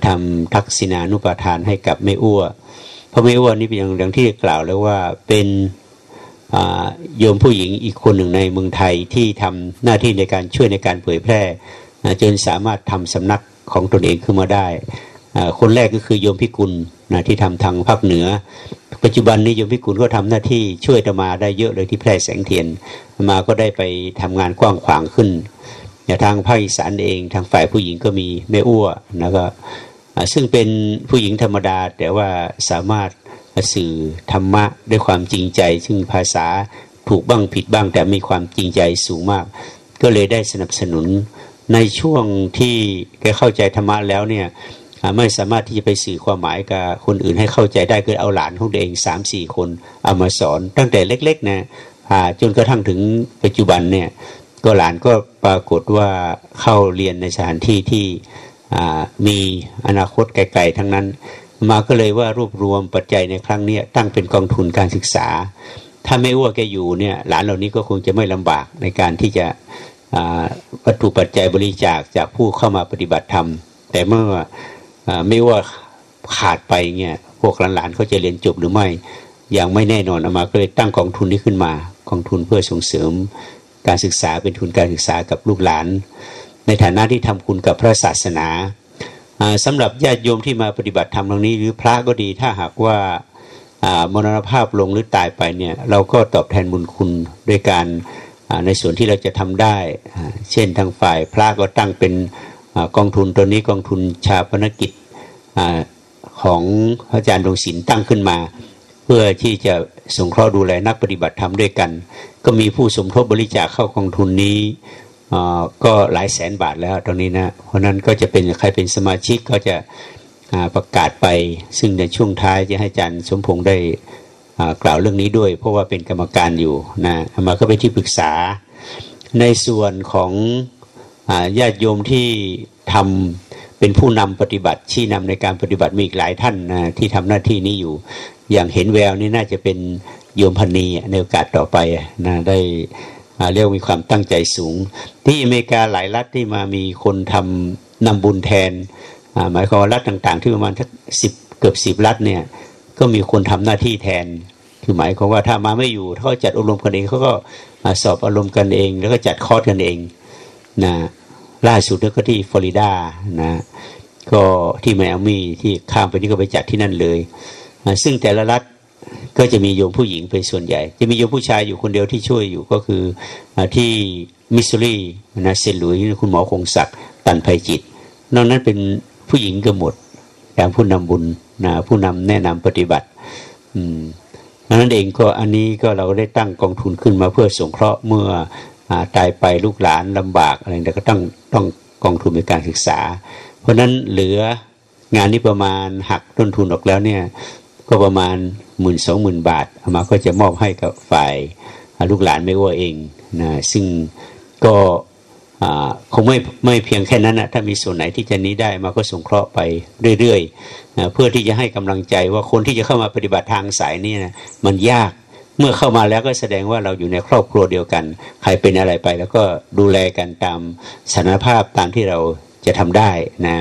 ทำทักษิณานุปทานให้กับแม่อ้วเพราะแม่อ้วนี่เป็นอย่างที่กล่าวแล้วว่าเป็นโยมผู้หญิงอีกคนหนึ่งในเมืองไทยที่ทำหน้าที่ในการช่วยในการเผยแพร่จนสามารถทำสำนักของตนเองขึ้นมาได้ คนแรกก็คือโยมพิกุลนะที่ทำทางภาคเหนือ ปัจจุบันนี้โยมพิกุลก็ทำหน้าที่ช่วยตมาได้เยอะเลยที่แพร่แสงเทียนมาก็ได้ไปทำงานกว้างขวางขึ้นอย่างทางภาคอีสานเอง ทางฝ่ายผู้หญิงก็มีแม่อ้วนะก็ซึ่งเป็นผู้หญิงธรรมดา แต่ว่าสามารถสื่อธรรมะด้วยความจริงใจ ซึ่งภาษาถูกบ้างผิดบ้าง แต่มีความจริงใจสูงมาก ก็เลยได้สนับสนุนในช่วงที่แกเข้าใจธรรมะแล้วเนี่ย ไม่สามารถที่จะไปสื่อความหมายกับคนอื่นให้เข้าใจได้คือเอาหลานของตัวเองสามสี่คนเอามาสอนตั้งแต่เล็ก ๆ นะจนกระทั่งถึงปัจจุบันเนี่ยก็หลานก็ปรากฏว่าเข้าเรียนในสถานที่ที่มีอนาคตไกลๆทั้งนั้น มาก็เลยว่ารวบรวมปัจจัยในครั้งนี้ตั้งเป็นกองทุนการศึกษา ถ้าไม่อ้วกแกอยู่เนี่ยหลานเหล่านี้ก็คงจะไม่ลำบากในการที่จะวัตถุปัจจัยบริจาคจากผู้เข้ามาปฏิบัติธรรม แต่เมื่ออ ไม่ว่าขาดไปเนี่ยพวกหลานๆเขาจะเรียนจบหรือไม่อย่างไม่แน่นอนอามาก็เลยตั้งกองทุนนี้ขึ้นมากองทุนเพื่อส่งเสริม การศึกษาเป็นทุนการศึกษากับลูกหลาน ในฐานะที่ทำคุณกับพระศาสนาสำหรับญาติโยมที่มาปฏิบัติธรรมตรงนี้ หรือพระก็ดีถ้าหากว่ามรณภาพลงหรือตายไปเนี่ยเราก็ตอบแทนบุญคุณด้วยการในส่วนที่เราจะทำได้ เช่นทางฝ่ายพระก็ตั้งเป็น กองทุนตัวนี้กองทุนชาปนกิจของพระอาจารย์ดวงศิลป์ตั้งขึ้นมา เพื่อที่จะสงเคราะห์ดูแลนักปฏิบัติธรรมด้วยกัน ก็มีผู้สมทบบริจาคเข้ากองทุนนี้ก็หลายแสนบาทแล้วตรงนี้นะเพราะนั้นก็จะเป็นใครเป็นสมาชิกก็จะประกาศไป ซึ่งในช่วงท้ายจะให้อาจารย์สมพงษ์ได้กล่าวเรื่องนี้ด้วย เพราะว่าเป็นกรรมการอยู่นะมาก็เป็นที่ปรึกษาในส่วนของ ญาติโยมที่ทำเป็นผู้นำปฏิบัติชี้นำในการปฏิบัติมีอีกหลายท่านนะที่ทำหน้าที่นี้อยู่ อย่างเห็นแววนี่น่าจะเป็นโยมพันนีในโอกาสต่อไปนะได้เรียกมีความตั้งใจสูง ที่อเมริกาหลายรัฐที่มามีคนทำนำบุญแทนหมายความว่ารัฐต่างๆ ที่ประมาณทักสิบเกือบสิบรัฐเนี่ยก็มีคนทำหน้าที่แทน คือหมายความว่าถ้ามาไม่อยู่เขาจัดอบรมกันเองเขาก็สอบอารมณ์กันเอง แล้วก็จัดคอร์สกันเอง นะล่าสุดก็ที่ฟลอริดานะก็ที่ไมอามี่ที่ข้ามไปนี่ก็ไปจัดที่นั่นเลย ซึ่งแต่ละรัฐก็จะมีโยมผู้หญิงเป็นส่วนใหญ่ จะมีโยมผู้ชายอยู่คนเดียวที่ช่วยอยู่ก็คือที่มิสซูรีนะเซนหลุยคุณหมอคงศักดิ์ตันภัยจิต นอกนั้นเป็นผู้หญิงก็หมดอย่างผู้นำบุญนะผู้นำแนะนำปฏิบัติ อืมนั้นเองก็อันนี้ก็เราได้ตั้งกองทุนขึ้นมาเพื่อสงเคราะห์เมื่อ ตายไปลูกหลานลำบากอะไรแต่ก็ต้องต้องกองทุนในการศึกษา เพราะนั้นเหลืองานนี้ประมาณหักต้นทุนออกแล้วเนี่ยก็ประมาณหมื่นสองหมื่นบาทอามาก็จะมอบให้กับฝ่ายลูกหลานไม่ว่าเองนะซึ่งก็คงไม่ไม่เพียงแค่นั้นนะถ้ามีส่วนไหนที่จะนี้ได้มาก็สงเคราะห์ไปเรื่อยๆเพื่อที่จะให้กำลังใจว่าคนที่จะเข้ามาปฏิบัติทางสายนี้นะมันยาก เมื่อเข้ามาแล้วก็แสดงว่าเราอยู่ในครอบครัวเดียวกัน ใครเป็นอะไรไป แล้วก็ดูแลกันตามสถานภาพตามที่เราจะทำได้นะ